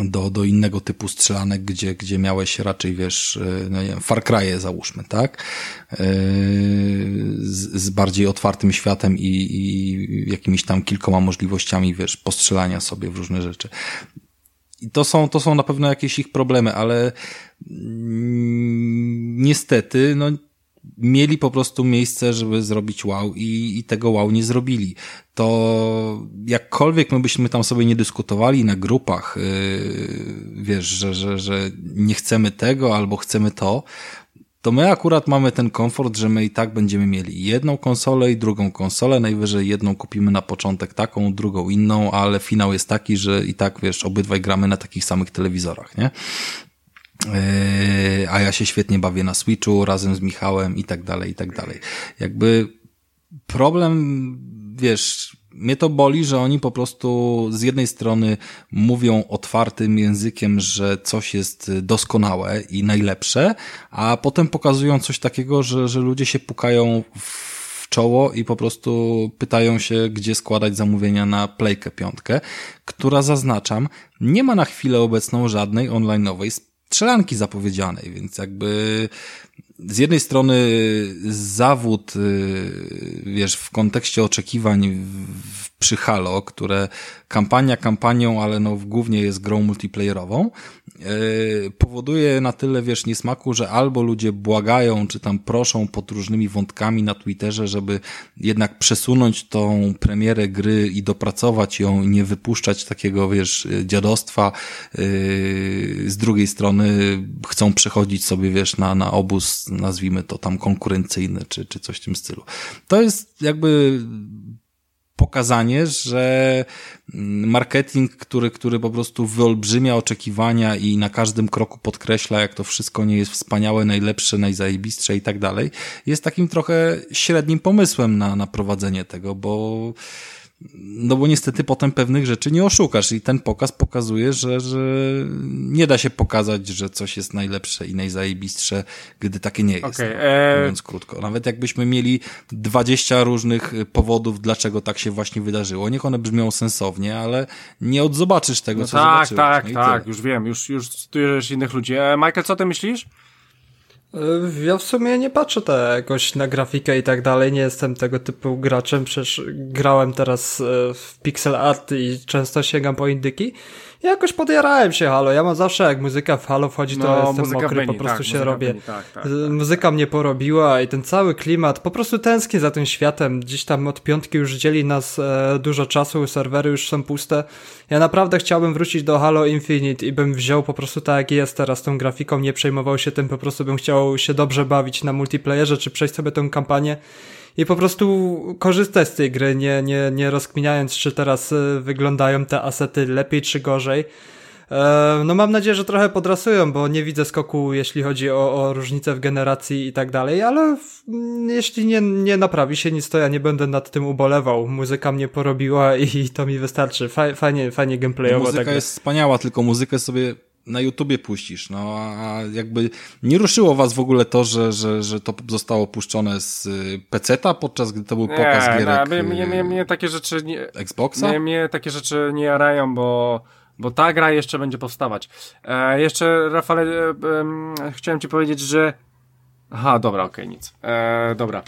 do, do innego typu strzelanek, gdzie, gdzie miałeś raczej, wiesz, e, no nie wiem, Far Cry'e załóżmy, tak? E, z, z bardziej otwartym światem i, i jakimiś tam kilkoma możliwościami, wiesz, postrzelania sobie w różne rzeczy. I to są, to są na pewno jakieś ich problemy, ale mm, niestety, no mieli po prostu miejsce, żeby zrobić wow i, i tego wow nie zrobili. To jakkolwiek my byśmy tam sobie nie dyskutowali na grupach, yy, wiesz, że, że, że nie chcemy tego albo chcemy to, to my akurat mamy ten komfort, że my i tak będziemy mieli jedną konsolę i drugą konsolę, najwyżej jedną kupimy na początek taką, drugą inną, ale finał jest taki, że i tak, wiesz, obydwaj gramy na takich samych telewizorach, nie? Yy, a ja się świetnie bawię na Switchu razem z Michałem i tak dalej, i tak dalej. Jakby problem, wiesz, mnie to boli, że oni po prostu z jednej strony mówią otwartym językiem, że coś jest doskonałe i najlepsze, a potem pokazują coś takiego, że, że ludzie się pukają w czoło i po prostu pytają się, gdzie składać zamówienia na Playkę piątkę, która zaznaczam, nie ma na chwilę obecną żadnej online'owej strzelanki zapowiedzianej, więc jakby z jednej strony zawód, y, wiesz, w kontekście oczekiwań przy Halo, które kampania kampanią, ale no głównie jest grą multiplayerową, yy, powoduje na tyle, wiesz, niesmaku, że albo ludzie błagają, czy tam proszą pod różnymi wątkami na Twitterze, żeby jednak przesunąć tą premierę gry i dopracować ją i nie wypuszczać takiego, wiesz, dziadostwa. Yy, z drugiej strony chcą przechodzić sobie, wiesz, na, na obóz, nazwijmy to tam konkurencyjny, czy, czy coś w tym stylu. To jest jakby pokazanie, że marketing, który, który po prostu wyolbrzymia oczekiwania i na każdym kroku podkreśla, jak to wszystko nie jest wspaniałe, najlepsze, najzajebistsze i tak dalej, jest takim trochę średnim pomysłem na, na prowadzenie tego, bo no bo niestety potem pewnych rzeczy nie oszukasz i ten pokaz pokazuje, że, że nie da się pokazać, że coś jest najlepsze i najzajebistsze, gdy takie nie jest. Okay, no, e... Mówiąc krótko. Nawet jakbyśmy mieli 20 różnych powodów, dlaczego tak się właśnie wydarzyło. Niech one brzmią sensownie, ale nie odzobaczysz tego, no co tak, zobaczyłeś. Tak, tak, tak, już wiem, już, już cytujesz innych ludzi. E, Michael, co ty myślisz? E, ja w sumie nie patrzę te jakoś na grafikę i tak dalej, nie jestem tego typu graczem, przecież grałem teraz e, w pixel art i często sięgam po indyki jakoś podjarałem się Halo. Ja mam zawsze, jak muzyka w Halo wchodzi, to no, jestem mokry, po prostu tak, się robię. tak, tak, tak, muzyka mnie porobiła i ten cały klimat, po prostu tęsknię za tym światem. Gdzieś tam od piątki już dzieli nas e, dużo czasu, serwery już są puste. Ja naprawdę chciałbym wrócić do Halo Infinite i bym wziął po prostu tak jak jest teraz tą grafiką, nie przejmował się tym, po prostu bym chciał się dobrze bawić na multiplayerze, czy przejść sobie tę kampanię i po prostu korzystać z tej gry, nie, nie, nie rozkminiając, czy teraz e, wyglądają te asety lepiej czy gorzej. E, no mam nadzieję, że trochę podrasują, bo nie widzę skoku, jeśli chodzi o, o różnice w generacji i tak dalej, ale jeśli nie, nie naprawi się nic, to ja nie będę nad tym ubolewał. Muzyka mnie porobiła i to mi wystarczy. Fajnie, fajnie gameplayowo. Muzyka tak jest wspaniała, tylko muzykę sobie na YouTubie puścisz, no a jakby nie ruszyło was w ogóle to, że, że, że to zostało puszczone z y, peceta, podczas gdy to był pokaz nie, gierek no, mnie, mnie, mnie, takie rzeczy nie, Xboxa? Mnie, mnie takie rzeczy nie jarają, bo bo ta gra jeszcze będzie powstawać. E, jeszcze, Rafale, e, e, chciałem ci powiedzieć, że... Aha, dobra, okej, okay, nic. E, dobra.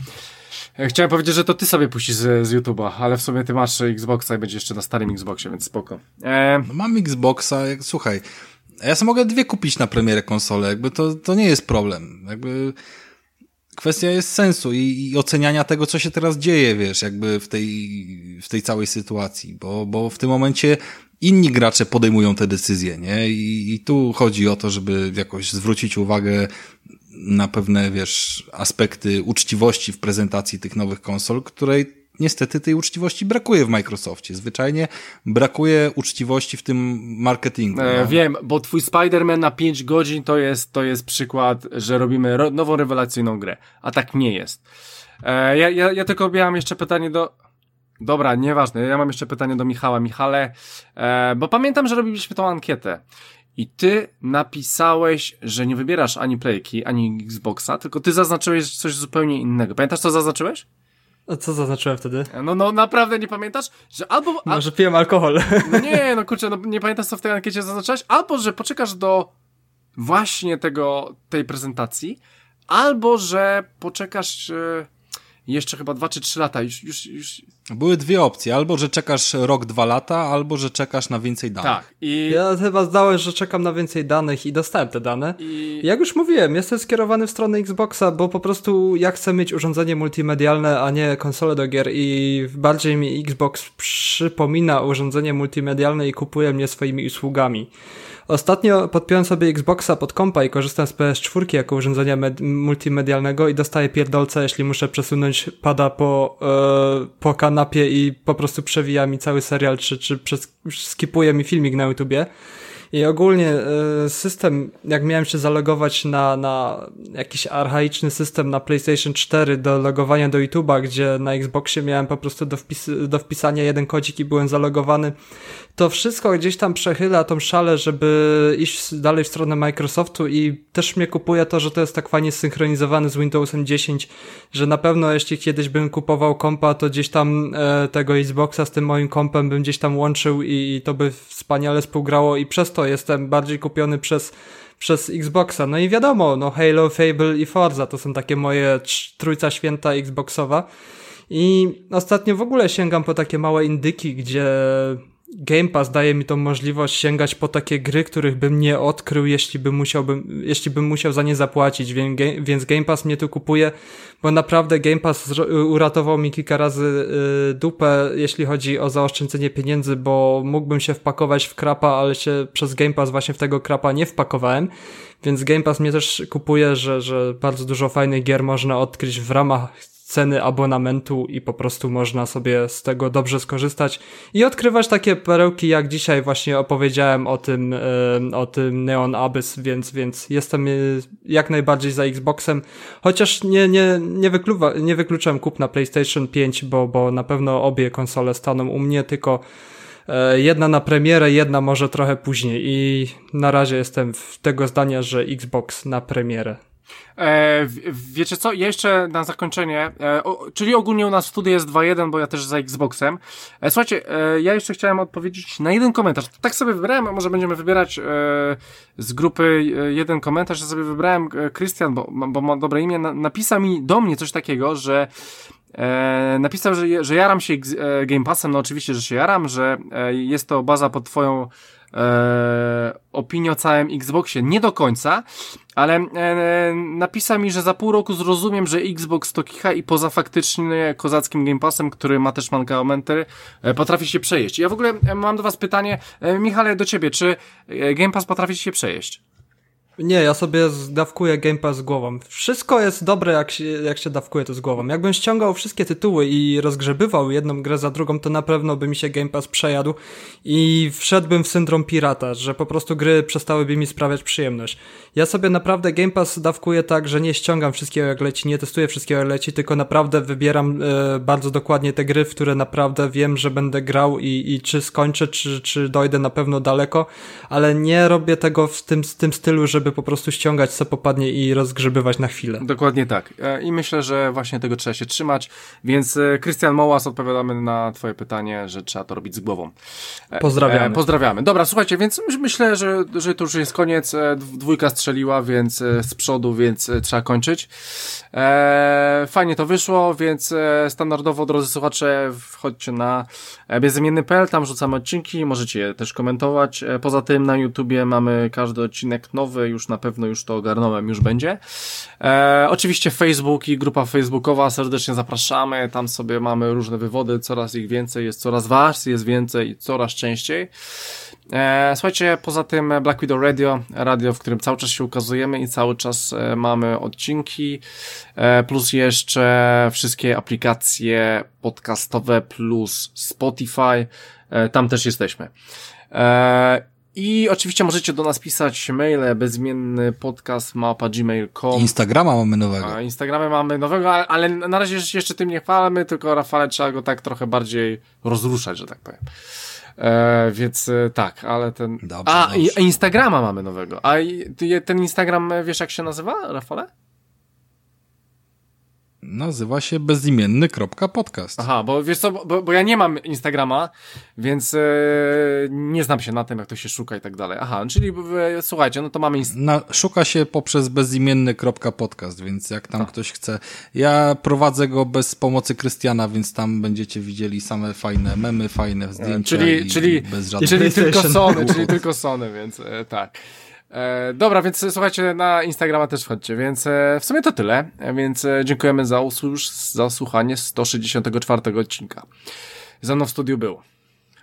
E, chciałem powiedzieć, że to ty sobie puścisz z, z YouTube'a, ale w sumie ty masz Xboxa i będzie jeszcze na starym Xboxie, więc spoko. E... No mam Xboxa, jak, ja sobie mogę dwie kupić na premierę konsolę, jakby to, to nie jest problem. Jakby kwestia jest sensu i, i, oceniania tego, co się teraz dzieje, wiesz, jakby w tej, w tej całej sytuacji, bo, bo w tym momencie inni gracze podejmują te decyzje, nie? I, I tu chodzi o to, żeby jakoś zwrócić uwagę na pewne, wiesz, aspekty uczciwości w prezentacji tych nowych konsol, której niestety tej uczciwości brakuje w Microsoftie. Zwyczajnie brakuje uczciwości w tym marketingu. E, no. wiem, bo twój Spider-Man na 5 godzin to jest, to jest przykład, że robimy ro nową rewelacyjną grę, a tak nie jest. E, ja, ja, ja tylko miałem jeszcze pytanie do... Dobra, nieważne, ja mam jeszcze pytanie do Michała. Michale, e, bo pamiętam, że robiliśmy tą ankietę i ty napisałeś, że nie wybierasz ani Playki, ani Xboxa, tylko ty zaznaczyłeś coś zupełnie innego. Pamiętasz, co zaznaczyłeś? A co zaznaczyłem wtedy? No, no naprawdę nie pamiętasz? Że albo... A... Może piłem alkohol. (laughs) No nie, no kurczę, no nie pamiętasz co w tej ankiecie zaznaczyłeś? Albo, że poczekasz do właśnie tego, tej prezentacji, albo, że poczekasz... Jeszcze chyba dwa czy trzy lata. Już, już, już... Były dwie opcje, albo że czekasz rok, dwa lata, albo że czekasz na więcej danych. Tak. I... Ja chyba zdałem, że czekam na więcej danych i dostałem te dane. I... Jak już mówiłem, jestem skierowany w stronę Xboxa, bo po prostu ja chcę mieć urządzenie multimedialne, a nie konsolę do gier i bardziej mi Xbox przypomina urządzenie multimedialne i kupuje mnie swoimi usługami. Ostatnio podpiąłem sobie Xboxa pod kompa i korzystam z PS4 jako urządzenia multimedialnego i dostaję pierdolce, jeśli muszę przesunąć pada po, e, po kanapie i po prostu przewija mi cały serial, czy, czy skipuje mi filmik na YouTubie. I ogólnie e, system, jak miałem się zalogować na, na jakiś archaiczny system na PlayStation 4 do logowania do YouTube'a, gdzie na Xboxie miałem po prostu do, wpis do wpisania jeden kodzik i byłem zalogowany, to wszystko gdzieś tam przechyla tą szalę, żeby iść dalej w stronę Microsoftu i też mnie kupuje to, że to jest tak fajnie zsynchronizowany z Windowsem 10, że na pewno jeśli kiedyś bym kupował kompa, to gdzieś tam e, tego Xboxa z tym moim kompem bym gdzieś tam łączył i, i to by wspaniale współgrało i przez to jestem bardziej kupiony przez przez Xboxa. No i wiadomo, no Halo, Fable i Forza to są takie moje trójca święta Xboxowa. I ostatnio w ogóle sięgam po takie małe indyki, gdzie Game Pass daje mi tą możliwość sięgać po takie gry, których bym nie odkrył, jeśli bym, musiałbym, jeśli bym musiał za nie zapłacić, więc Game Pass mnie tu kupuje, bo naprawdę Game Pass uratował mi kilka razy y, dupę, jeśli chodzi o zaoszczędzenie pieniędzy, bo mógłbym się wpakować w krapa, ale się przez Game Pass właśnie w tego krapa nie wpakowałem, więc Game Pass mnie też kupuje, że, że bardzo dużo fajnych gier można odkryć w ramach ceny abonamentu i po prostu można sobie z tego dobrze skorzystać. I odkrywać takie perełki, jak dzisiaj właśnie opowiedziałem o tym, o tym Neon Abyss, więc, więc jestem e, jak najbardziej za Xboxem, chociaż nie, nie, nie, wykluwa, nie wykluczam kup na PlayStation 5, bo, bo na pewno obie konsole staną u mnie, tylko e, jedna na premierę, jedna może trochę później. I na razie jestem w tego zdania, że Xbox na premierę. E, wiecie co? Jeszcze na zakończenie, e, o, czyli ogólnie u nas w studiu jest 2-1, bo ja też za Xboxem. E, słuchajcie, e, ja jeszcze chciałem odpowiedzieć na jeden komentarz. Tak sobie wybrałem, a może będziemy wybierać e, z grupy e, jeden komentarz. Ja sobie wybrałem Krystian, bo, bo ma dobre imię, na, napisał mi do mnie coś takiego, że E, napisał, że, że jaram się Game Passem, no oczywiście, że się jaram, że e, jest to baza pod twoją e, opinię o całym Xboxie. Nie do końca, ale e, napisał mi, że za pół roku zrozumiem, że Xbox to kicha i poza faktycznie kozackim Game Passem, który ma też mankamenty, e, potrafi się przejeść. Ja w ogóle e, mam do was pytanie, e, Michale, do ciebie, czy e, Game Pass potrafi się przejeść? Nie, ja sobie dawkuję Game Pass z głową. Wszystko jest dobre, jak się, jak się dawkuje to z głową. Jakbym ściągał wszystkie tytuły i rozgrzebywał jedną grę za drugą, to na pewno by mi się Game Pass przejadł i wszedłbym w syndrom pirata, że po prostu gry przestałyby mi sprawiać przyjemność. Ja sobie naprawdę Game Pass dawkuję tak, że nie ściągam wszystkiego jak leci, nie testuję wszystkiego jak leci, tylko naprawdę wybieram e, bardzo dokładnie te gry, w które naprawdę wiem, że będę grał i, i czy skończę, czy, czy dojdę na pewno daleko, ale nie robię tego w tym, w tym stylu, żeby po prostu ściągać co popadnie i rozgrzebywać na chwilę. Dokładnie tak. E, I myślę, że właśnie tego trzeba się trzymać, więc Krystian e, Mołas odpowiadamy na twoje pytanie, że trzeba to robić z głową. Pozdrawiamy. E, pozdrawiamy. Dobra, słuchajcie, więc myślę, że, że to już jest koniec. Dwójka strzeliła, więc z przodu, więc trzeba kończyć. E, fajnie to wyszło, więc standardowo, drodzy słuchacze, wchodźcie na bezimienny.pl, tam rzucamy odcinki, możecie je też komentować. Poza tym na YouTubie mamy każdy odcinek nowy, już na pewno już to ogarnąłem, już będzie. E, oczywiście Facebook i grupa facebookowa, serdecznie zapraszamy, tam sobie mamy różne wywody, coraz ich więcej, jest coraz was, jest więcej i coraz częściej. E, słuchajcie, poza tym Black Widow Radio, radio, w którym cały czas się ukazujemy i cały czas e, mamy odcinki, e, plus jeszcze wszystkie aplikacje podcastowe, plus Spotify, tam też jesteśmy. E, i oczywiście możecie do nas pisać maile, bezmienny podcast mapa gmail.com. Instagrama mamy nowego. A Instagramy mamy nowego, ale na razie jeszcze tym nie chwalamy, tylko Rafale trzeba go tak trochę bardziej rozruszać, że tak powiem. E, więc e, tak, ale ten... Dobrze, A, dobrze. Instagrama mamy nowego. A ten Instagram, wiesz jak się nazywa, Rafale? Nazywa się bezimienny.podcast. Aha, bo wiesz co, bo, bo ja nie mam Instagrama, więc e, nie znam się na tym, jak to się szuka i tak dalej. Aha, czyli e, słuchajcie, no to mamy... Na, szuka się poprzez bezimienny.podcast, więc jak tam A. ktoś chce... Ja prowadzę go bez pomocy Krystiana, więc tam będziecie widzieli same fajne memy, fajne zdjęcia czyli, i, czyli, bez żadnych... Czyli tylko (laughs) Sony, czyli tylko Sony, więc e, tak. E, dobra, więc słuchajcie, na Instagrama też wchodźcie, więc e, w sumie to tyle, e, więc e, dziękujemy za, usłuż, za słuchanie 164 odcinka. Ze mną w studiu był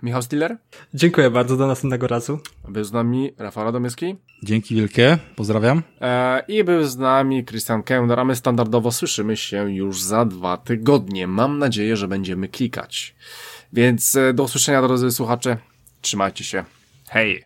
Michał Stiller. Dziękuję bardzo, do następnego razu. Był z nami Rafał Radomyski. Dzięki wielkie, pozdrawiam. E, I był z nami Christian Kender, a my standardowo słyszymy się już za dwa tygodnie. Mam nadzieję, że będziemy klikać. Więc e, do usłyszenia, drodzy słuchacze. Trzymajcie się. Hej!